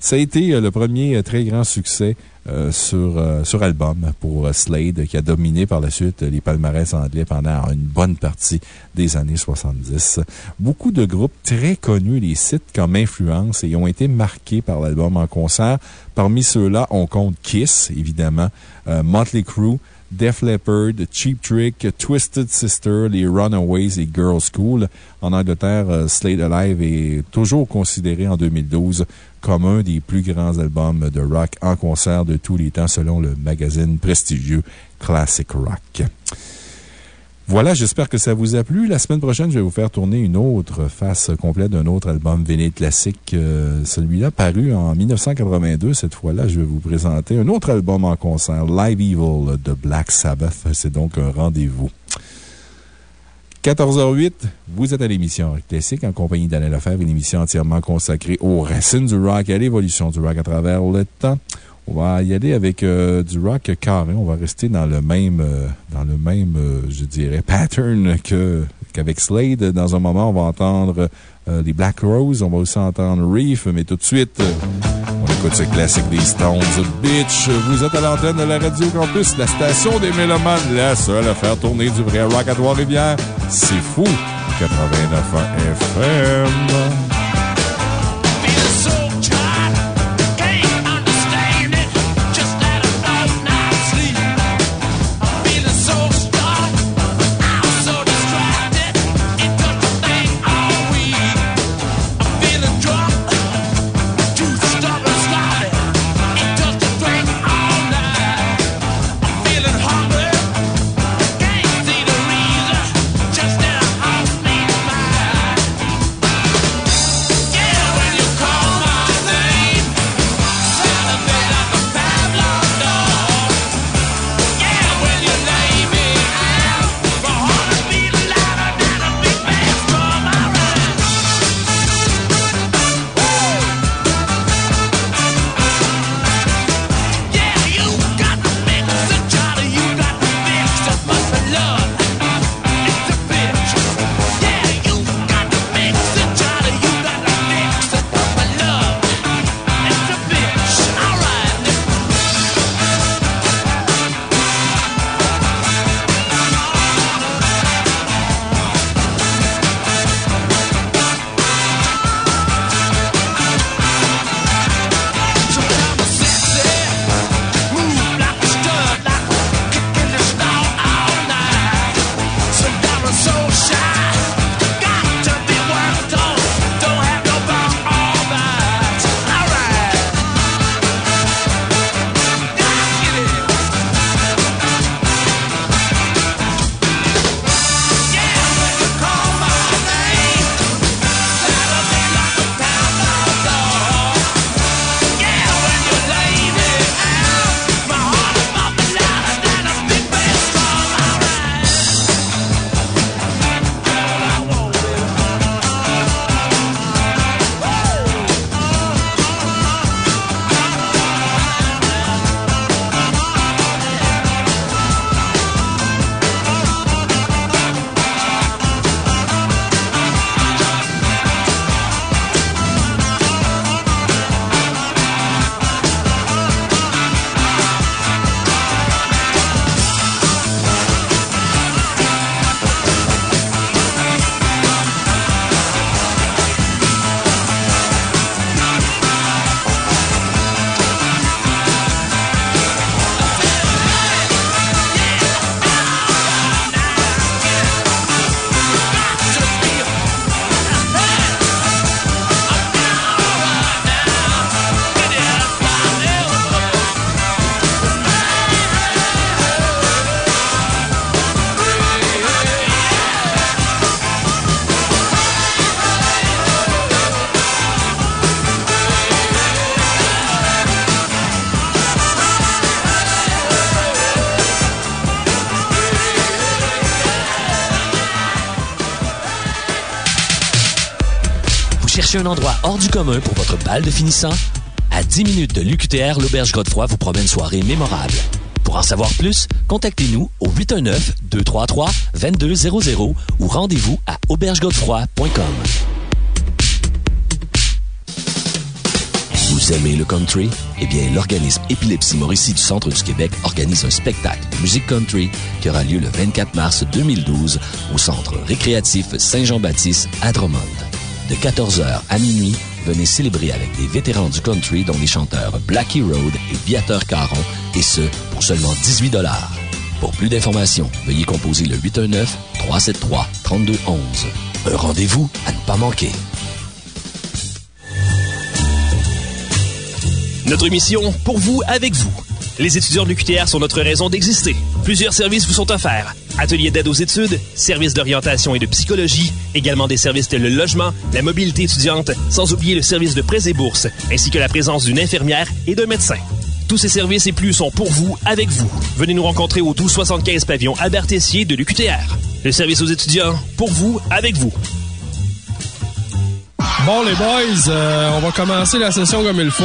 Ça a été euh, le premier euh, très grand succès euh, sur, sur album pour Slade, qui a dominé par la suite les palmarès anglais pendant une bonne partie des années 70. Beaucoup de groupes très connus les citent comme influence et ont été marqués par l'album en concert. Parmi ceux-là, on compte Kiss, évidemment, Motley Crue, Def Leppard, Cheap Trick, Twisted Sister, les Runaways et Girls School. En Angleterre, euh, Slade Alive est toujours considéré en 2012 comme un des plus grands albums de rock en concert de tous les temps selon le magazine prestigieux Classic Rock. Voilà, j'espère que ça vous a plu. La semaine prochaine, je vais vous faire tourner une autre face complète d'un autre album vinyle classique. euh, Celui-là paru en 1982. Cette fois-là, je vais vous présenter un autre album en concert, Live Evil de Black Sabbath. C'est donc un rendez-vous. 14h08, vous êtes à l'émission Rock Classique en compagnie d'Alain Lefebvre, une émission entièrement consacrée aux racines du rock et à l'évolution du rock à travers le temps. On va y aller avec euh, du rock carré. On va rester dans le même, euh, dans le même, euh, je dirais, pattern qu'avec Slade. Dans un moment, on va entendre les Black Rose. On va aussi entendre Reef, mais tout de suite, on écoute ce classique des Stones. Bitch, vous êtes à l'antenne de la Radio Campus, la station des Mélomanes, la seule à faire tourner du vrai rock à Trois-Rivières. C'est fou! 89 FM. Commun pour votre bal de finissant? À 10 minutes de l'UQTR, l'Auberge Godefroy vous promet une soirée mémorable. Pour en savoir plus, contactez-nous au 819-233-2200 ou rendez-vous à aubergegodefroy.com. Vous aimez le country? Eh bien, l'organisme Épilepsie Mauricie du Centre du Québec organise un spectacle de musique country qui aura lieu le 24 mars 2012 au Centre récréatif Saint-Jean-Baptiste à Drummond. De 14h à minuit, venez célébrer avec des vétérans du country dont les chanteurs Blackie Road et Viateur Caron, et ce, pour seulement 18 Pour plus d'informations, veuillez composer le 819-373-3211. Un rendez-vous à ne pas manquer. Notre mission, pour vous, avec vous. Les étudiants de l'UQTR sont notre raison d'exister. Plusieurs services vous sont offerts. Ateliers d'aide aux études, services d'orientation et de psychologie, également des services tels le logement, la mobilité étudiante, sans oublier le service de prêts et bourses, ainsi que la présence d'une infirmière et d'un médecin. Tous ces services et plus sont pour vous, avec vous. Venez nous rencontrer au 1275 pavillon Albert Tessier de l'UQTR. Le service aux étudiants, pour vous, avec vous. Bon, les boys, euh, on va commencer la session comme il faut.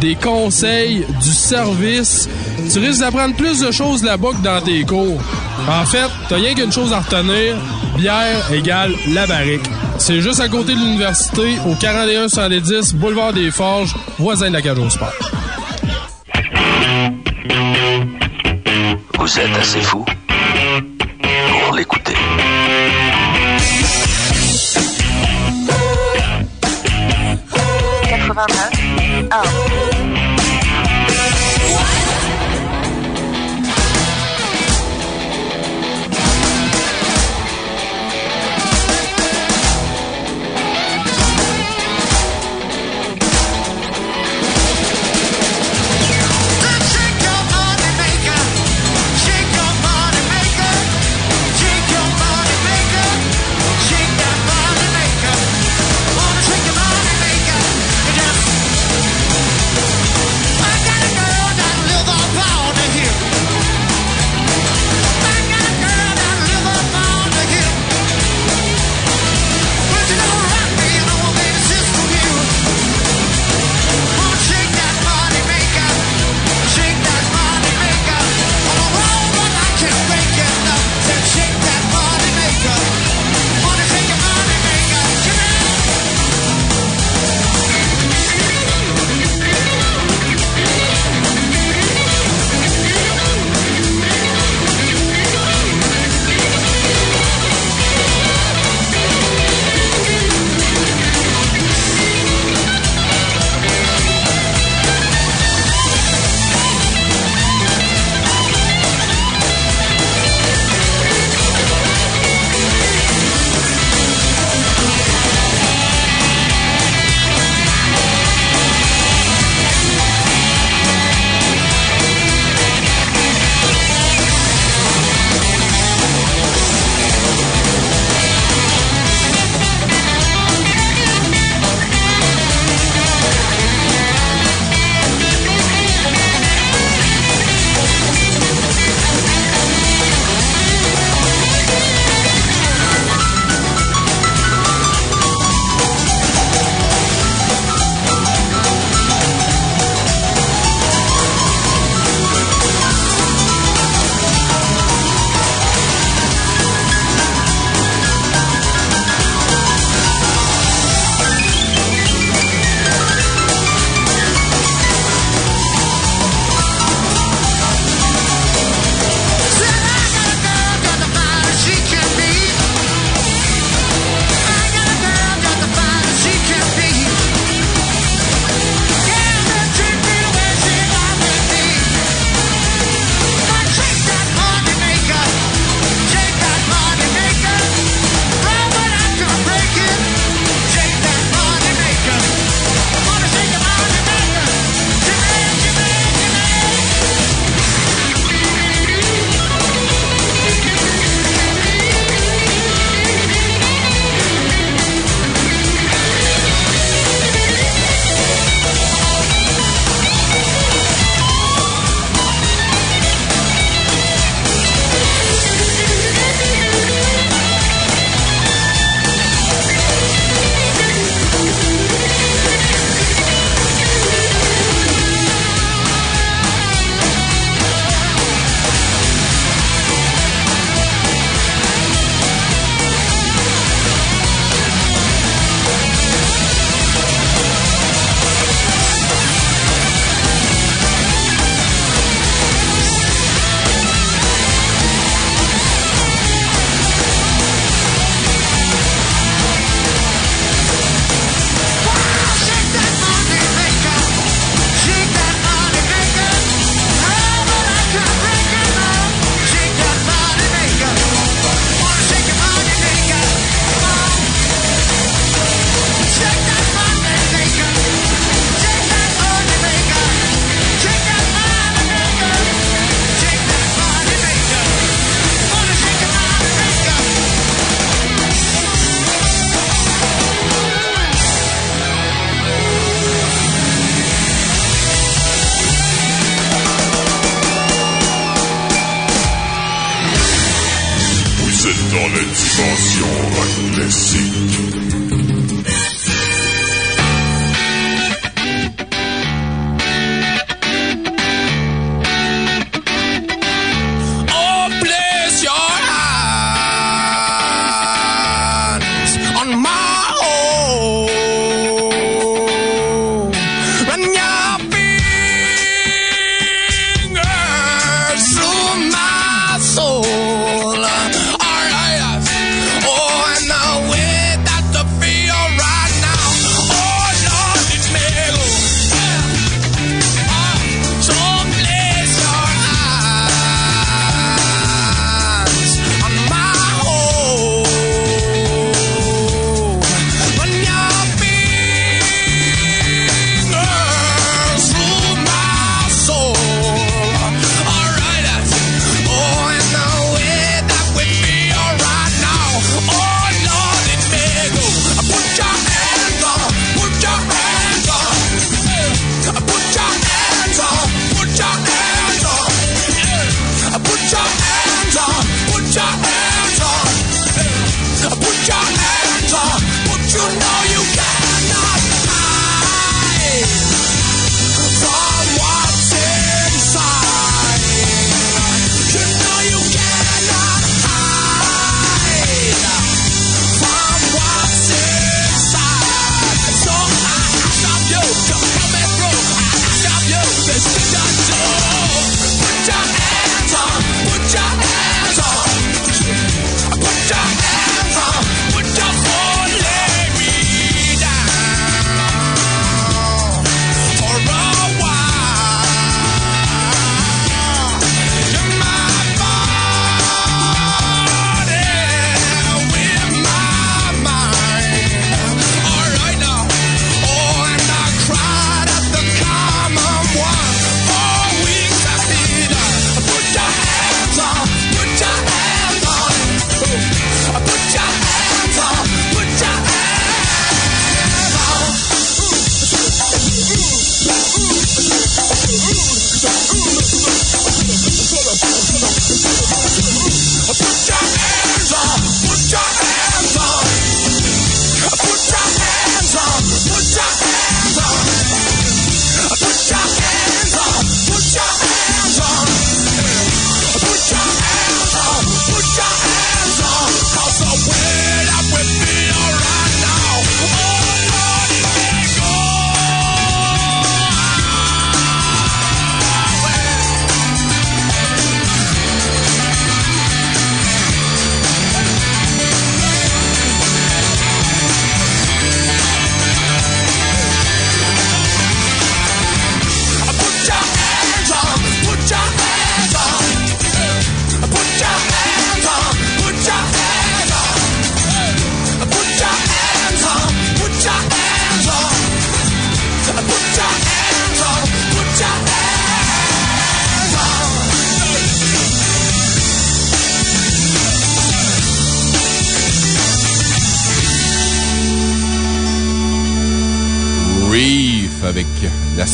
des conseils, du service. Tu risques d'apprendre plus de choses là-bas que dans tes cours. En fait, t'as rien qu'une chose à retenir. Bière égale la barrique. C'est juste à côté de l'université, au 41 boulevard des Forges, voisin de la cage au sport. Vous êtes assez fou pour l'écouter. Shake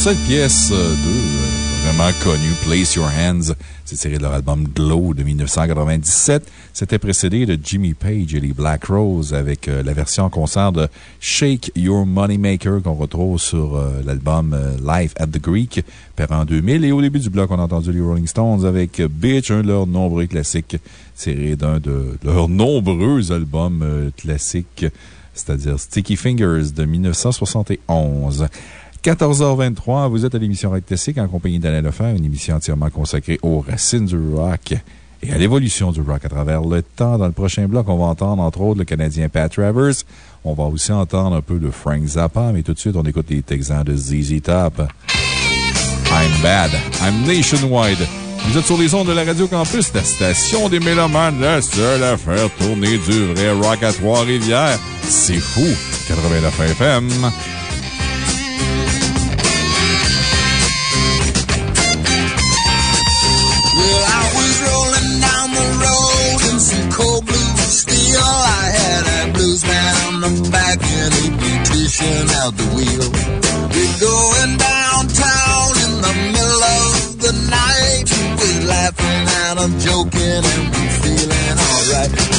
seule pièce euh, d'eux euh, vraiment connue, Place Your Hands. C'est tiré de leur album Glow de 1997. C'était précédé de Jimmy Page et les Black Rose avec euh, la version concert de Shake Your Moneymaker qu'on retrouve sur l'album euh, Live at the Greek, paru en 2000. Et au début du bloc, on a entendu les Rolling Stones avec Bitch, un de leurs nombreux classiques tiré d'un de leurs nombreux albums classiques c'est-à-dire Sticky Fingers de 1971. 14h23, vous êtes à l'émission Rock Classique en compagnie d'Alain Lefebvre, une émission entièrement consacrée aux racines du rock et à l'évolution du rock à travers le temps. Dans le prochain bloc, on va entendre entre autres le Canadien Pat Travers. On va aussi entendre un peu de Frank Zappa, mais tout de suite, on écoute les Texans de ZZ Top. I'm bad. I'm nationwide. Vous êtes sur les ondes de la Radio Campus, la station des Mélomanes, la seule à faire tourner du vrai rock à Trois-Rivières. C'est fou! 89 FM. Man on the back and a beautician out the wheel. We're going downtown in the middle of the night. We're laughing and I'm joking and we're feeling alright.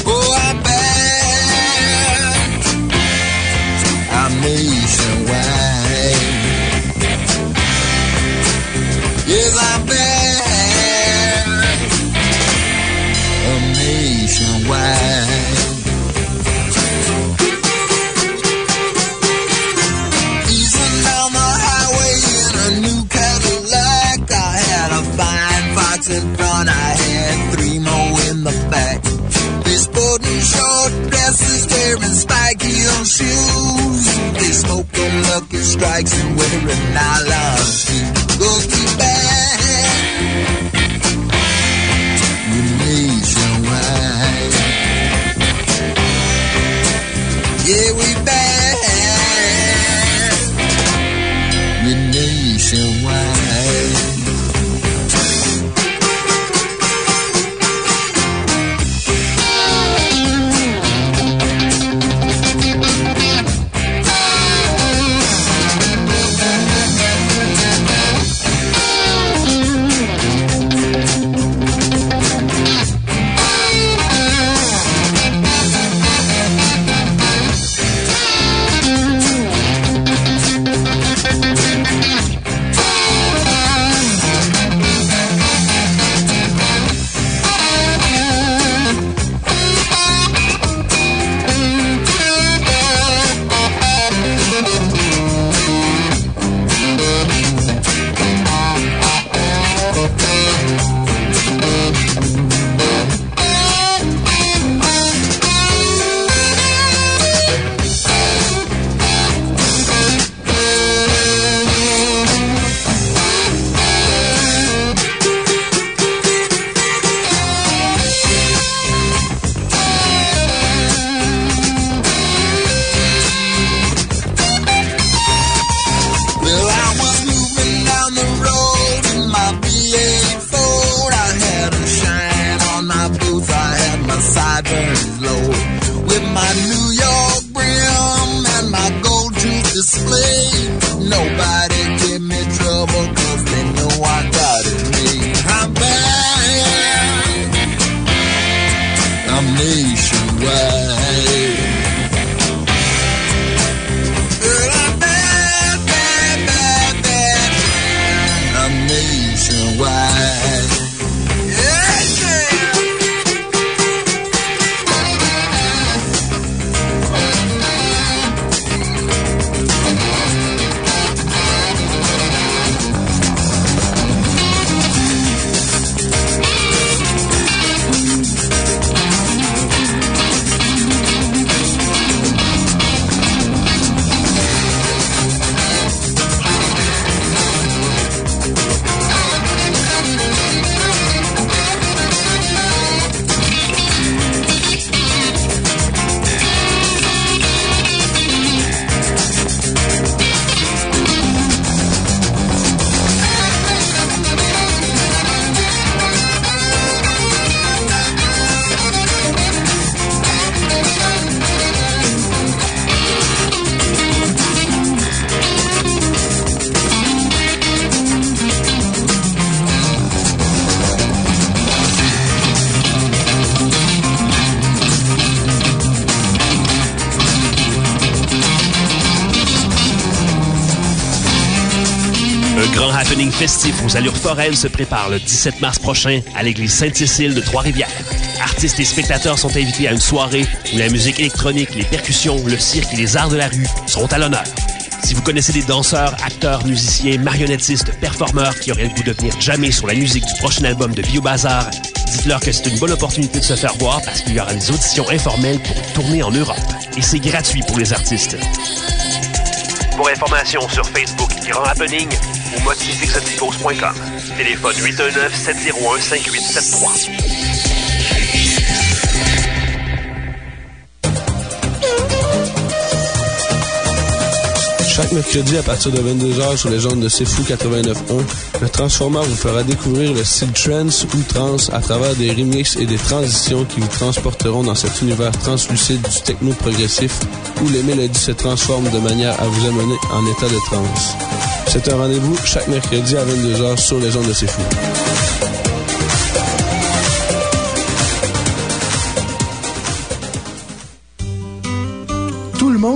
spiky on shoes. They smoke and lucky strikes and wearing nylon. Goes too bad. Yeah, we back. Foraines se prépare le 17 mars prochain à l'église Sainte-Cécile de Trois-Rivières. Artistes et spectateurs sont invités à une soirée où la musique électronique, les percussions, le cirque et les arts de la rue seront à l'honneur. Si vous connaissez des danseurs, acteurs, musiciens, marionnettistes, performeurs qui auraient le goût de venir jamais sur la musique du prochain album de Bio Bazar, dites-leur que c'est une bonne opportunité de se faire voir parce qu'il y aura des auditions informelles pour une tournée en Europe. Et c'est gratuit pour les artistes. Pour information sur Facebook Grand Happening ou motifexoticos.com. Téléphone 819-701-5873. Chaque mercredi à partir de 22h sur les ondes de C'est Fou 89.1, le Transformer vous fera découvrir le style trance ou trance à travers des remixes et des transitions qui vous transporteront dans cet univers translucide du techno progressif où les mélodies se transforment de manière à vous amener en état de trance. C'est un rendez-vous chaque mercredi à 22h sur les ondes de C'est Fou.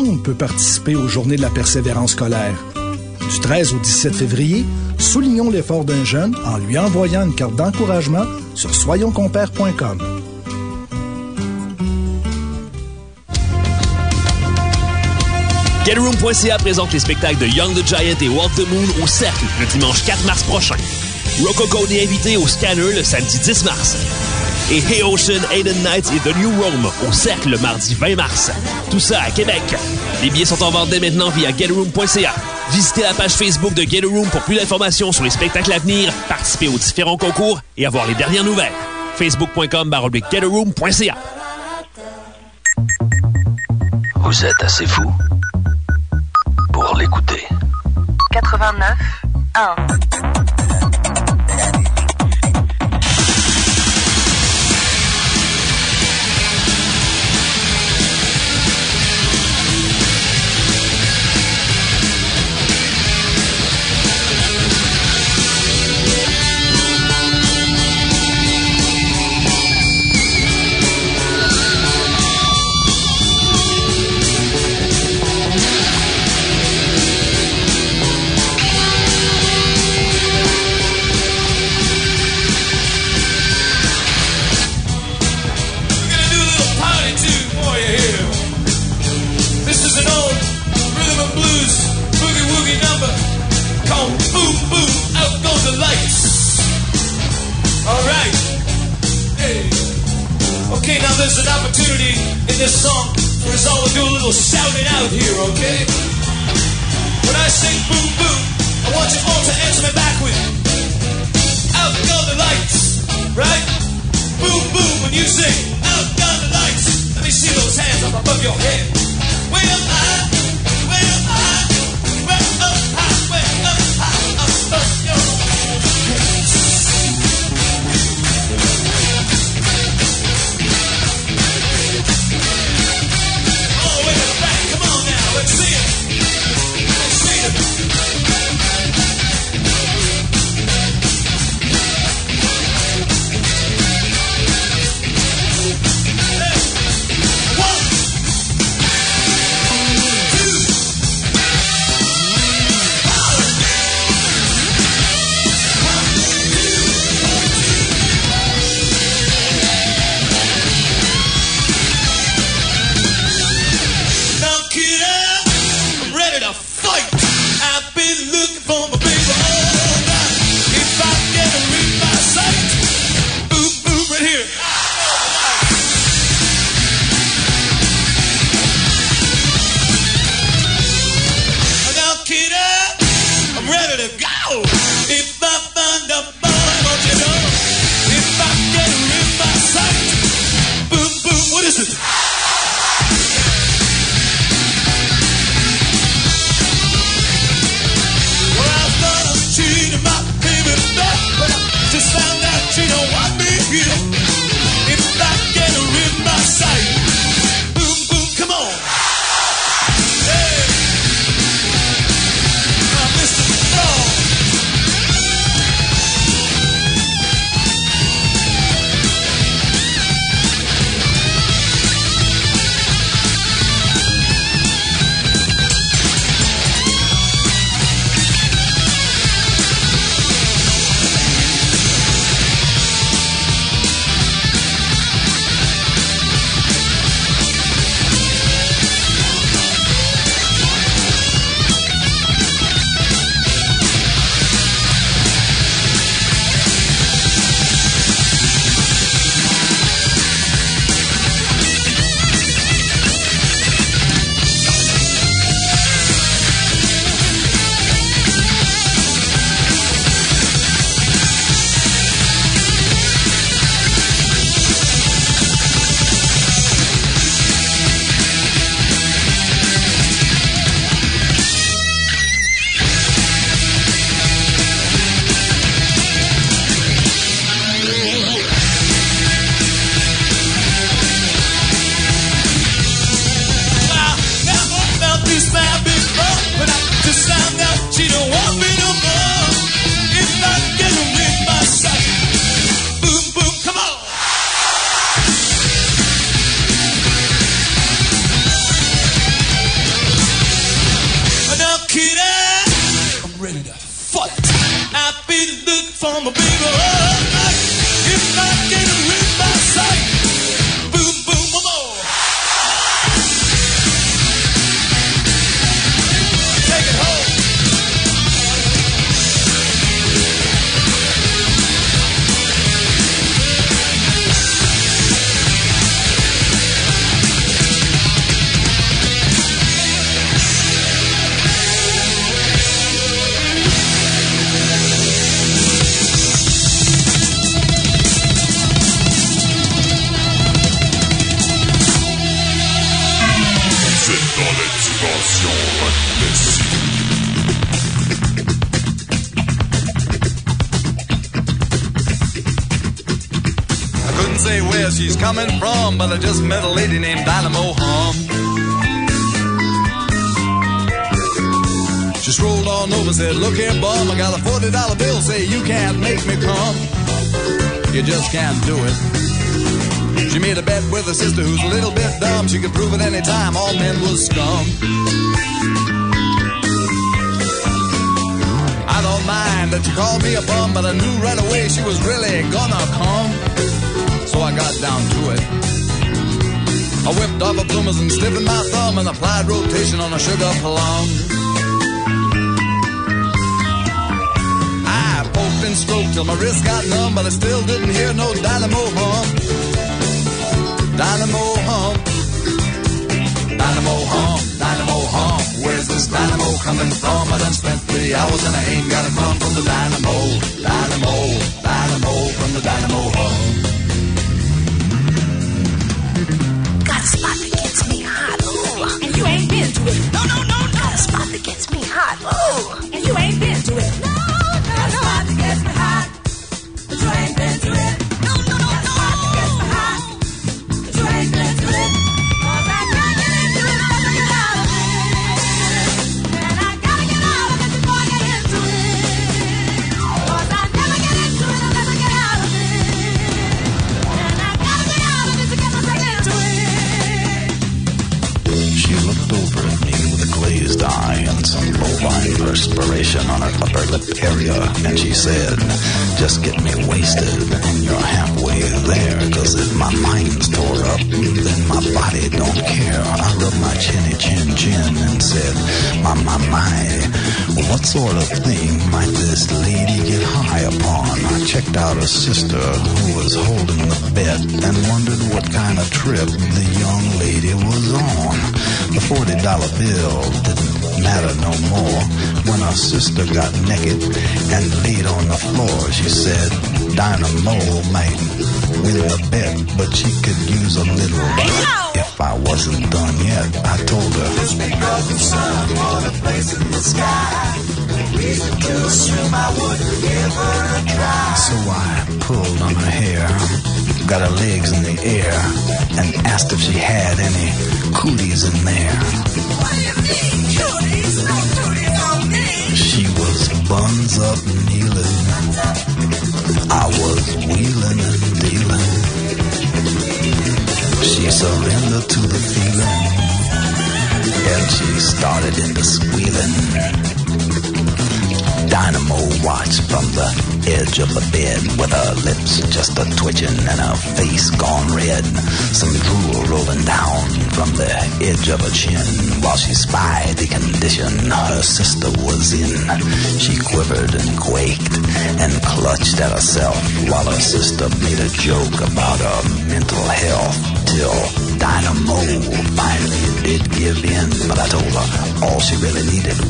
Monde peut participer aux Journées de la persévérance scolaire. Du 13 au 17 février, soulignons l'effort d'un jeune en lui envoyant une carte d'encouragement sur soyonscompères.com. GetRoom.ca présente les spectacles de Young the Giant et Walk the Moon au Cercle le dimanche 4 mars prochain. Rococo est invité au Scanner le samedi 10 mars. Et Hey Ocean, Aiden Knights et The New Rome au Cercle le mardi 20 mars. Tout ça à Québec. Les billets sont en vente dès maintenant via GetRoom.ca. Visitez la page Facebook de Get Room pour plus d'informations sur les spectacles à venir, participer aux différents concours et avoir les dernières nouvelles. Facebook.com getaroom.ca Vous êtes assez fou pour l'écouter. 89 1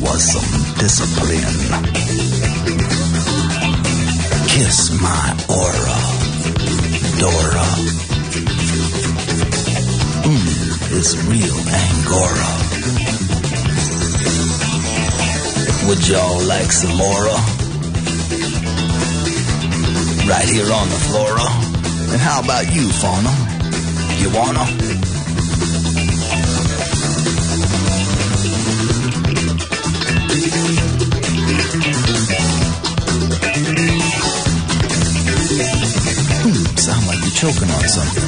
was some discipline. Kiss my aura, Dora. Mmm, it's real Angora. Would y'all like some aura? right here on the flora. And how about you, Fauna? You wanna? choking on something.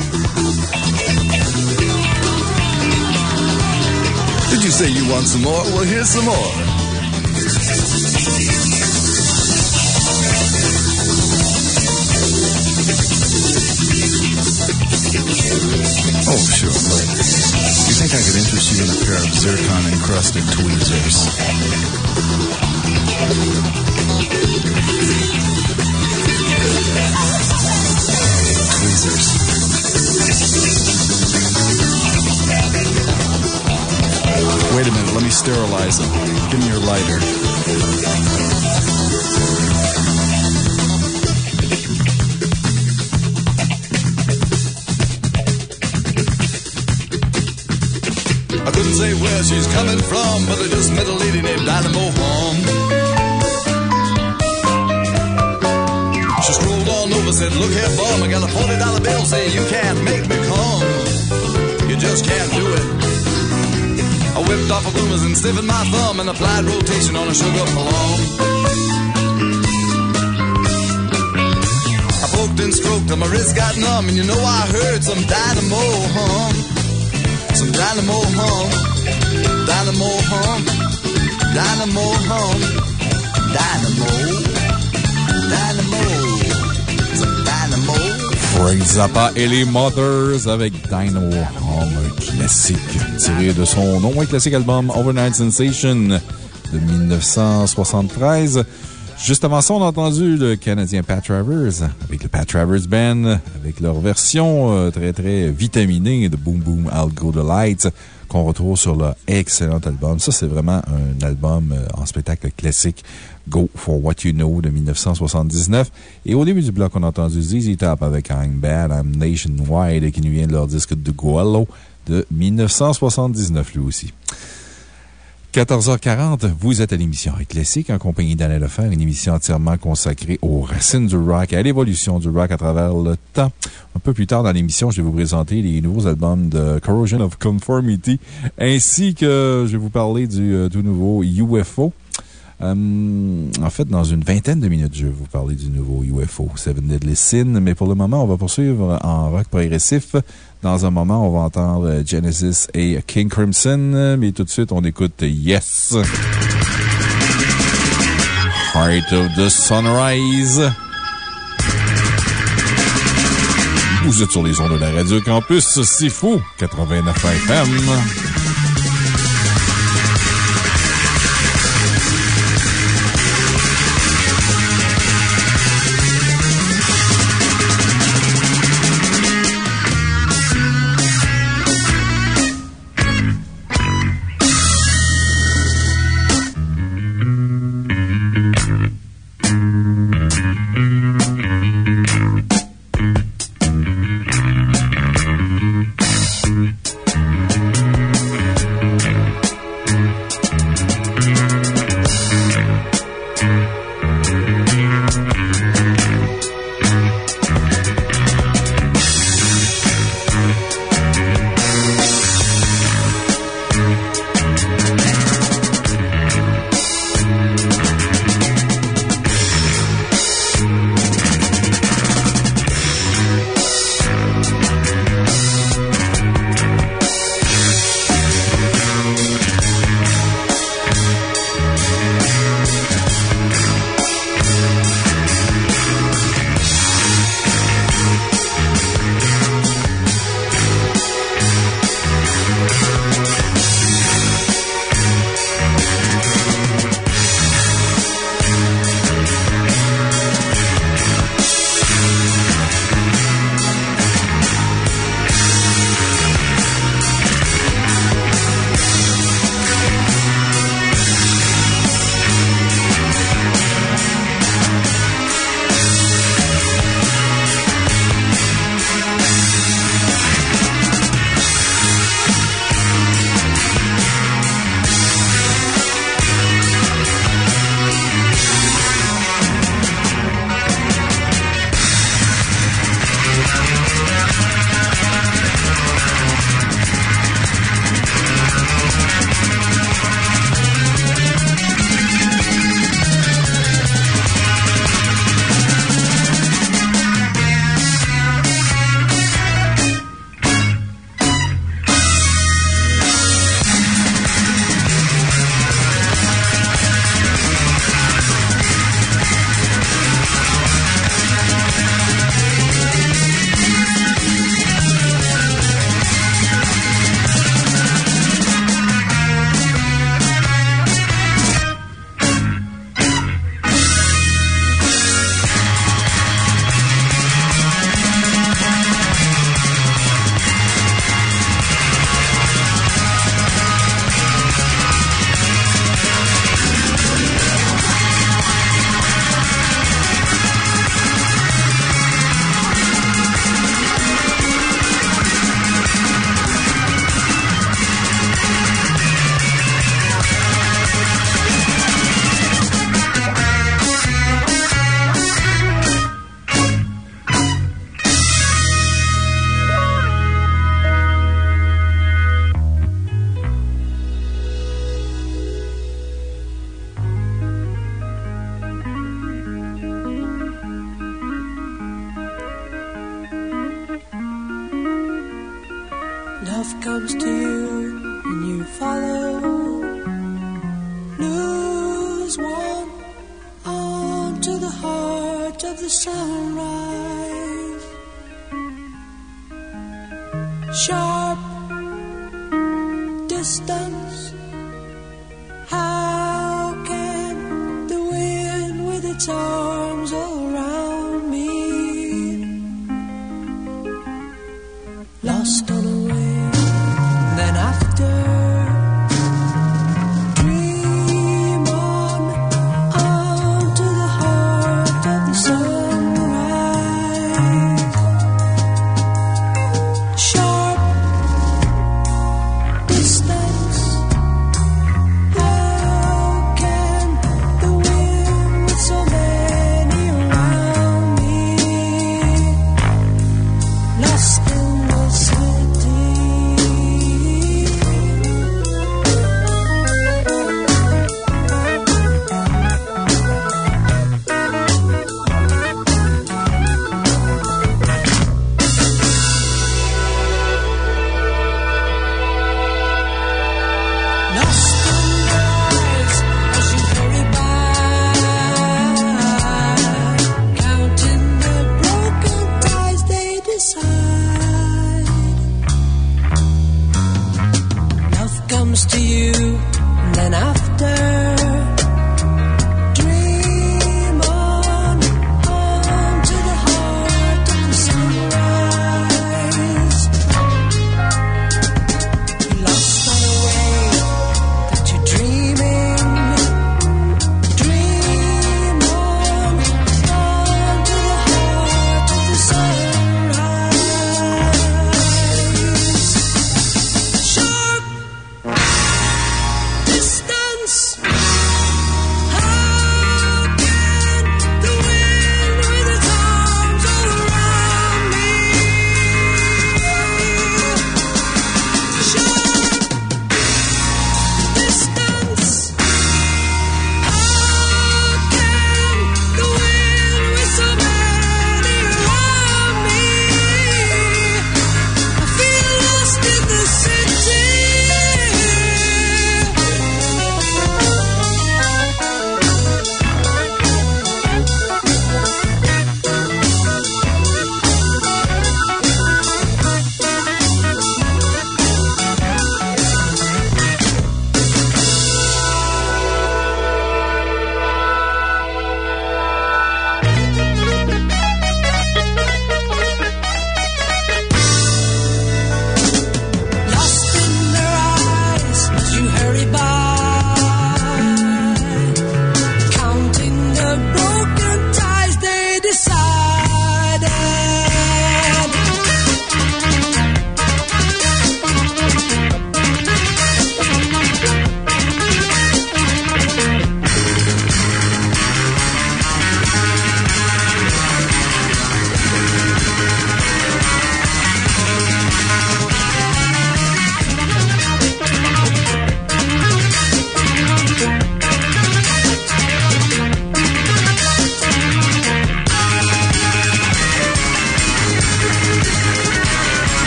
Did you say you want some more? Well, here's some more. Oh, sure, but you think I could interest you in a pair of zircon encrusted tweezers? Tweezers. Wait a minute, let me sterilize them. Give me your lighter. I couldn't say where she's coming from, but I just met a lady named Dynamo Home. Over, said, Look here, bum, I got a $40 bill, say you can't make me come. You just can't do it. I whipped off a bloomers and stiffened my thumb and applied rotation on a sugar plum. I poked and stroked till my wrist got numb, and you know I heard some dynamo hum. Some dynamo hum, dynamo hum, dynamo hum, dynamo, Frank Zappa et les Mothers avec Dino Home, classique tiré de son non moins classique album Overnight Sensation de 1973. Juste avant ça, on a entendu le Canadien Pat Travers avec le Pat Travers Band, avec leur version euh, très très vitaminée de Boom Boom I'll Go the Lights qu'on retrouve sur leur excellent album. Ça, c'est vraiment un album euh, en spectacle classique. Go for What You Know de 1979. Et au début du bloc, on a entendu ZZ Top avec I'm Bad, I'm Nationwide qui nous vient de leur disque de Guello de 1979 lui aussi. 14h40, vous êtes à l'émission Classique en compagnie d'Alain Lefer, une émission entièrement consacrée aux racines du rock et à l'évolution du rock à travers le temps. Un peu plus tard dans l'émission, je vais vous présenter les nouveaux albums de Corrosion of Conformity ainsi que je vais vous parler du euh, tout nouveau UFO. Euh, en fait, dans une vingtaine de minutes, je vais vous parler du nouveau UFO, Seven Deadly Sin. Mais pour le moment, on va poursuivre en rock progressif. Dans un moment, on va entendre Genesis et King Crimson. Mais tout de suite, on écoute Yes. Heart of the Sunrise. Vous êtes sur les ondes de la Radio Campus, c'est fou, 89 FM.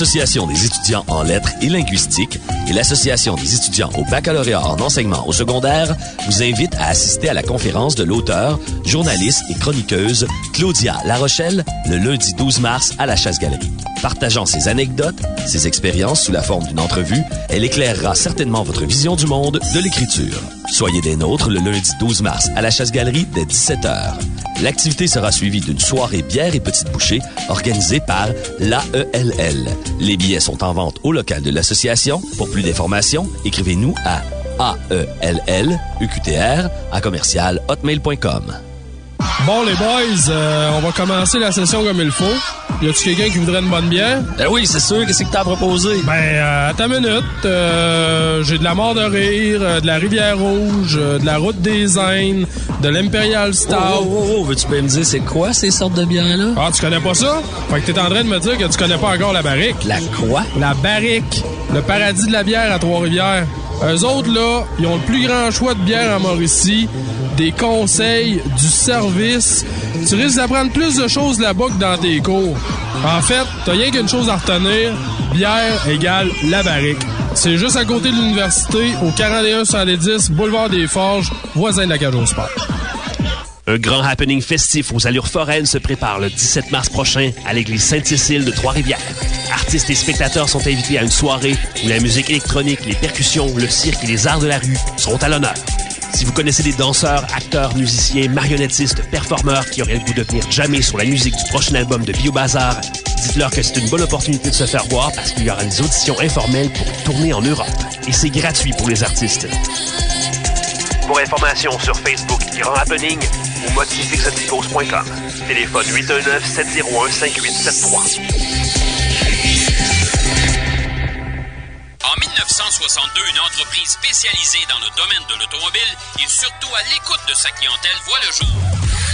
l'Association des étudiants en lettres et linguistique et l'Association des étudiants au baccalauréat en enseignement au secondaire vous invitent à assister à la conférence de l'auteur, journaliste et chroniqueuse Claudia Larochelle le lundi 12 mars à la Chasse-Galerie. Partageant ses anecdotes, ses expériences sous la forme d'une entrevue, elle éclairera certainement votre vision du monde de l'écriture. Soyez des nôtres le lundi 12 mars à la Chasse-Galerie dès 17h. L'activité sera suivie d'une soirée bière et petites bouchées organisée par l'AELL. Les billets sont en vente au local de l'association. Pour plus d'informations, écrivez-nous à AELL UQTR à commercial hotmail.com. Bon, les boys, euh, on va commencer la session comme il faut. Y a-tu quelqu'un qui voudrait une bonne bière? Ben oui, c'est sûr. Qu'est-ce que t'as proposé? Ben, euh, à ta minute. euh, J'ai de la mort de rire, euh, de la Rivière Rouge, euh, de la Route des Indes, de l'Imperial Stout. Oh, oh, oh, veux-tu bien me dire c'est quoi ces sortes de bières-là? Ah, tu connais pas ça? Fait que t'es en train de me dire que tu connais pas encore la barrique. La quoi? La barrique. Le paradis de la bière à Trois-Rivières. Eux autres, là, ils ont le plus grand choix de bière en Mauricie, des conseils, du service. Tu risques d'apprendre plus de choses là-bas que dans tes cours. En fait, t'as rien qu'une chose à retenir. Bière égale la barrique. C'est juste à côté de l'université, au 41 10 boulevard des Forges, voisin de la Cage au Sport. Un grand happening festif aux allures foraines se prépare le 17 mars prochain à l'église Sainte-Cécile de Trois-Rivières. Artistes et spectateurs sont invités à une soirée où la musique électronique, les percussions, le cirque et les arts de la rue seront à l'honneur. Si vous connaissez des danseurs, acteurs, musiciens, marionnettistes, performeurs qui auraient le goût de venir jammer sur la musique du prochain album de Biobazar, dites-leur que c'est une bonne opportunité de se faire voir parce qu'il y aura des auditions informelles pour une tournée en Europe. Et c'est gratuit pour les artistes. Pour information sur Facebook Grand Happening ou motifixoticos.com. Téléphone 819-701-5873. En 1962, une entreprise spécialisée dans le domaine de l'automobile et surtout à l'écoute de sa clientèle voit le jour.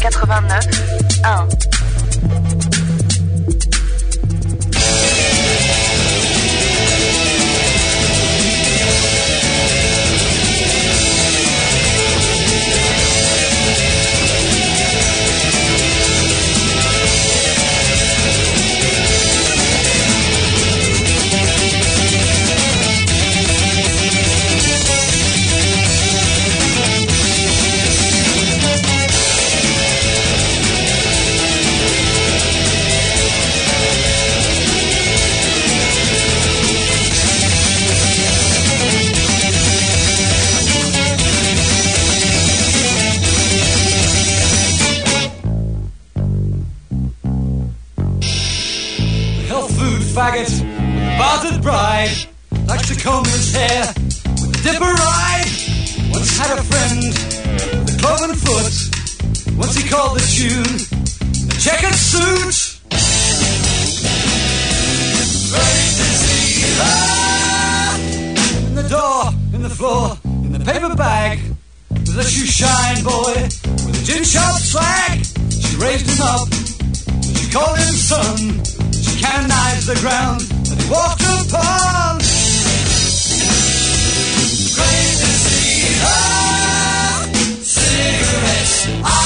89 1 faggot, bartered bride, likes to comb his hair with a dipper ride. Once had a friend with a cloven foot. Once he called the tune a checkered suit. Her ah! in the door, in the floor, in the paper bag. Was a shoe shine boy with a gin shop swag. She raised him up, she called him son and knives the ground that he walked upon. Crazy, oh, cigarettes.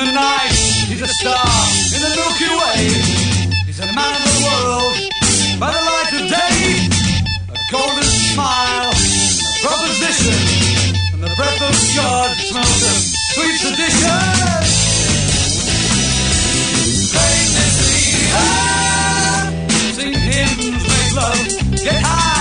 In the night. He's a star in the Milky Way. He's a man of the world by the light of day. A golden smile, a proposition, and the breath of God smells of sweet tradition. Praise ah, sing hymns, make love, get high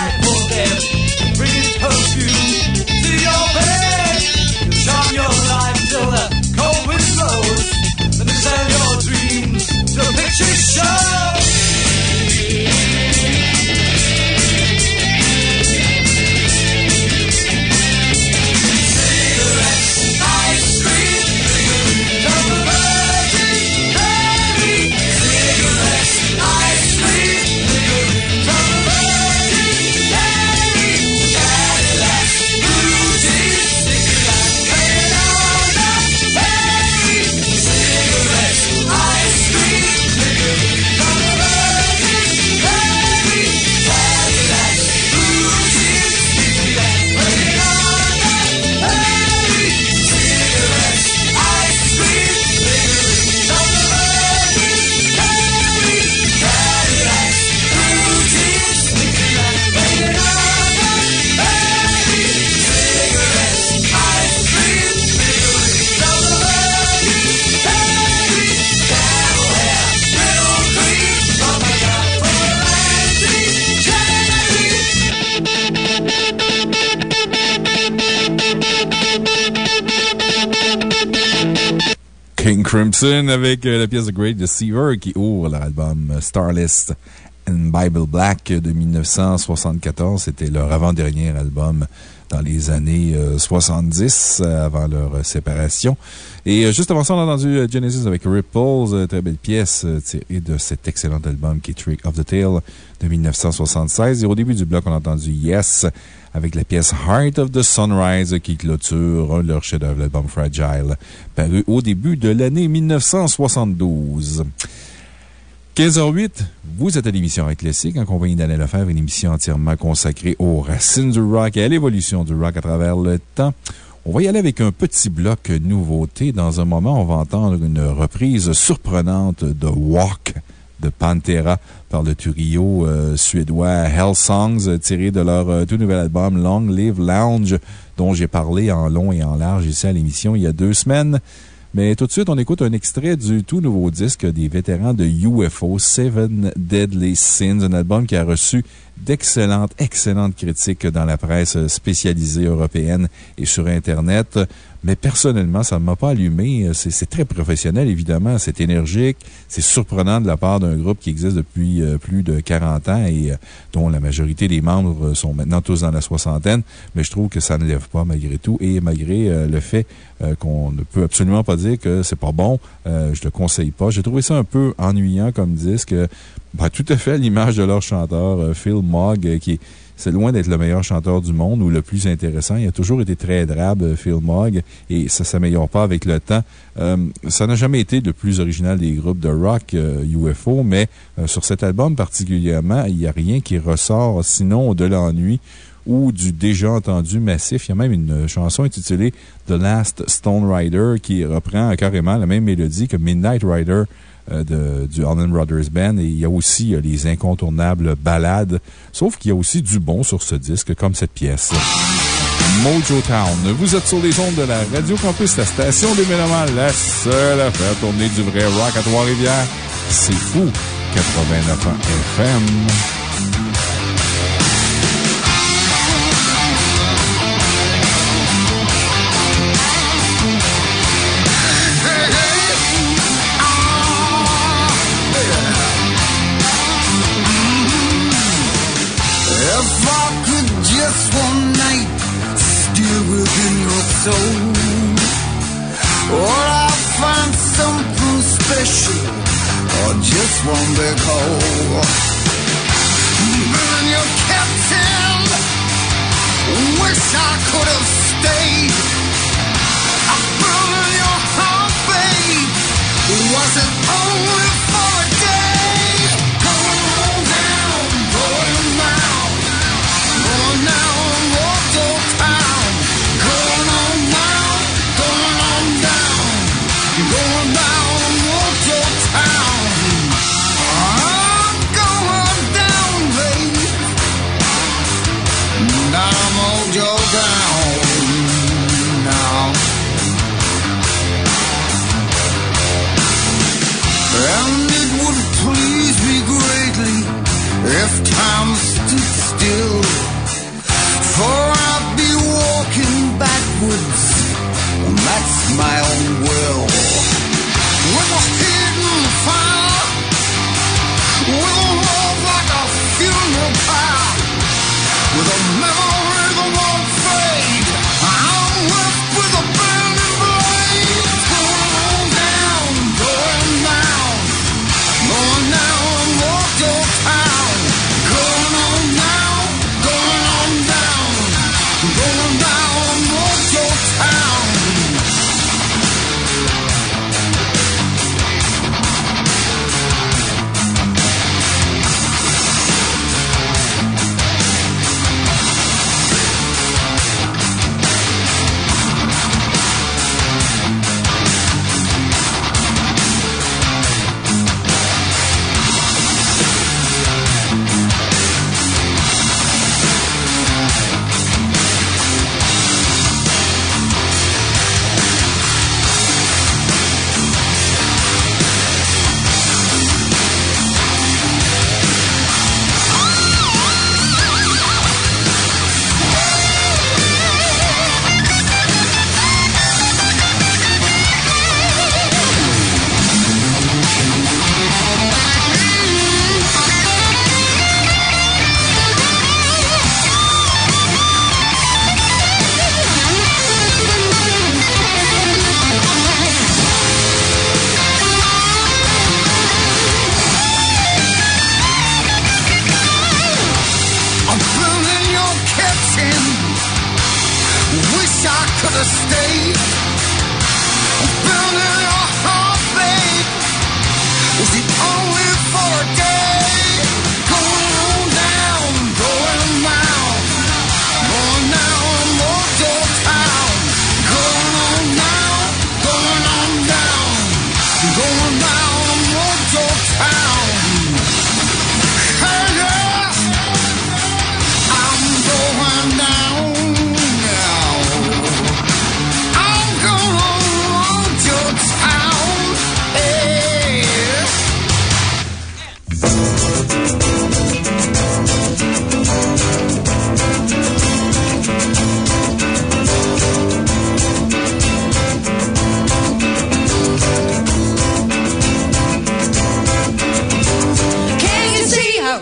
Crimson avec euh, la pièce de Great Deceiver qui ouvre leur album Starlist and Bible Black de 1974. C'était leur avant-dernier album dans les années euh, 70, euh, avant leur euh, séparation. Et euh, juste avant ça, on a entendu euh, Genesis avec Ripples, euh, très belle pièce euh, tirée de cet excellent album qui of the Tail de 1976. Et au début du bloc, on a entendu Yes avec la pièce Heart of the Sunrise qui clôture leurs chefs-d'œuvre, l'album Fragile, paru au début de l'année 1972. 15h08, vous êtes à l'émission Rock en compagnie d'Alain Lefebvre, une émission entièrement consacrée aux racines du rock et à l'évolution du rock à travers le temps. On va y aller avec un petit bloc nouveauté. Dans un moment, on va entendre une reprise surprenante de Walk de Pantera par le trio euh, suédois Hell Songs, tiré de leur euh, tout nouvel album Long Live Lounge, dont j'ai parlé en long et en large ici à l'émission il y a deux semaines. Mais tout de suite, on écoute un extrait du tout nouveau disque des vétérans de UFO, Seven Deadly Sins, un album qui a reçu d'excellentes, excellentes critiques dans la presse spécialisée européenne et sur Internet. Mais personnellement, ça ne m'a pas allumé. C'est très professionnel, évidemment. C'est énergique. C'est surprenant de la part d'un groupe qui existe depuis euh, plus de 40 ans et euh, dont la majorité des membres sont maintenant tous dans la soixantaine. Mais je trouve que ça ne lève pas malgré tout et malgré euh, le fait euh, qu'on ne peut absolument pas dire que c'est pas bon, euh, je le conseille pas. J'ai trouvé ça un peu ennuyant comme disque. Ben, tout à fait l'image de leur chanteur, euh, Phil Mogg, euh, qui est c'est loin d'être le meilleur chanteur du monde ou le plus intéressant. Il a toujours été très drabe, euh, Phil Mogg, et ça ne s'améliore pas avec le temps. Euh, ça n'a jamais été le plus original des groupes de rock UFO, mais euh, sur cet album particulièrement, il n'y a rien qui ressort sinon de l'ennui ou du déjà entendu massif. Il y a même une chanson intitulée The Last Stone Rider qui reprend carrément la même mélodie que Midnight Rider de, du Allman Brothers Band. Et il y a aussi euh, les incontournables ballades. Sauf qu'il y a aussi du bon sur ce disque, comme cette pièce. Mojo Town. Vous êtes sur les ondes de la Radio Campus, la station des la seule à faire du vrai rock à Trois-Rivières. C'est fou. 89 ans FM. Smile.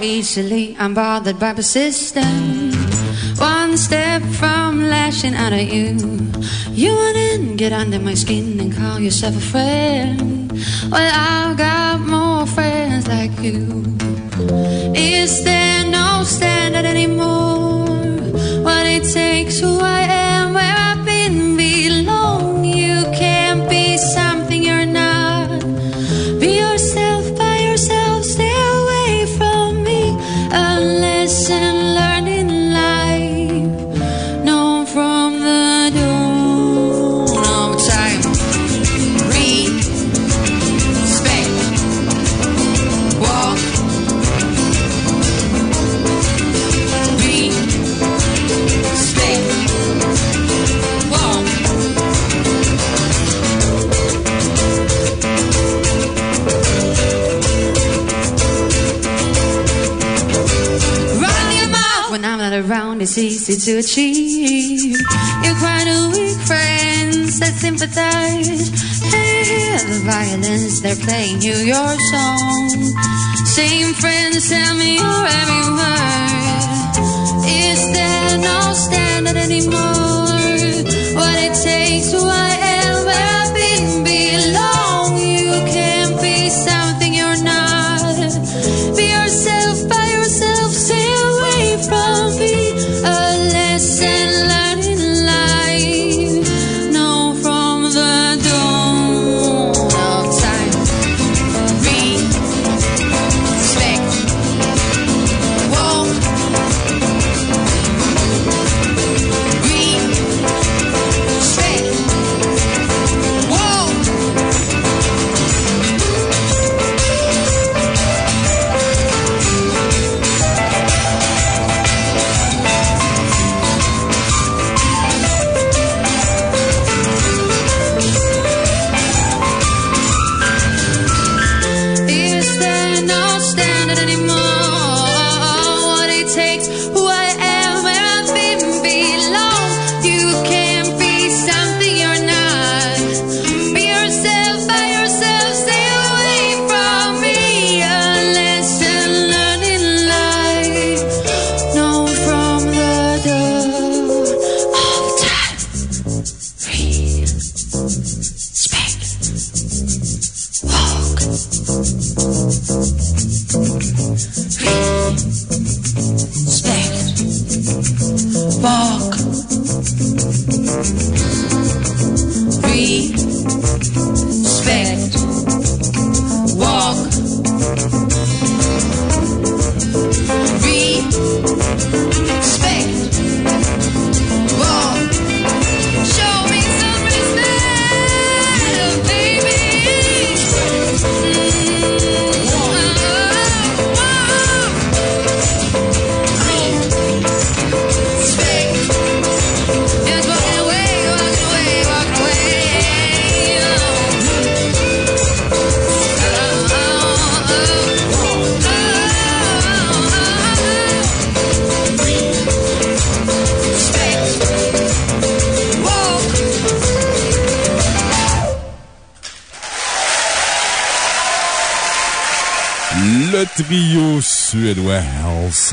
Easily I'm bothered by persistence. One step from lashing out at you. You want in, get under my skin and call yourself a friend. Well, I've got more friends like you. Is there no standard anymore? What it takes, it's easy to achieve. You're quite a weak friends that sympathize. Hear the violence, they're playing you your song. Same friends tell me your every word. Is there no standard anymore? What it takes, who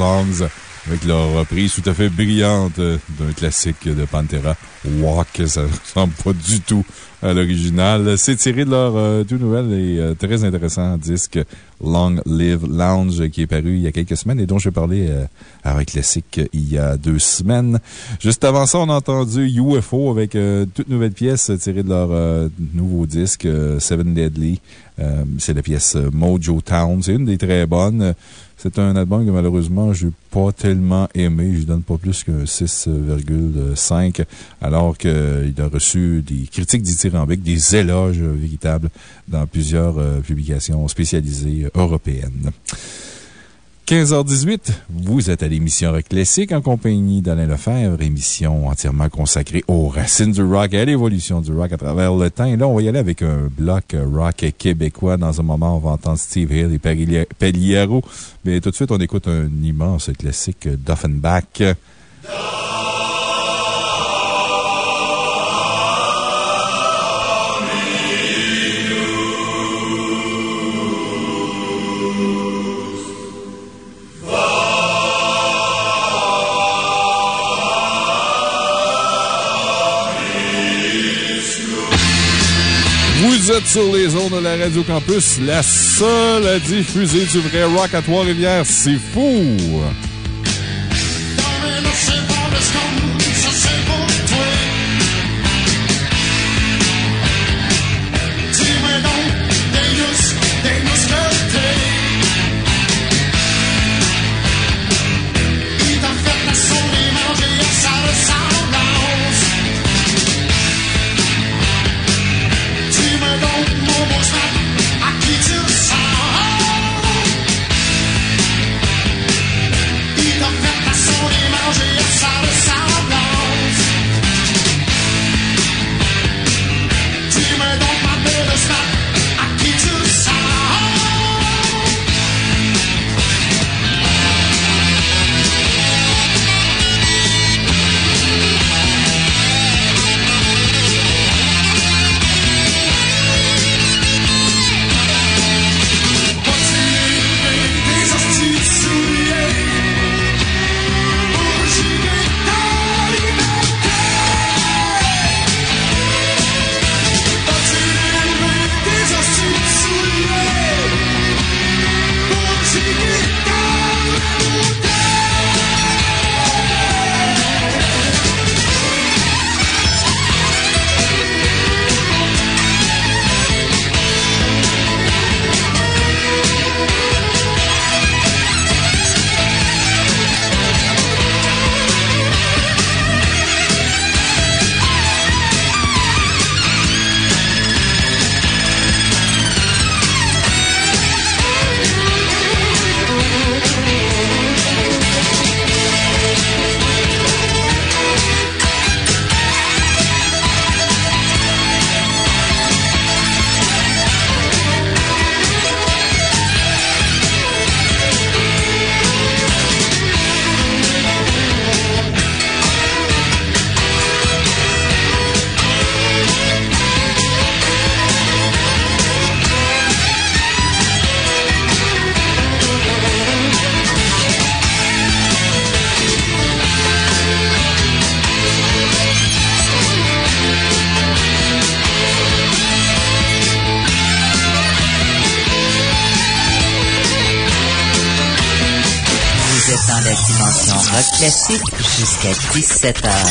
Avec leur reprise tout à fait brillante d'un classique de Pantera, Walk. Ça ressemble pas du tout à l'original. C'est tiré de leur euh, tout nouvel et euh, très intéressant disque Long Live Lounge qui est paru il y a quelques semaines et dont j'ai parlé euh, à Classique il y a deux semaines. Juste avant ça, on a entendu UFO avec euh, toute nouvelle pièce tirée de leur nouveau disque Seven Deadly. C'est la pièce Mojo Town. C'est une des très bonnes. C'est un album que malheureusement, je n'ai pas tellement aimé. Je ne donne pas plus qu'un 6,5, alors qu'il a reçu des critiques dithyrambiques, des éloges véritables dans plusieurs euh, publications spécialisées euh, européennes. 15h18, vous êtes à l'émission Rock Classique en compagnie d'Alain Lefebvre, émission entièrement consacrée aux racines du rock et à l'évolution du rock à travers le temps. Et là, on va y aller avec un bloc rock québécois. Dans un moment, on va entendre Steve Hill et Pagli- Pagliaro. Mais tout de suite, on écoute un immense classique d'Offenbach. Sur les ondes de la Radio Campus, la seule à diffuser du vrai rock à Trois-Rivières. C'est fou! 17h.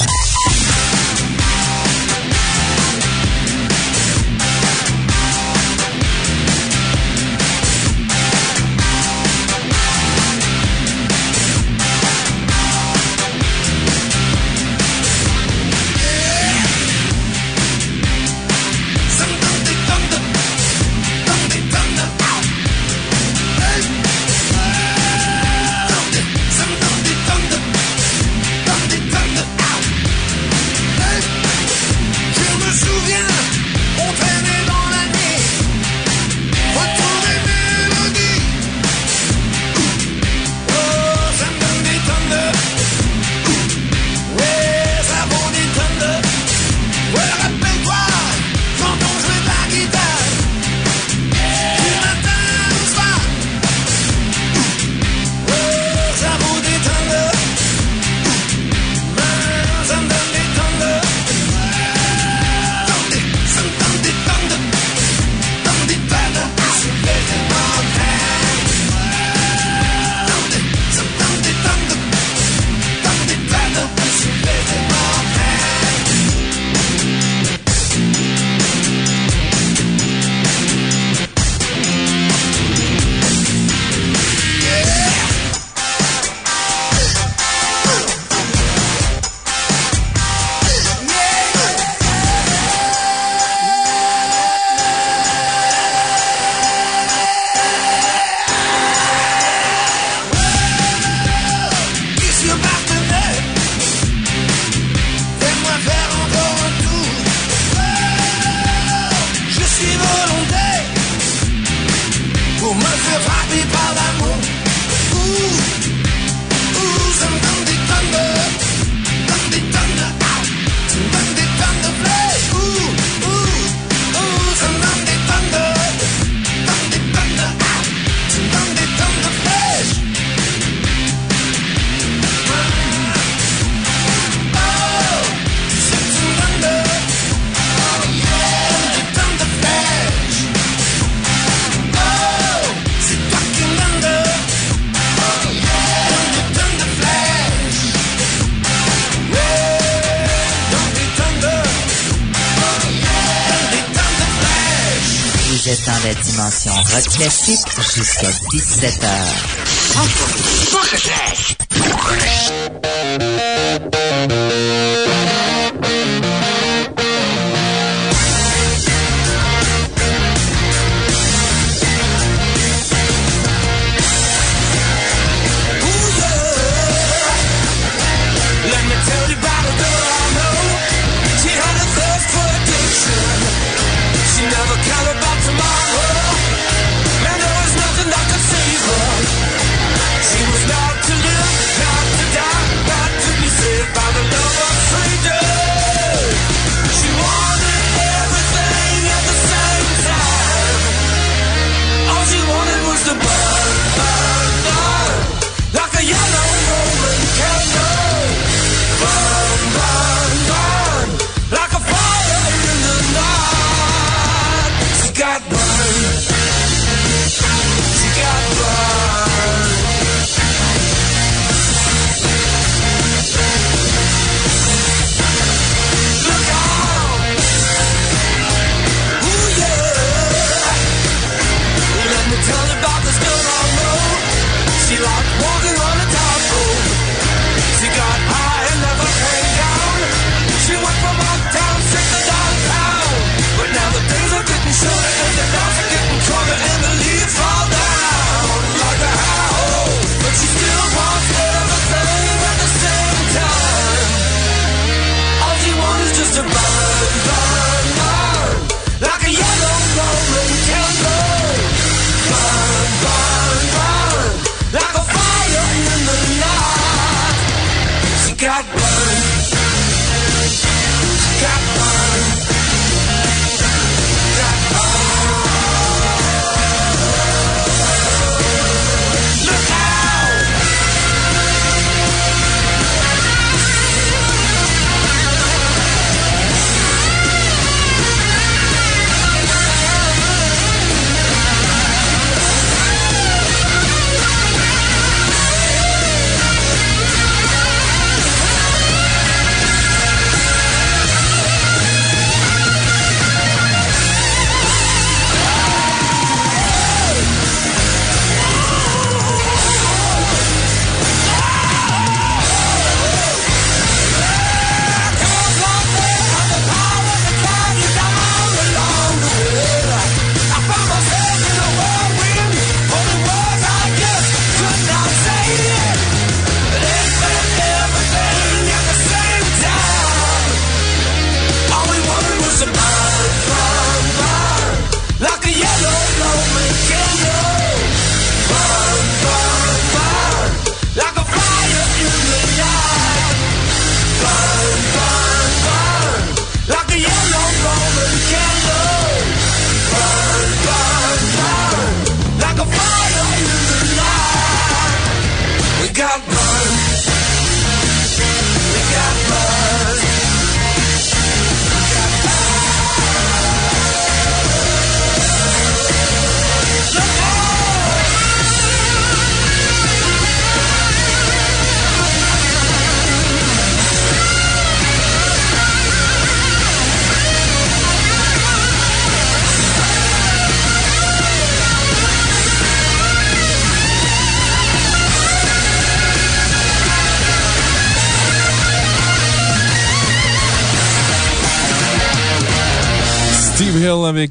Classique jusqu'à 17h.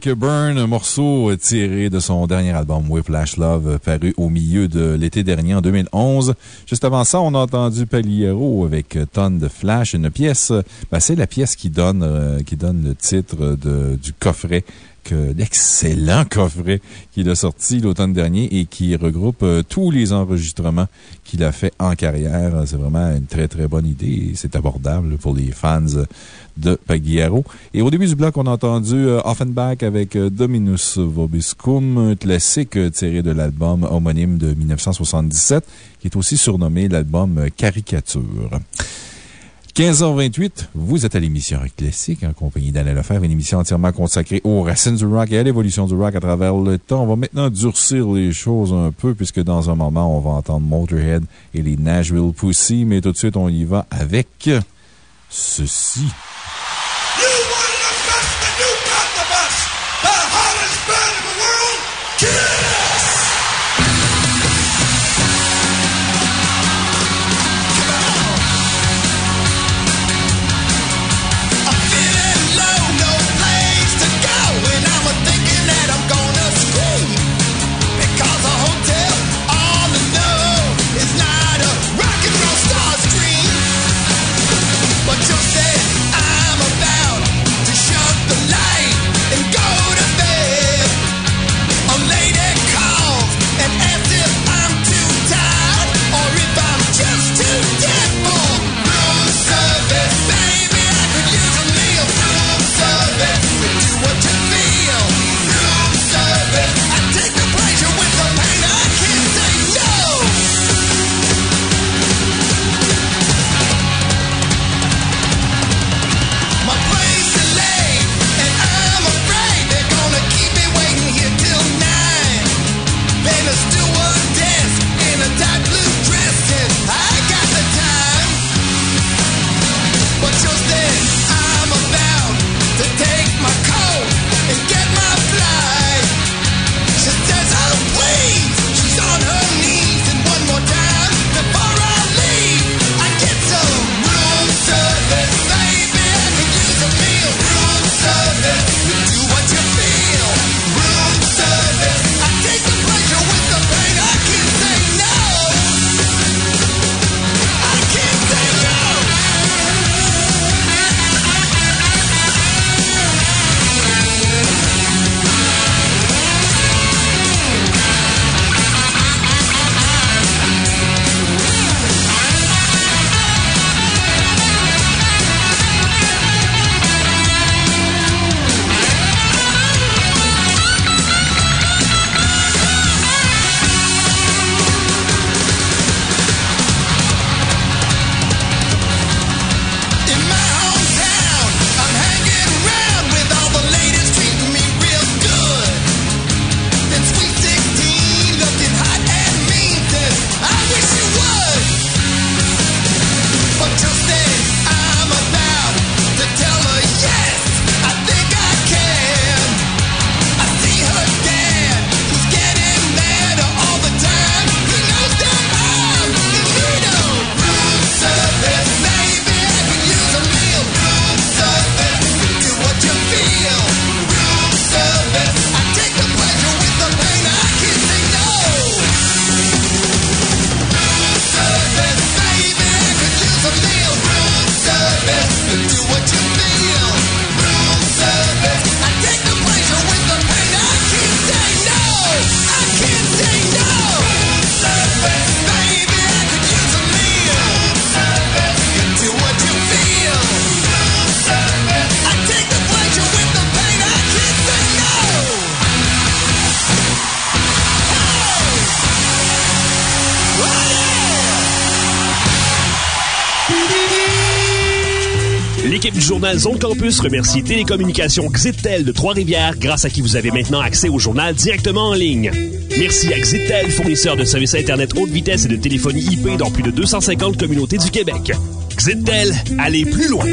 Avec Burn, un morceau tiré de son dernier album Whiplash Love, paru au milieu de l'été dernier en 2011. Juste avant ça, on a entendu Paliero avec Tonne de Flash, une pièce, ben, c'est la pièce qui donne, euh, qui donne le titre du coffret que l'excellent coffret qu'il a sorti l'automne dernier et qui regroupe euh, tous les enregistrements qu'il a fait en carrière. C'est vraiment une très, très bonne idée c'est abordable pour les fans de Pagliaro. Et au début du bloc, on a entendu euh, Offenbach avec euh, Dominus Vobiscum, un classique euh, tiré de l'album homonyme de 1977, qui est aussi surnommé l'album euh, Caricature. 15h28, vous êtes à l'émission Rock Classique en compagnie d'Alain Lefebvre, une émission entièrement consacrée aux racines du rock et à l'évolution du rock à travers le temps. On va maintenant durcir les choses un peu puisque dans un moment, on va entendre Motorhead et les Nashville Pussy, mais tout de suite, on y va avec ceci. Zone Campus remercie Télécommunications Xitel de Trois-Rivières, grâce à qui vous avez maintenant accès au journal directement en ligne. Merci à Xitel, fournisseur de services Internet haute vitesse et de téléphonie IP dans plus de 250 communautés du Québec. Xitel, allez plus loin!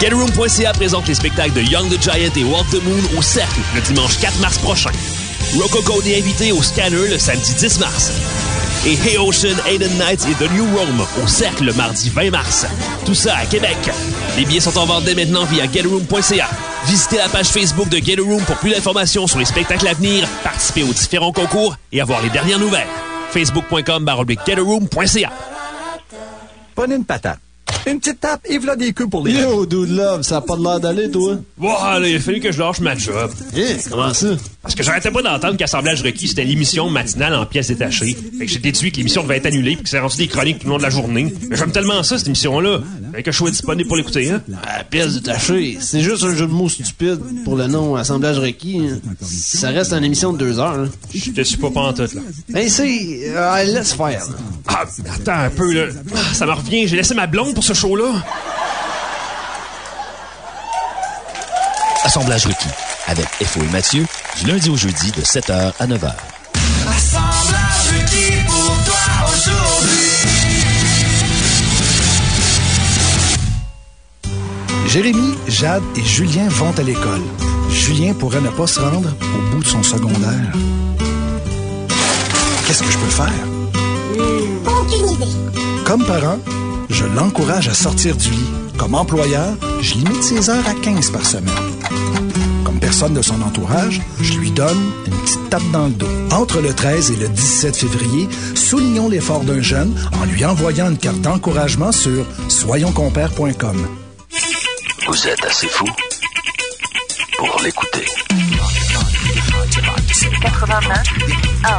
GetRoom.ca présente les spectacles de Young the Giant et Walk the Moon au Cercle le dimanche 4 mars prochain. Rococo est invité au Scanner le samedi 10 mars. Et Hey Ocean, Aiden Nights et The New Rome au Cercle le mardi 20 mars. Tout ça à Québec. Les billets sont en vente dès maintenant via GetRoom.ca. Visitez la page Facebook de Get pour plus d'informations sur les spectacles à venir, participer aux différents concours et avoir les dernières nouvelles. Facebook.com getaroom.ca. Prenez une patate. Une petite tape et voilà des queues pour les. Yo, dude love, ça a pas de l'air d'aller, toi. Wow, il a fallu que je lâche ma job. Eh, comment ça? Parce que j'arrêtais pas d'entendre qu'Assemblage requis, c'était l'émission matinale en pièces détachées. Fait que j'ai déduit que l'émission devait être annulée puis que c'est rendu des chroniques tout le long de la journée. Mais j'aime tellement ça, cette émission-là. Fait que je sois disponible pour l'écouter, hein. Ah, pièces détachées, c'est juste un jeu de mots stupide pour le nom Assemblage requis. hein. Ça reste une émission de deux heures. Hein. Je te suis pas pantoute, là. Ben, c'est... euh, laisse faire, là. Ah, attends un peu, là. Ah, Ça me revient, j'ai laissé ma blonde pour ce show-là? Assemblage requis avec FO et Mathieu du lundi au jeudi de 7h à 9h. Assemblage requis pour toi aujourd'hui. Jérémy, Jade et Julien vont à l'école. Julien pourrait ne pas se rendre au bout de son secondaire. Qu'est-ce que je peux faire? Aucune idée. Comme parent, je l'encourage à sortir du lit. Comme employeur, je limite ses heures à 15 par semaine. Comme personne de son entourage, je lui donne une petite tape dans le dos. Entre le 13 et le 17 février, soulignons l'effort d'un jeune en lui envoyant une carte d'encouragement sur soyonscompères.com. Vous êtes assez fou pour l'écouter. 89 1.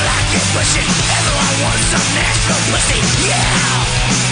like it pushing. Everyone wants some Nashville pussy. Yeah,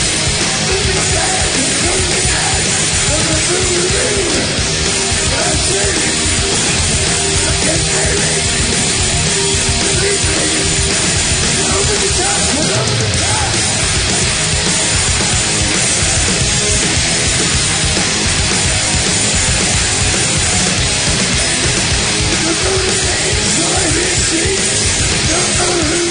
Don't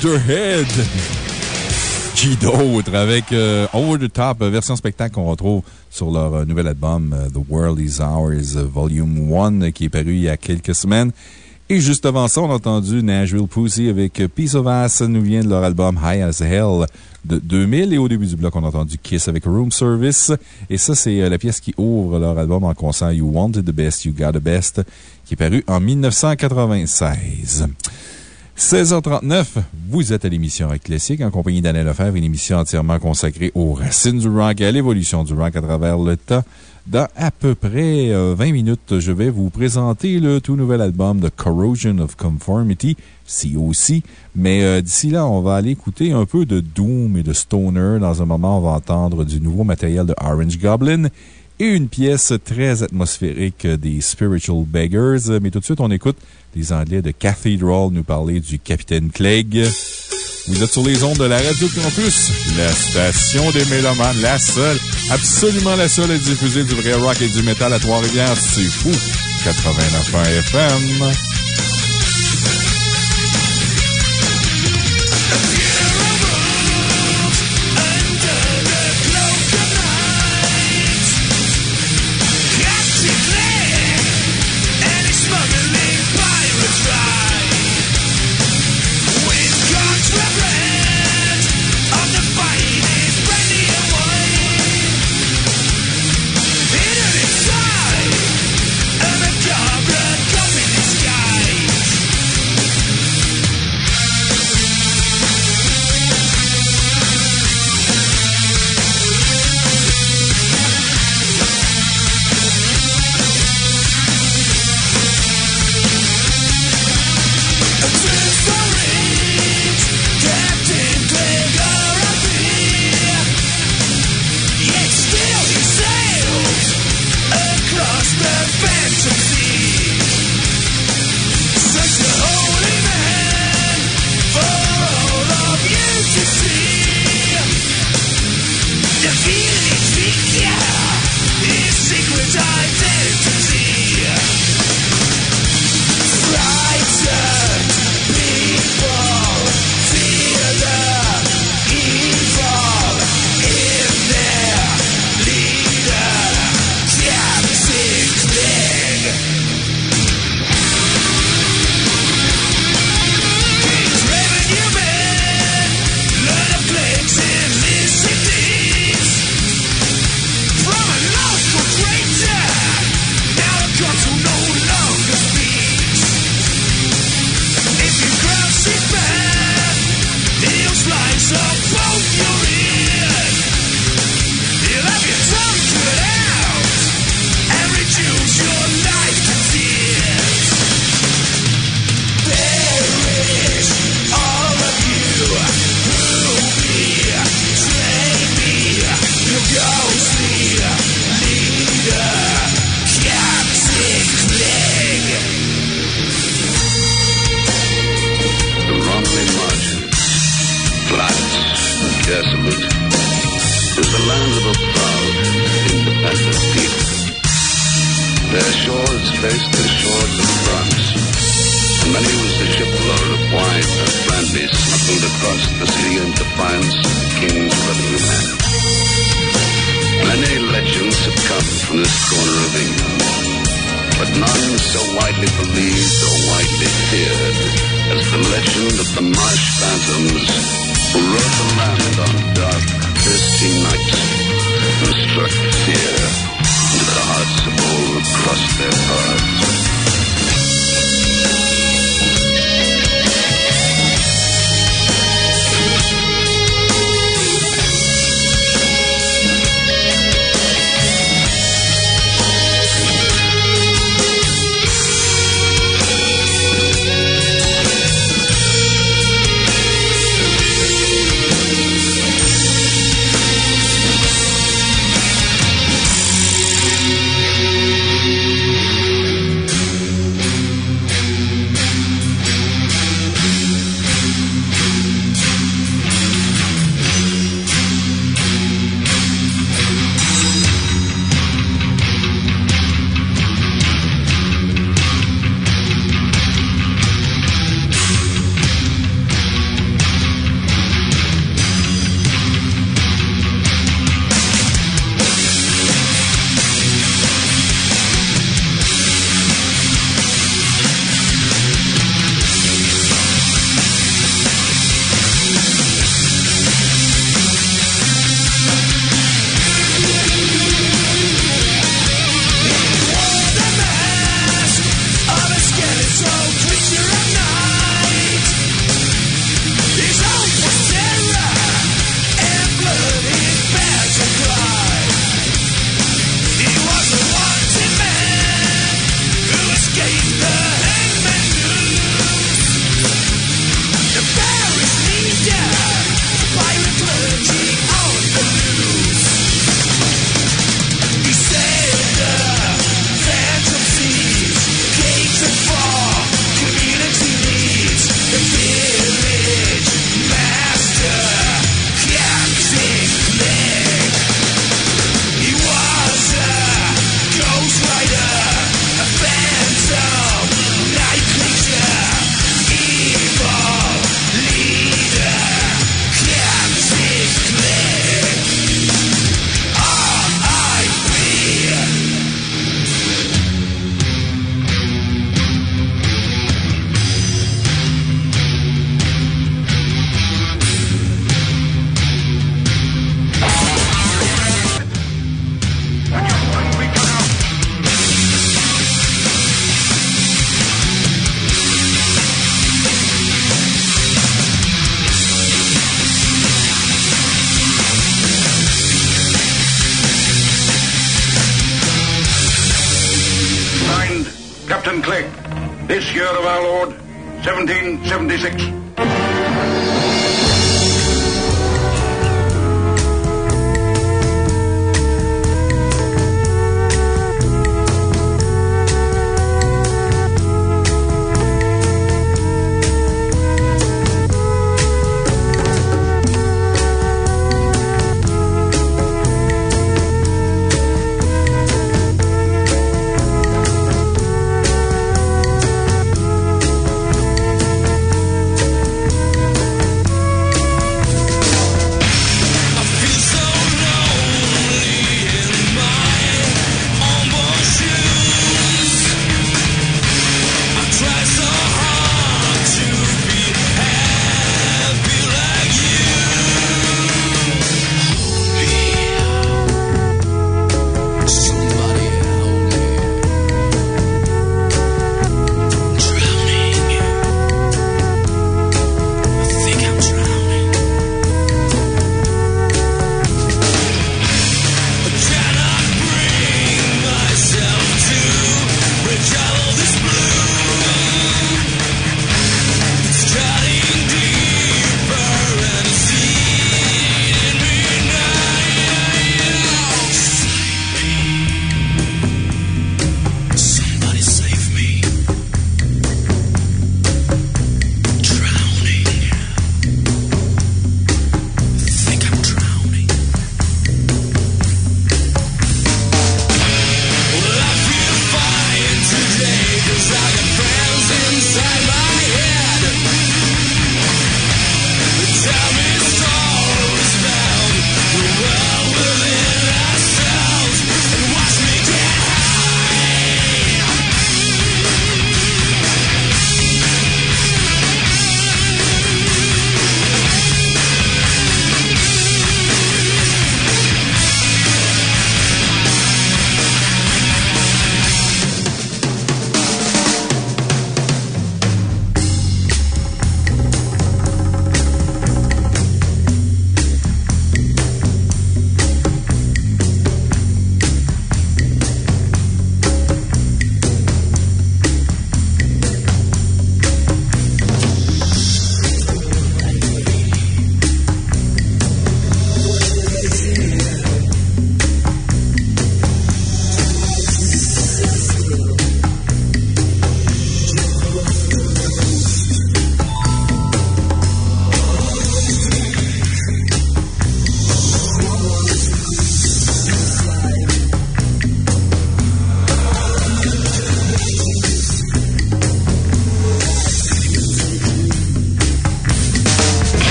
Motorhead. Qui d'autre? Avec euh, Over the Top, euh, version spectacle qu'on retrouve sur leur euh, nouvel album The World Is Ours Volume 1 euh, qui est paru il y a quelques semaines. Et juste avant ça, on a entendu Nashville Pussy avec Piece of Ass, nous vient de leur album High as Hell de 2000. Et au début du bloc, on a entendu Kiss avec Room Service. Et ça, c'est la pièce qui ouvre leur album en concert You Wanted the Best, You Got the Best, qui est paru en 1996. 16h39, vous êtes à l'émission Rock Classique en compagnie d'Anne Lefebvre, une émission entièrement consacrée aux racines du rock et à l'évolution du rock à travers le temps. Dans à peu près euh, 20 minutes, je vais vous présenter le tout nouvel album de Corrosion of Conformity, COC. Mais euh, d'ici là, on va aller écouter un peu de Doom et de Stoner. Dans un moment, on va entendre du nouveau matériel de Orange Goblin et une pièce très atmosphérique des Spiritual Beggars. Mais tout de suite, on écoute les Anglais de Cathedral nous parler du Capitaine Clegg. Vous êtes sur les ondes de la Radio Campus, la station des Mélomanes, la seule, absolument la seule à diffuser du vrai rock et du métal à Trois-Rivières. C'est fou! 89 FM.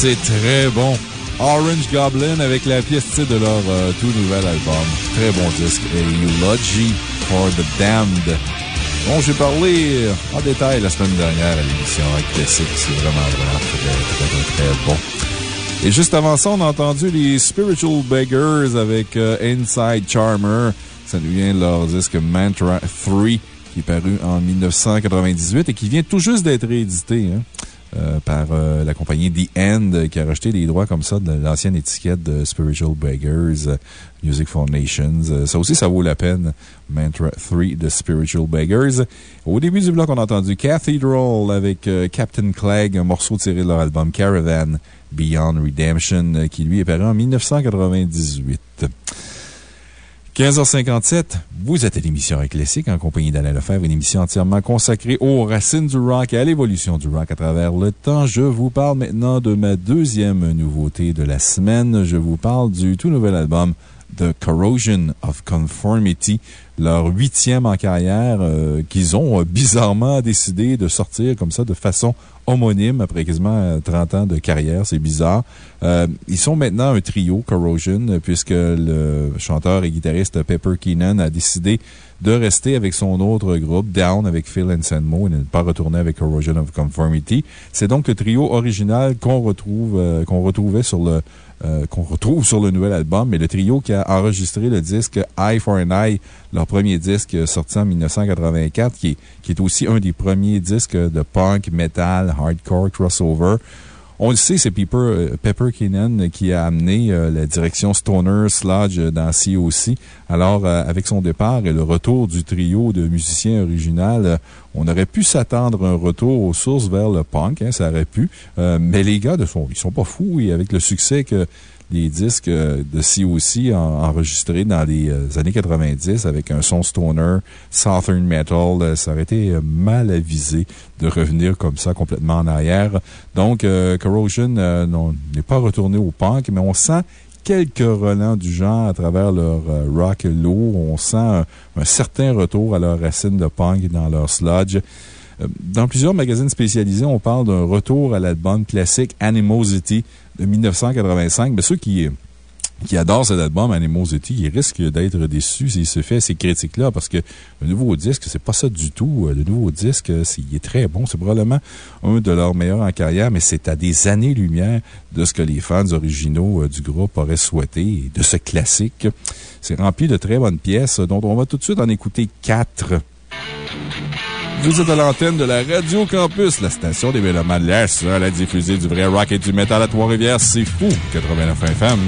C'est très bon. Orange Goblin avec la pièce titre de leur euh, tout nouvel album. Très bon disque. Eulogy for the Damned. Bon, j'ai parlé en détail la semaine dernière à l'émission Classique. C'est vraiment, vraiment très, très, très, bon. Et juste avant ça, on a entendu les Spiritual Beggars avec euh, Inside Charmer. Ça nous vient de leur disque Mantra 3 qui est paru en 1998 et qui vient tout juste d'être réédité. Hein. Euh, par euh, la compagnie The End qui a racheté les droits comme ça de l'ancienne étiquette de Spiritual Beggars, euh, Music for Nations. ça aussi, ça vaut la peine. Mantra 3 de Spiritual Beggars. Au début du bloc, on a entendu Cathedral avec Captain Clegg, un morceau tiré de leur album Caravan Beyond Redemption qui lui est paru en 1998. 15h57, vous êtes à l'émission Classique en compagnie d'Alain Lefebvre, une émission entièrement consacrée aux racines du rock et à l'évolution du rock à travers le temps. Je vous parle maintenant de ma deuxième nouveauté de la semaine. Je vous parle du tout nouvel album The Corrosion of Conformity, leur huitième en carrière, euh, qu'ils ont euh, bizarrement décidé de sortir comme ça de façon homonyme après quasiment 30 euh, ans de carrière. C'est bizarre. ils sont maintenant un trio, Corrosion, puisque le chanteur et guitariste Pepper Keenan a décidé de rester avec son autre groupe, Down, avec Phil Anselmo, et ne pas retourner avec Corrosion of Conformity. C'est donc le trio original qu'on retrouve, qu'on retrouvait sur le euh, qu'on retrouve sur le nouvel album, mais le trio qui a enregistré le disque Eye for an Eye, leur premier disque sorti en 1984, qui est, qui est aussi un des premiers disques de punk, metal, hardcore, crossover. On le sait, c'est Pepper, euh, Pepper Keenan qui a amené euh, la direction Stoner Sludge dans COC. Alors, euh, avec son départ et le retour du trio de musiciens original, on aurait pu s'attendre un retour aux sources vers le punk, hein, ça aurait pu. mais les gars, de son, ils sont pas fous et avec le succès que des disques euh, de COC enregistrés dans les euh, années 90 avec un son stoner, southern metal. Euh, ça aurait été mal avisé de revenir comme ça complètement en arrière. Donc, Corrosion n'est pas retourné au punk, mais on sent quelques relents du genre à travers leur rock low. On sent un, un, certain retour à leurs racines de punk dans leur sludge. Dans plusieurs magazines spécialisés, on parle d'un retour à l'album classique Animosity de 1985. Mais ceux qui, qui adorent cet album, Animosity, ils risquent d'être déçus s'il se fait ces critiques-là, parce que le nouveau disque, c'est pas ça du tout. Le nouveau disque, il est très bon. C'est probablement un de leurs meilleurs en carrière, mais c'est à des années-lumière de ce que les fans originaux euh, du groupe auraient souhaité de ce classique. C'est rempli de très bonnes pièces, dont on va tout de suite en écouter quatre. Vous êtes à l'antenne de la Radio Campus, la station des Mélomanes, la seule à diffuser du vrai rock et du métal à Trois-Rivières. C'est fou! 89 FM.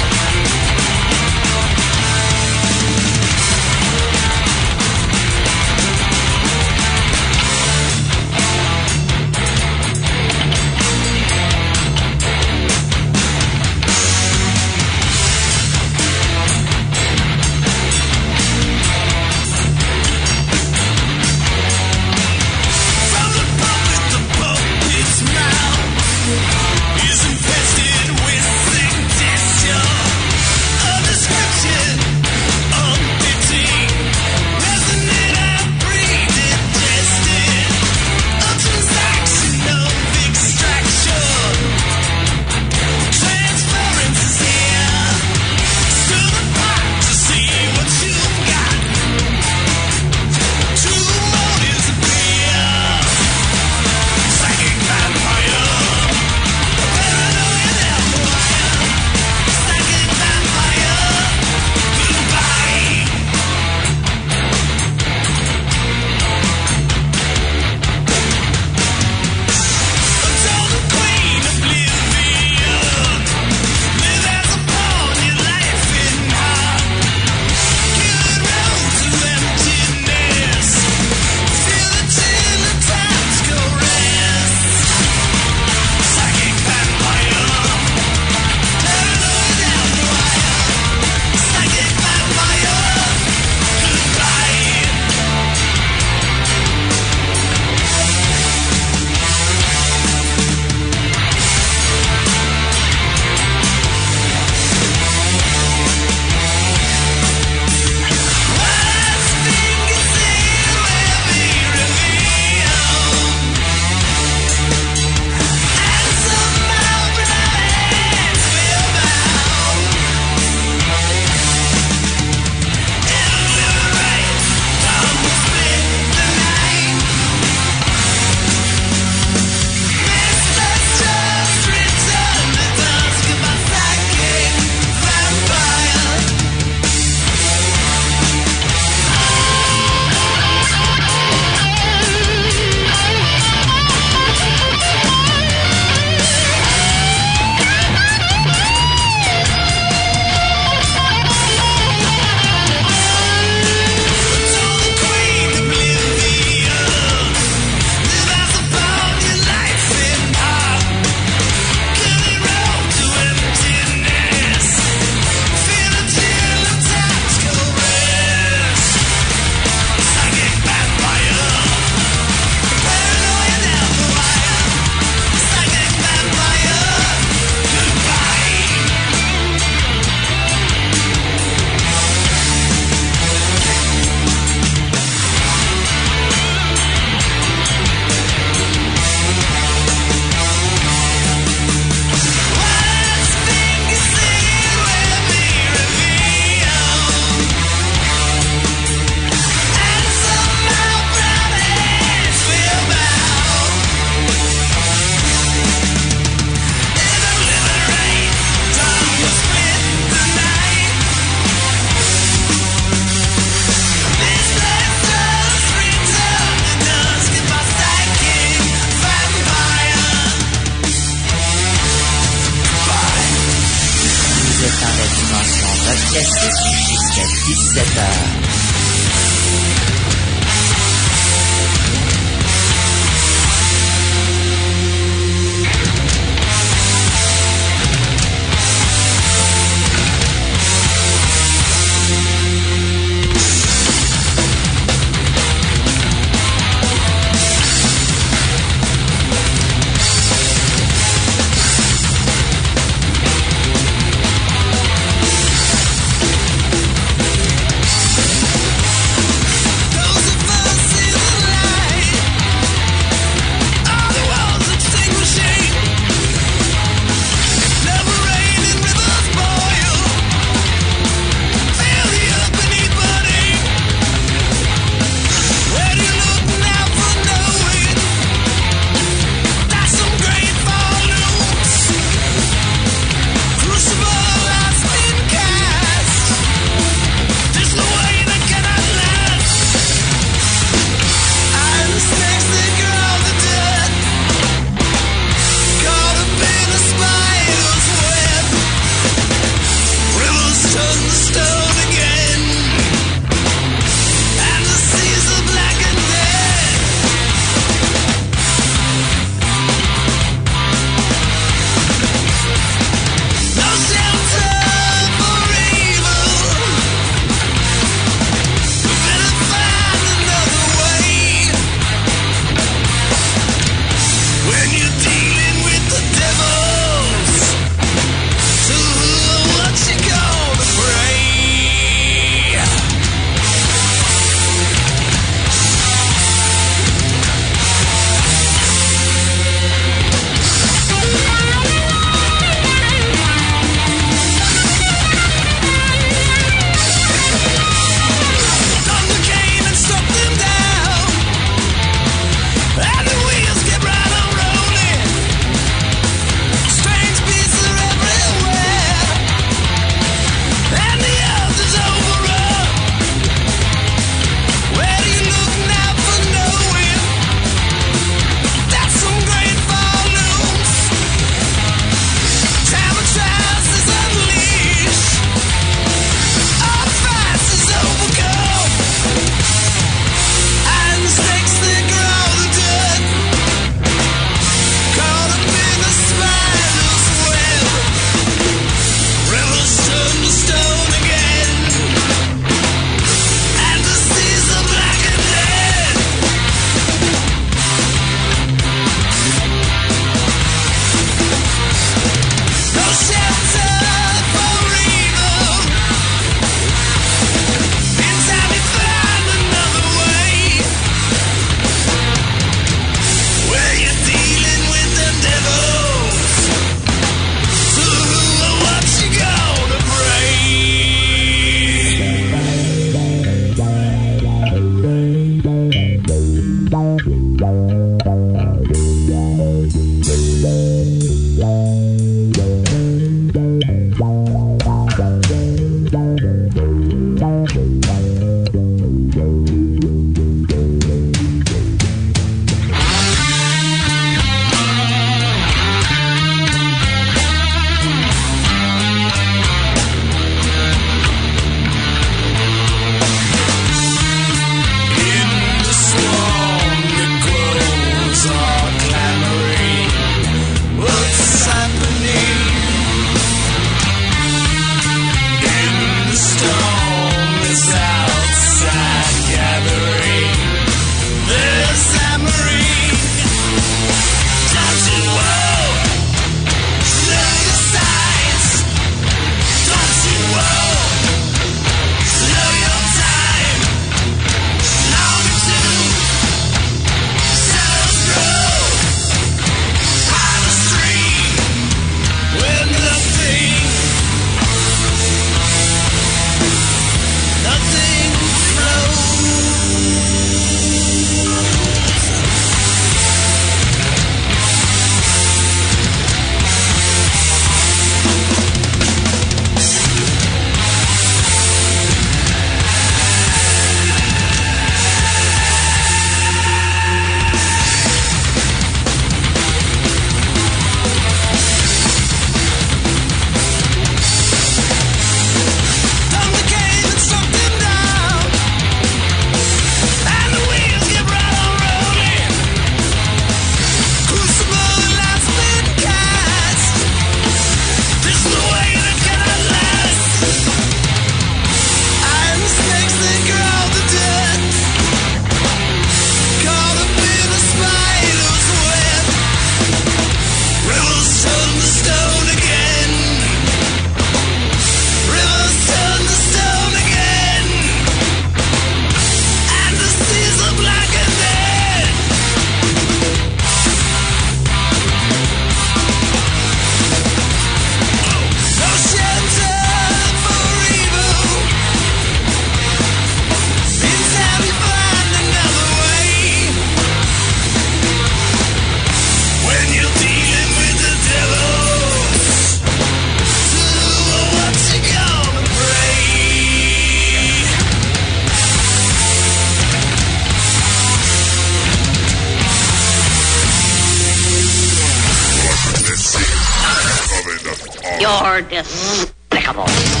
Despicable.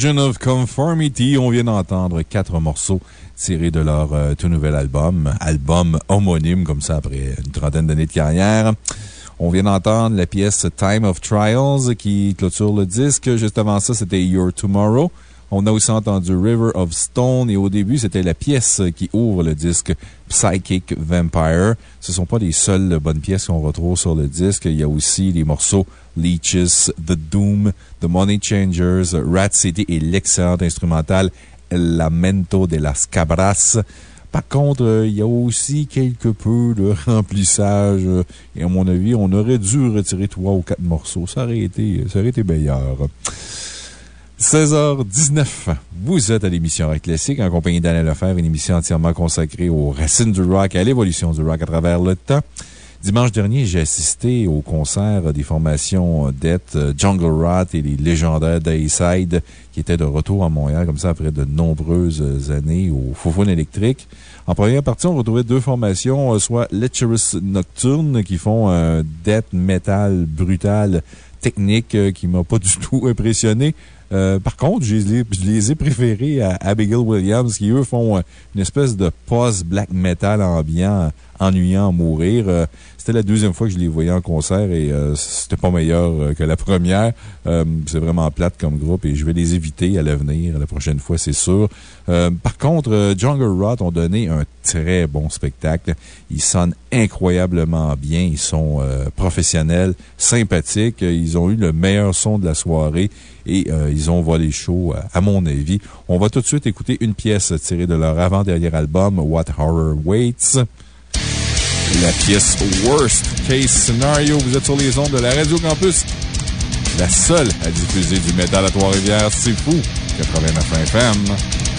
Corrosion of Conformity. On vient d'entendre quatre morceaux tirés de leur euh, tout nouvel album, album homonyme, comme ça, après une trentaine d'années de carrière. On vient d'entendre la pièce Time of Trials qui clôture le disque. Juste avant ça, c'était Your Tomorrow. On a aussi entendu River of Stone et au début, c'était la pièce qui ouvre le disque Psychic Vampire. Ce ne sont pas les seules bonnes pièces qu'on retrouve sur le disque. Il y a aussi les morceaux Leeches, The Doom, The Money Changers, Rat City et l'excellent instrumental El Lamento de las Cabras. Par contre, il y a aussi quelque peu de remplissage. Et à mon avis, on aurait dû retirer trois ou quatre morceaux. Ça aurait été, ça aurait été meilleur. 16h19, vous êtes à l'émission Rock Classique en compagnie d'Alain Lefebvre, une émission entièrement consacrée aux racines du rock et à l'évolution du rock à travers le temps. Dimanche dernier, j'ai assisté au concert des formations Death, Jungle Rot et les légendaires Dayside qui étaient de retour à Montréal, comme ça, après de nombreuses années au Foufoune électrique. En première partie, on retrouvait deux formations, euh, soit Lecherous Nocturne, qui font un death metal brutal technique euh, qui m'a pas du tout impressionné. Euh, par contre, je les, les ai préférés à Abigail Williams, qui eux font euh, une espèce de post-black metal ambiant, ennuyant à mourir. Euh, C'était la deuxième fois que je les voyais en concert et euh, c'était pas meilleur euh, que la première. Euh, c'est vraiment plate comme groupe et je vais les éviter à l'avenir, la prochaine fois, c'est sûr. Par contre, Jungle Rot ont donné un très bon spectacle. Ils sonnent incroyablement bien. Ils sont professionnels, sympathiques. Ils ont eu le meilleur son de la soirée et ils ont volé chaud, à mon avis. On va tout de suite écouter une pièce tirée de leur avant-dernier album, What Horror Waits. La pièce Worst Case Scenario. Vous êtes sur les ondes de la Radio Campus. La seule à diffuser du métal à Trois-Rivières. C'est fou. 89 FM.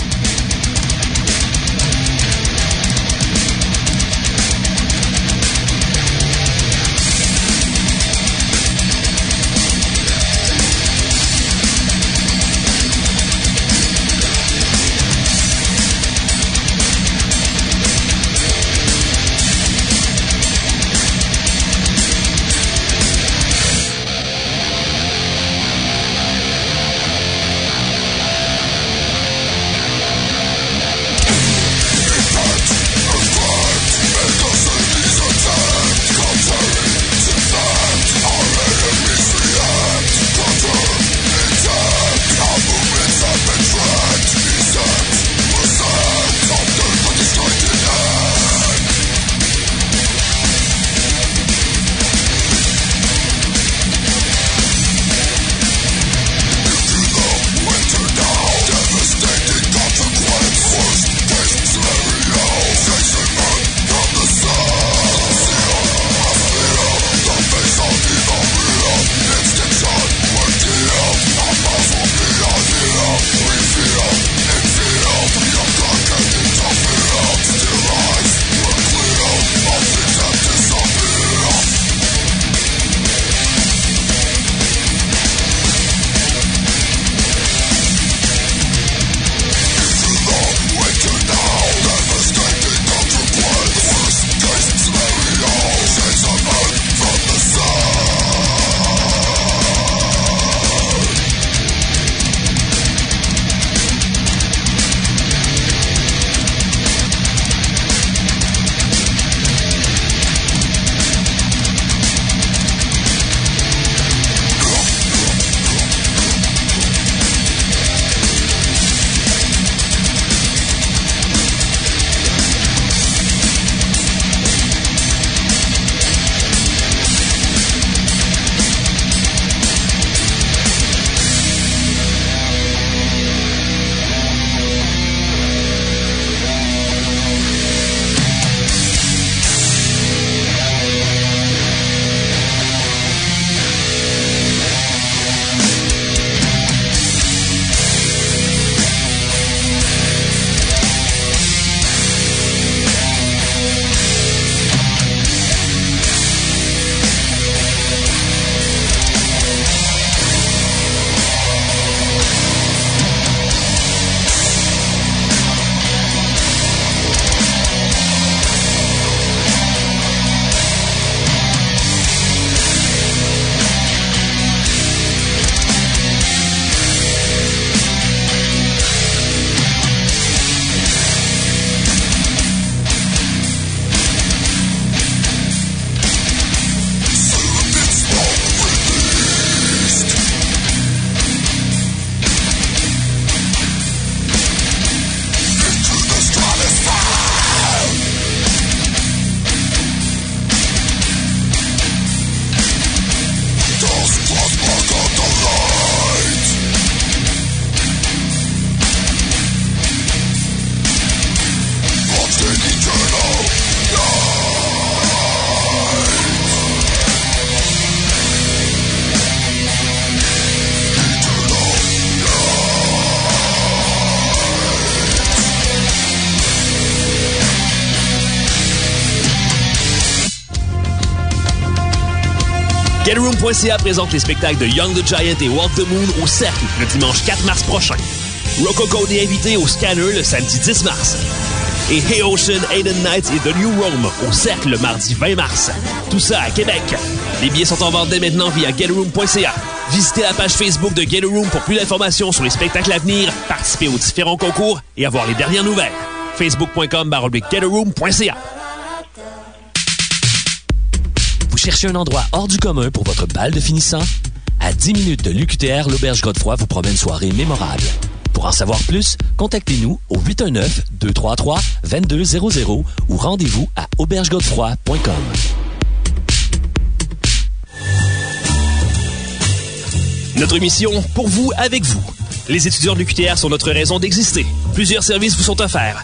GetRoom.ca présente les spectacles de Young the Giant et Walk the Moon au Cercle le dimanche 4 mars prochain. Rococo est invité au Scanner le samedi 10 mars. Et Hey Ocean, Aiden Knights et The New Rome au Cercle le mardi 20 mars. Tout ça à Québec. Les billets sont en vente dès maintenant via GetRoom.ca. Visitez la page Facebook de Get Room pour plus d'informations sur les spectacles à venir, participer aux différents concours et avoir les dernières nouvelles. Facebook.com getaroom.ca cherchez un endroit hors du commun pour votre bal de finissant? À 10 minutes de l'UQTR, l'Auberge Godefroy vous promet une soirée mémorable. Pour en savoir plus, contactez-nous au 819-233-2200 ou rendez-vous à aubergegodefroy.com. Notre mission, pour vous, avec vous. Les étudiants de l'UQTR sont notre raison d'exister. Plusieurs services vous sont offerts.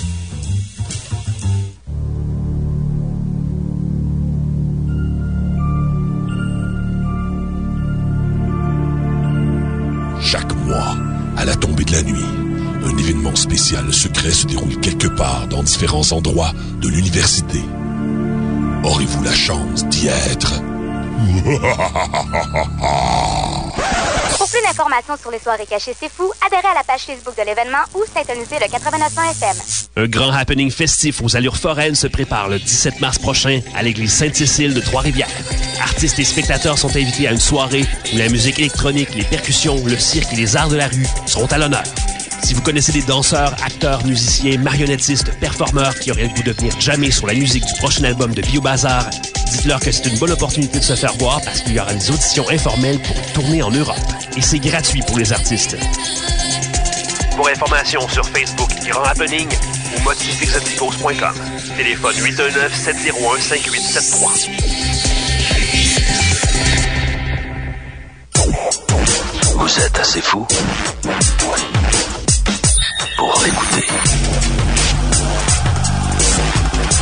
Se déroule quelque part dans différents endroits de l'université. Aurez-vous la chance d'y être? Pour plus d'informations sur les soirées cachées C'est Fou, adhérez à la page Facebook de l'événement ou synthonisez le 89.1 FM. Un grand happening festif aux allures foraines se prépare le 17 mars prochain à l'église Sainte-Cécile de Trois-Rivières. Artistes et spectateurs sont invités à une soirée où la musique électronique, les percussions, le cirque et les arts de la rue seront à l'honneur. Si vous connaissez des danseurs, acteurs, musiciens, marionnettistes, performeurs qui auraient le goût de venir jamais sur la musique du prochain album de Bio Bazar, dites-leur que c'est une bonne opportunité de se faire voir parce qu'il y aura des auditions informelles pour une tournée en Europe. Et c'est gratuit pour les artistes. Pour information sur Facebook Grand Happening ou motifexoticos.com. Téléphone 819-701-5873. Vous êtes assez fou pour l'écouter.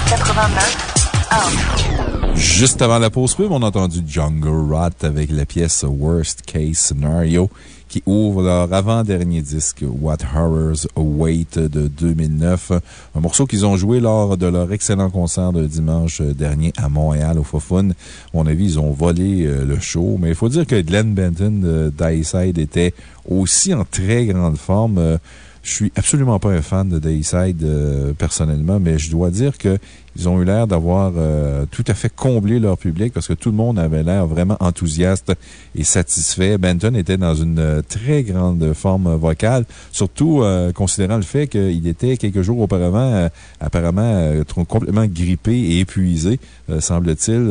89 Juste avant la pause pub, on a entendu Jungle Rot avec la pièce Worst Case Scenario qui ouvre leur avant-dernier disque What Horrors Await de 2009. Un morceau qu'ils ont joué lors de leur excellent concert de dimanche dernier à Montréal au Fofun. À mon avis, ils ont volé euh, le show, mais il faut dire que Glenn Benton de Dayside était aussi en très grande forme. Je suis absolument pas un fan de Dayside euh, personnellement, mais je dois dire que ils ont eu l'air d'avoir euh, tout à fait comblé leur public parce que tout le monde avait l'air vraiment enthousiaste et satisfait. Benton était dans une euh, très grande forme vocale, surtout considérant le fait qu'il était quelques jours auparavant apparemment complètement grippé et épuisé, semble-t-il.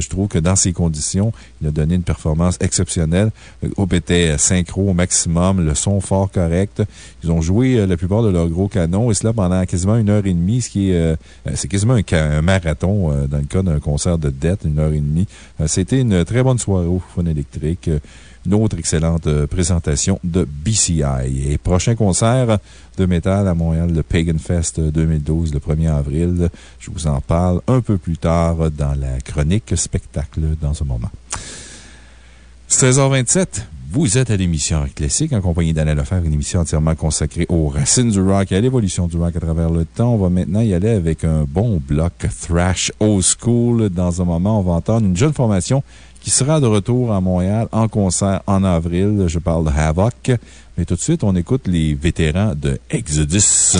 Je trouve que dans ces conditions, il a donné une performance exceptionnelle. Le groupe était synchro au maximum, le son fort correct. Ils ont joué euh, la plupart de leurs gros canons et cela pendant quasiment une heure et demie, ce qui est, euh, euh, c'est quasiment un, un marathon euh, dans le cas d'un concert de dette, une heure et demie. Euh, C'était une très bonne soirée au Fun électrique. Euh, Une autre excellente euh, présentation de BCI. Et prochain concert de métal à Montréal, le Pagan Fest 2012, le 1er avril. Je vous en parle un peu plus tard dans la chronique spectacle dans un moment. 16h27. Vous êtes à l'émission Rock Classique en compagnie d'Anna Lefebvre, une émission entièrement consacrée aux racines du rock et à l'évolution du rock à travers le temps. On va maintenant y aller avec un bon bloc thrash old school. Dans un moment, on va entendre une jeune formation qui sera de retour à Montréal en concert en avril. Je parle de Havoc. Mais tout de suite, on écoute les vétérans de Exodus.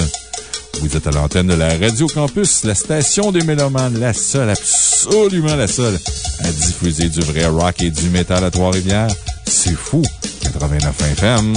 Vous êtes à l'antenne de la Radio Campus, la station des Mélomanes, la seule, absolument la seule, à diffuser du vrai rock et du métal à Trois-Rivières. C'est fou! 89 FM.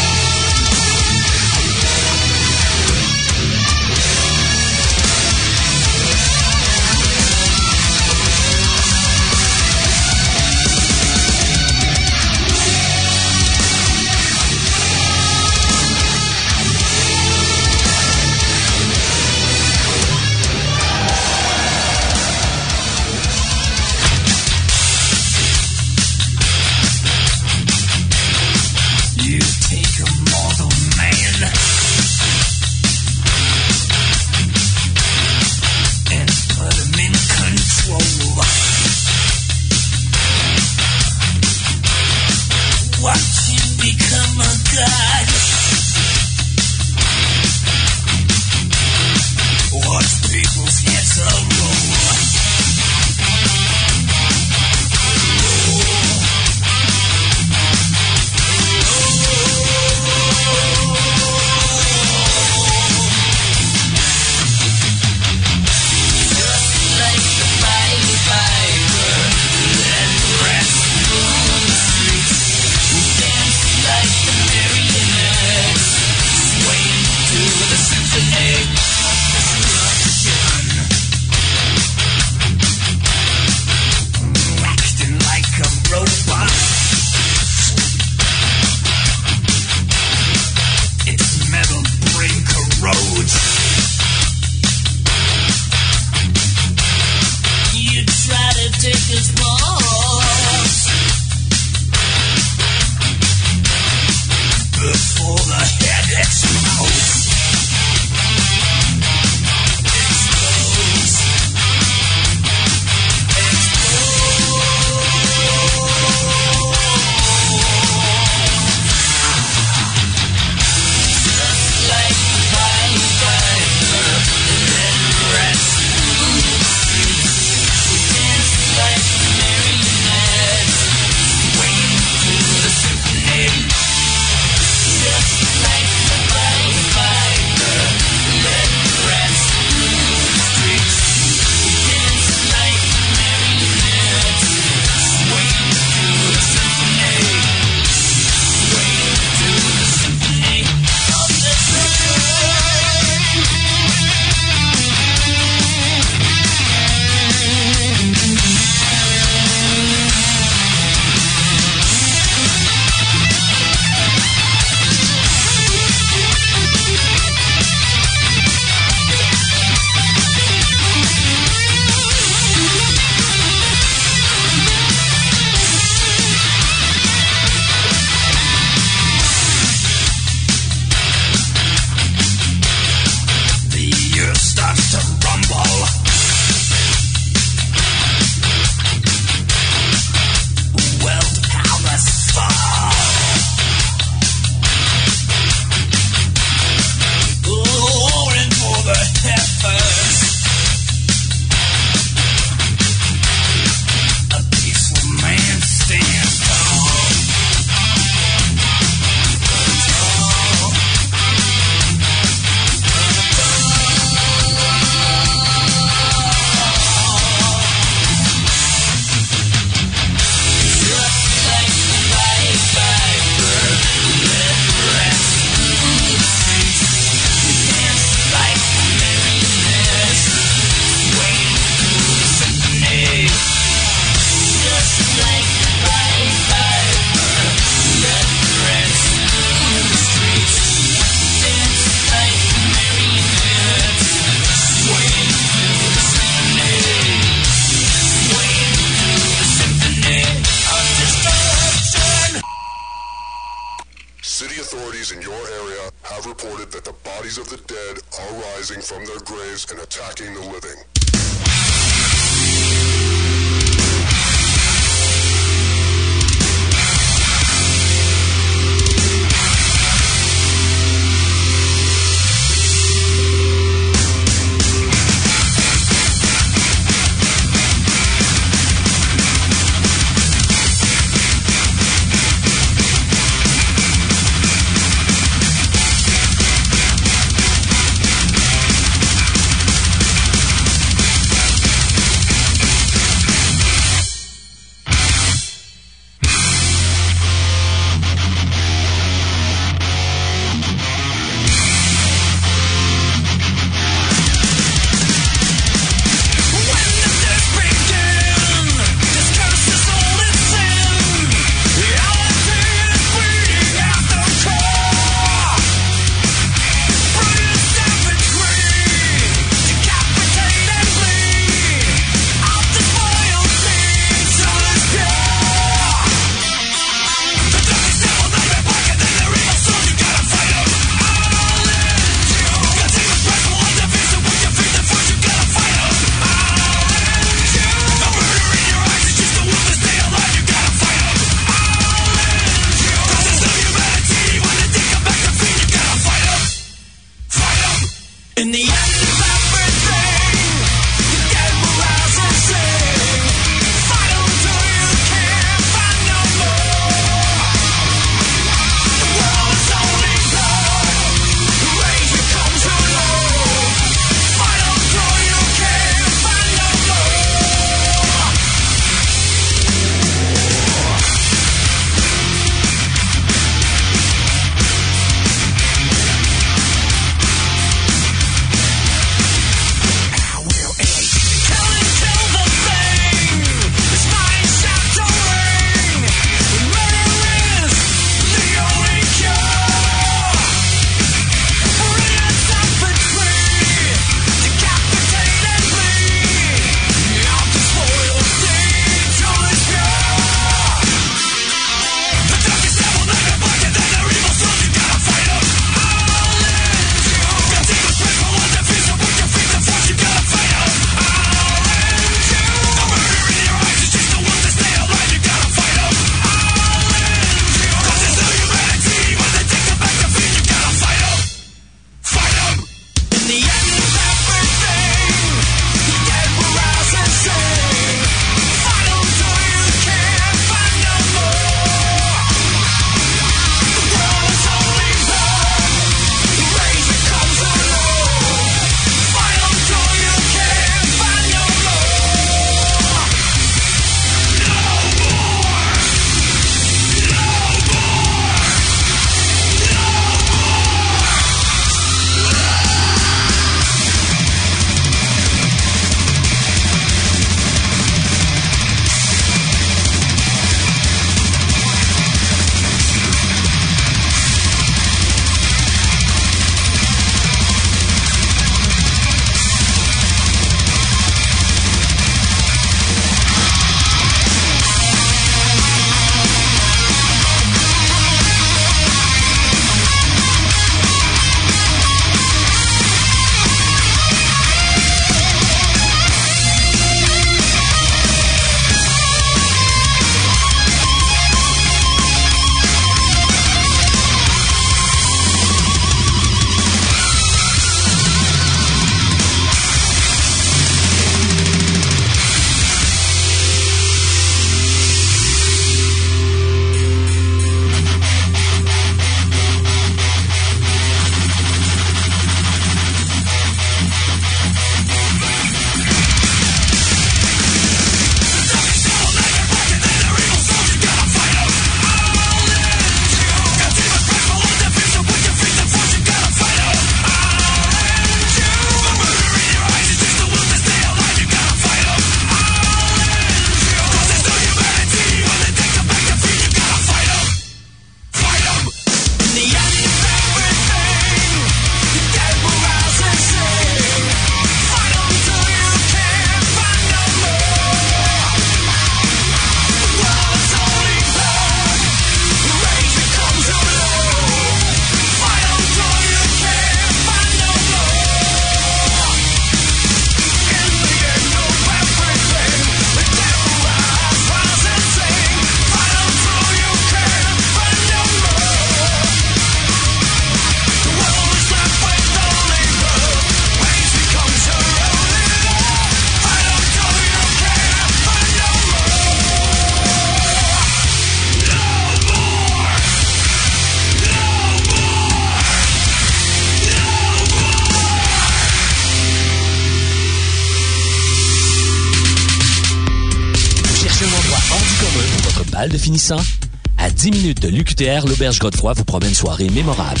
l'Auberge Godefroy vous promet une soirée mémorable.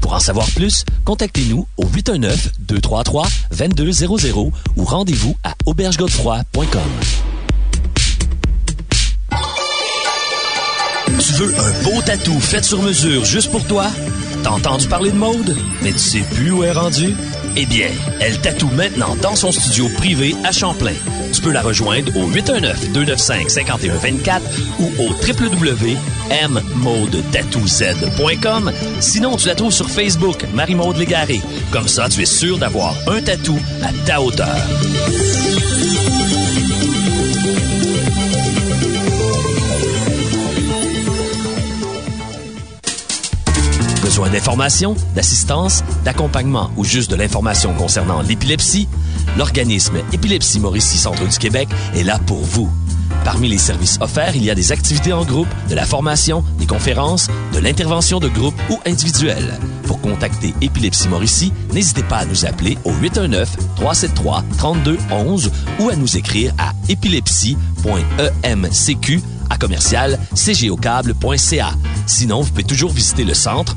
Pour en savoir plus, contactez-nous au 819-233-2200 ou rendez-vous à aubergegodefroy.com. Tu veux un beau tatou fait sur mesure juste pour toi? T'as entendu parler de mode, mais tu sais plus où est rendu? Eh bien, elle tatoue maintenant dans son studio privé à Champlain. Tu peux la rejoindre au 819-295-5124 ou au www.mmodetatouz.com. Sinon, tu la trouves sur Facebook, Marie-Maude Légaré. Comme ça, tu es sûr d'avoir un tatou à ta hauteur. Besoin d'informations, d'assistance, d'accompagnement ou juste de l'information concernant l'épilepsie? L'organisme Épilepsie Mauricie Centre du Québec est là pour vous. Parmi les services offerts, il y a des activités en groupe, de la formation, des conférences, de l'intervention de groupe ou individuelle. Pour contacter Épilepsie Mauricie, n'hésitez pas à nous appeler au 819-373-3211 ou à nous écrire à épilepsie.emcq à commercial cgocable.ca. Sinon, vous pouvez toujours visiter le centre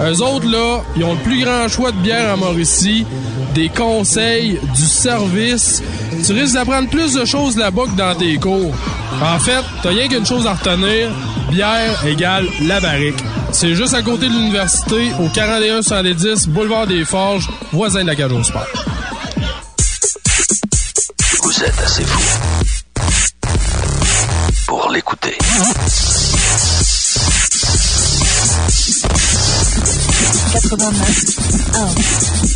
Eux autres, là, ils ont le plus grand choix de bière en Mauricie, des conseils, du service. Tu risques d'apprendre plus de choses là-bas que dans tes cours. En fait, t'as rien qu'une chose à retenir. Bière égale la barrique. C'est juste à côté de l'université, au 41 110 Boulevard des Forges, voisin de la cage au sport. Vous êtes assez fou pour l'écouter.「Sabah Mast. Oh.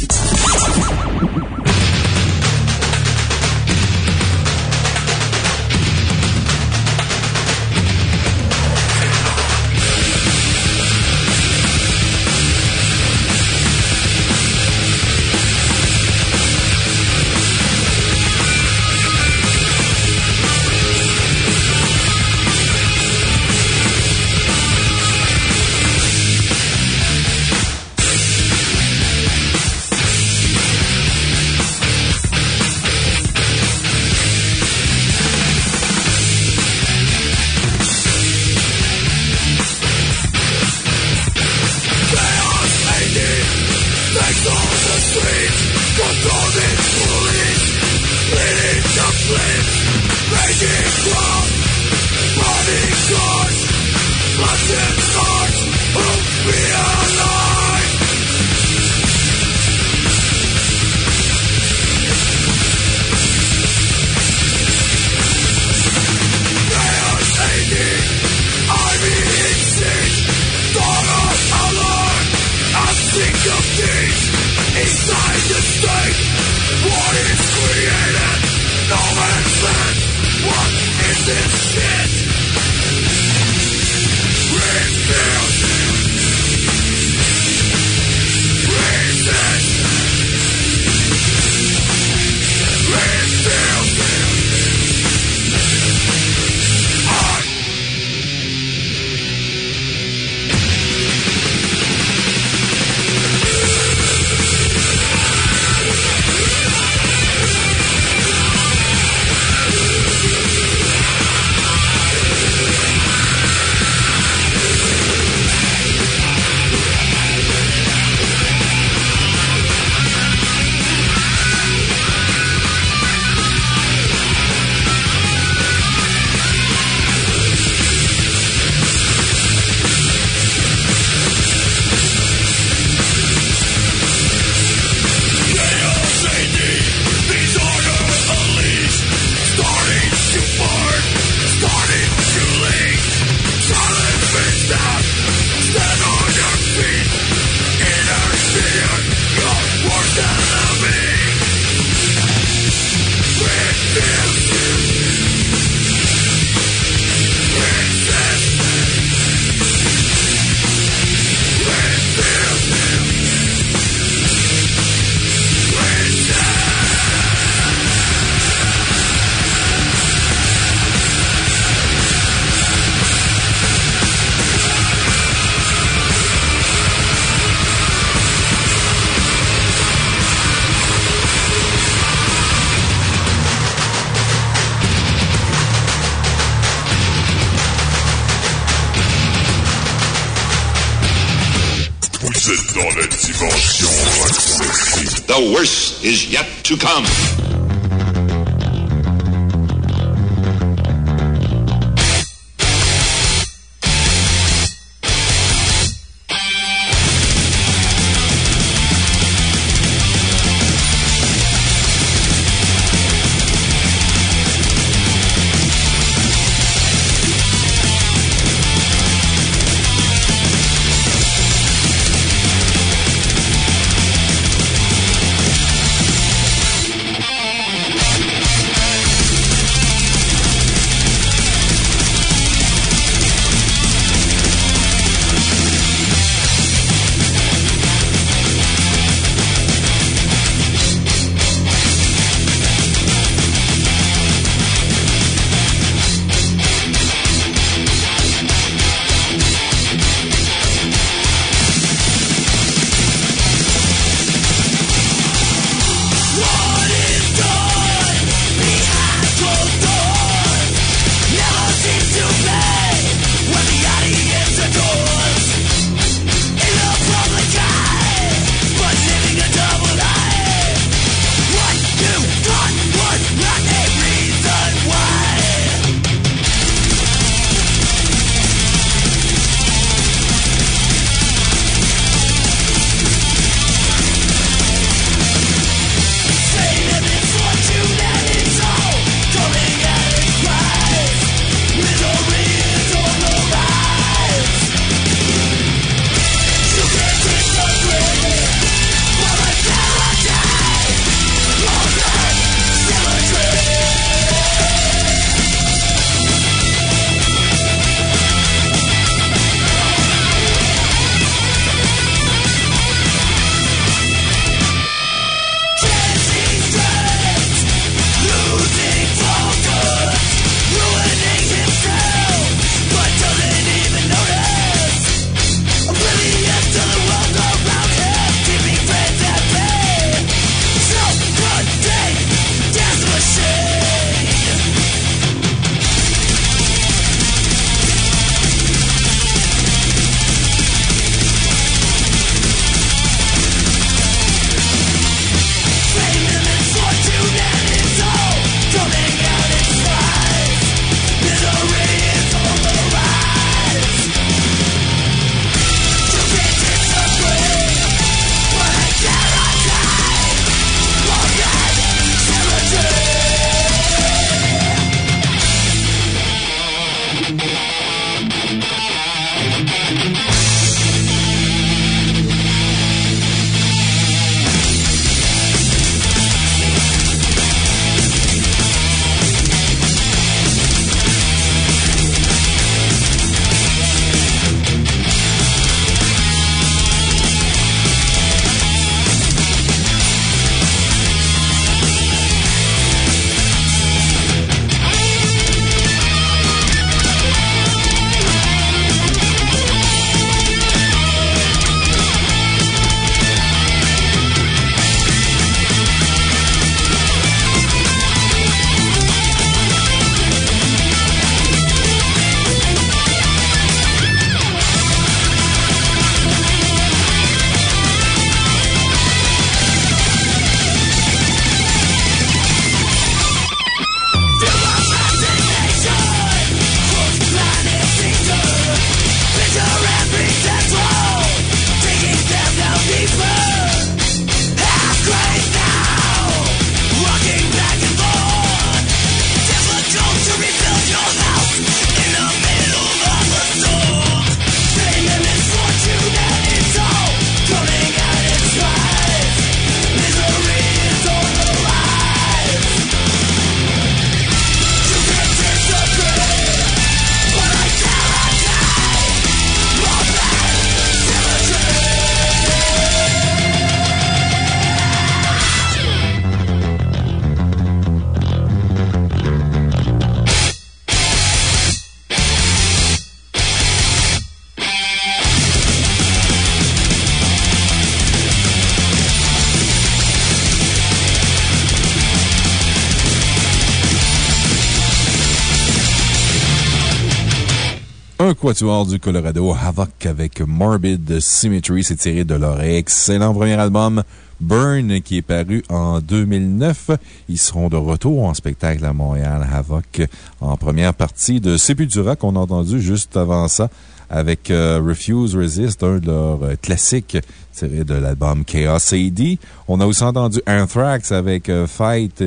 Quatuor du Colorado, Havoc avec Morbid Symmetry, c'est tiré de leur excellent premier album Burn qui est paru en 2009. Ils seront de retour en spectacle à Montréal, Havoc, en première partie de Sepultura qu'on a entendu juste avant ça avec euh, Refuse Resist, un de leurs euh, classiques tiré de l'album Chaos AD. On a aussi entendu Anthrax avec euh, Fight,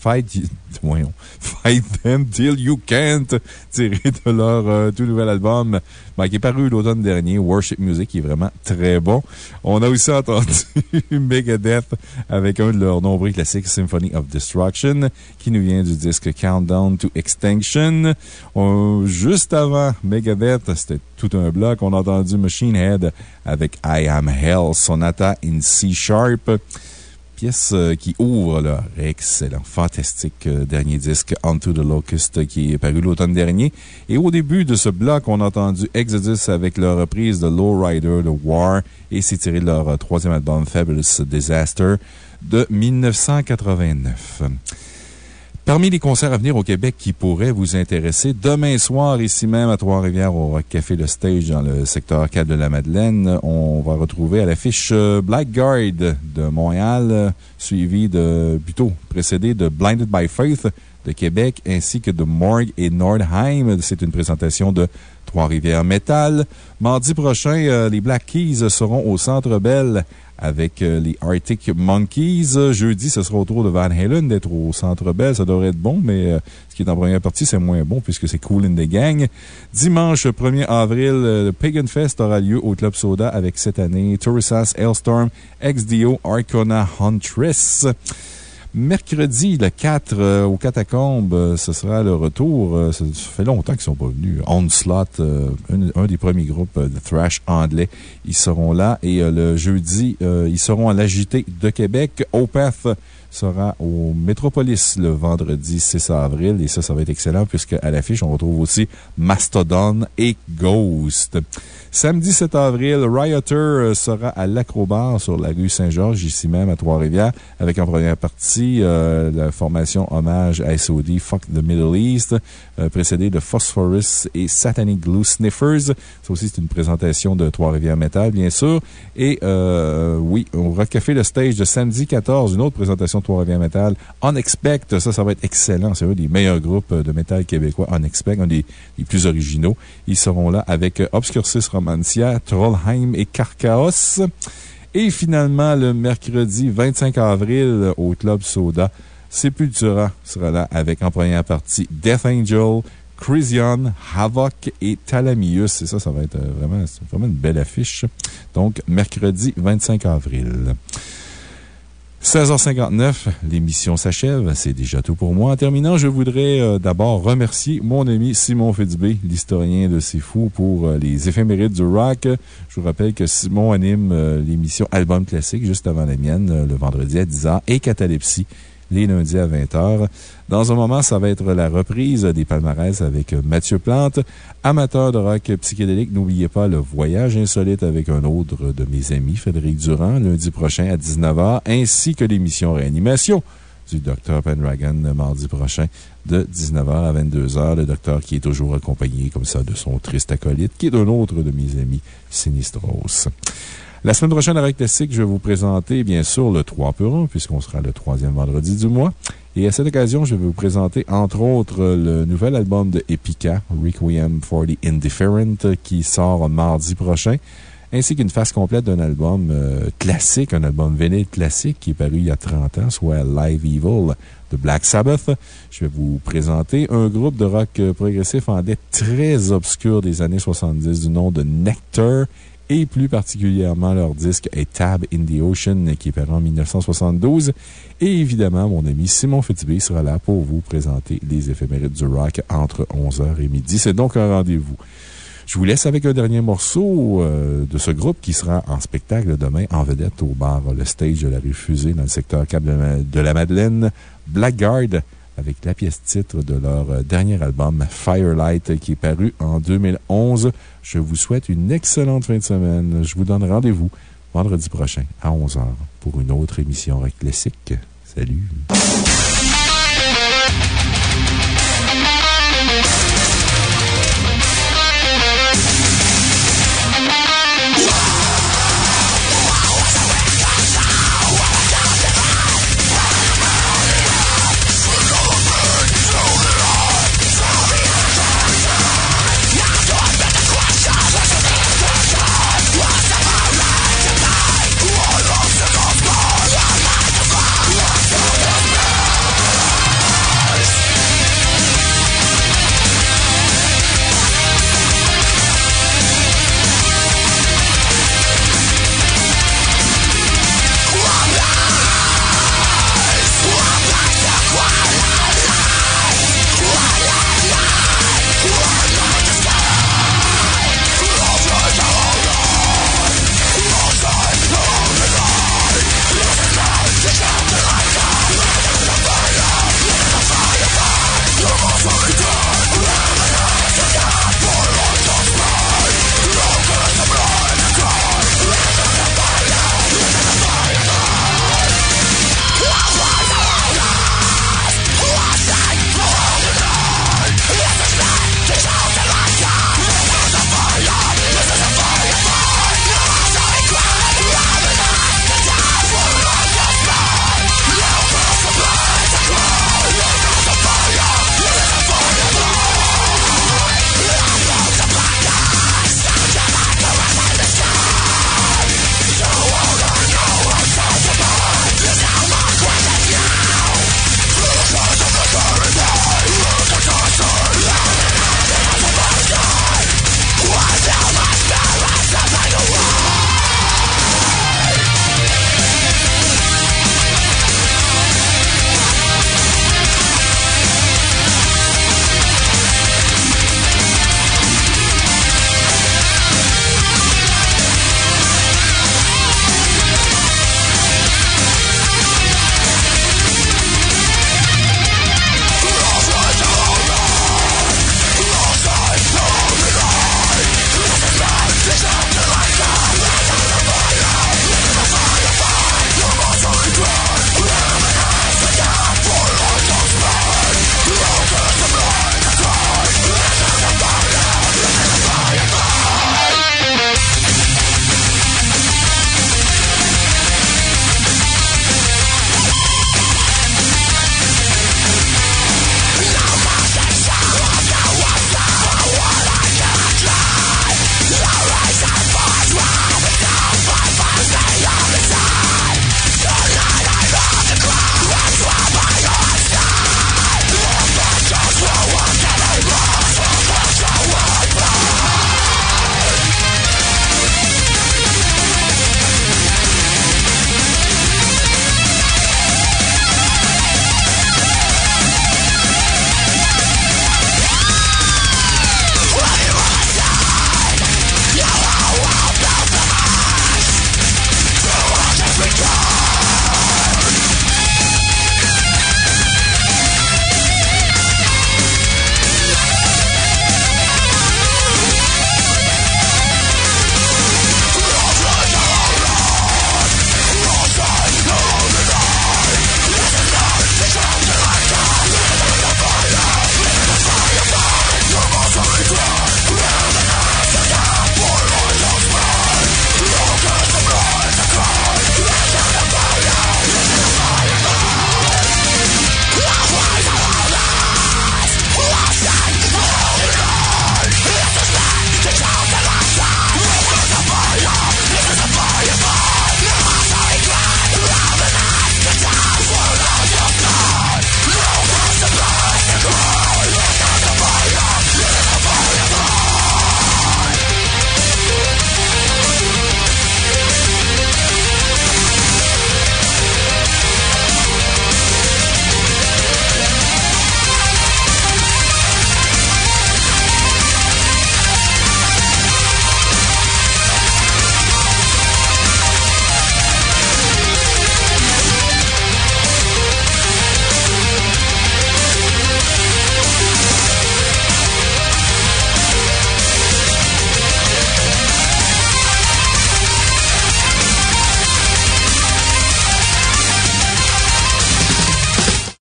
Fight, voyons, Fight Them Till You Can't, tiré de leur tout nouvel album ben, qui est paru l'automne dernier, Worship Music, qui est vraiment très bon. On a aussi entendu Megadeth avec un de leurs nombreux classiques, Symphony of Destruction, qui nous vient du disque Countdown to Extinction. juste avant Megadeth, c'était tout un bloc. On a entendu Machine Head avec I Am Hell, Sonata in C Sharp euh, qui ouvre leur excellent, fantastique euh, dernier disque Onto the Locust qui est paru l'automne dernier. Et au début de ce bloc, on a entendu Exodus avec leur reprise de Lowrider The War et c'est tiré de leur euh, troisième album Fabulous Disaster de 1989. Parmi les concerts à venir au Québec qui pourraient vous intéresser, demain soir, ici même à Trois-Rivières, au Café Le Stage, dans le secteur 4 de la Madeleine, on va retrouver à l'affiche euh, Blackguard de Montréal, suivi de, plutôt précédé de Blinded by Faith de Québec, ainsi que de Morgue et Nordheim. C'est une présentation de Trois-Rivières Metal. Mardi prochain, euh, les Black Keys seront au Centre Bell avec euh, les Arctic Monkeys. Jeudi, ce sera au tour de Van Halen d'être au Centre Bell. Ça devrait être bon, mais euh, ce qui est en première partie, c'est moins bon puisque c'est Cool in the Gang. Dimanche 1er avril, euh, le Pagan Fest aura lieu au Club Soda avec cette année Tourisas, Hailstorm, XDO, Arcona, Huntress. Mercredi, le 4, euh, au Catacombes, euh, ce sera le retour. Euh, ça fait longtemps qu'ils ne sont pas venus. Onslaught, un, des premiers groupes de thrash anglais, ils seront là. Et le jeudi, ils seront à l'Agité de Québec. Opeth sera au Métropolis le vendredi 6 avril. Et ça, ça va être excellent puisque à l'affiche, on retrouve aussi Mastodon et Ghost. Samedi 7 avril, Rioter euh, sera à l'Acrobar sur la rue Saint-Georges, ici même à Trois-Rivières, avec en première partie euh, la formation hommage à SOD Fuck the Middle East, euh, précédée de Phosphorus et Satanic Glue Sniffers. Ça aussi, c'est une présentation de Trois-Rivières Metal, bien sûr. Et oui, on va café le stage de samedi 14, une autre présentation de Trois-Rivières Metal. Unexpect, ça, ça va être excellent. C'est un des meilleurs groupes de métal québécois. Unexpect, un des, plus originaux. Ils seront là avec Obscurcis Romancia, Trollheim et Carcaos. Et finalement, le mercredi 25 avril, au Club Soda, Sepultura sera là avec en première partie Death Angel, Chrysion, Havoc et Talamius. Et ça, ça va être euh, vraiment, une belle affiche. Donc, mercredi 25 avril. 16h59, l'émission s'achève. C'est déjà tout pour moi. En terminant, je voudrais euh, d'abord remercier mon ami Simon Fitzbé, l'historien de C'est Fou, pour euh, les éphémérides du rock. Je vous rappelle que Simon anime l'émission Album Classique juste avant la mienne, le vendredi à 10h, et Catalepsie les lundis à 20h. Dans un moment, ça va être la reprise des palmarès avec Mathieu Plante. Amateur de rock psychédélique, n'oubliez pas le voyage insolite avec un autre de mes amis, Frédéric Durand, lundi prochain à 19h, ainsi que l'émission Réanimation du Dr. Pendragon mardi prochain de 19h à 22h. Le docteur qui est toujours accompagné comme ça de son triste acolyte, qui est un autre de mes amis, Sinistros. La semaine prochaine, avec Classique, je vais vous présenter, bien sûr, le 3 pour 1, puisqu'on sera le troisième vendredi du mois. Et à cette occasion, je vais vous présenter, entre autres, le nouvel album de Epica, Requiem for the Indifferent, qui sort mardi prochain, ainsi qu'une face complète d'un album euh, classique, un album véné classique qui est paru il y a 30 ans, soit Live Evil de Black Sabbath. Je vais vous présenter un groupe de rock progressif en dette très obscur des années 70 du nom de Nectar et plus particulièrement leur disque A Tab in the Ocean qui est paru en 1972. Et évidemment, mon ami Simon Fitzbé sera là pour vous présenter les éphémérides du rock entre 11h et midi. C'est donc un rendez-vous. Je vous laisse avec un dernier morceau euh, de ce groupe qui sera en spectacle demain en vedette au bar Le Stage de la rue Fusée dans le secteur de la Madeleine, Blackguard avec la pièce titre de leur euh, dernier album, Firelight, qui est paru en 2011. Je vous souhaite une excellente fin de semaine. Je vous donne rendez-vous vendredi prochain à 11h pour une autre émission Classique. Salut!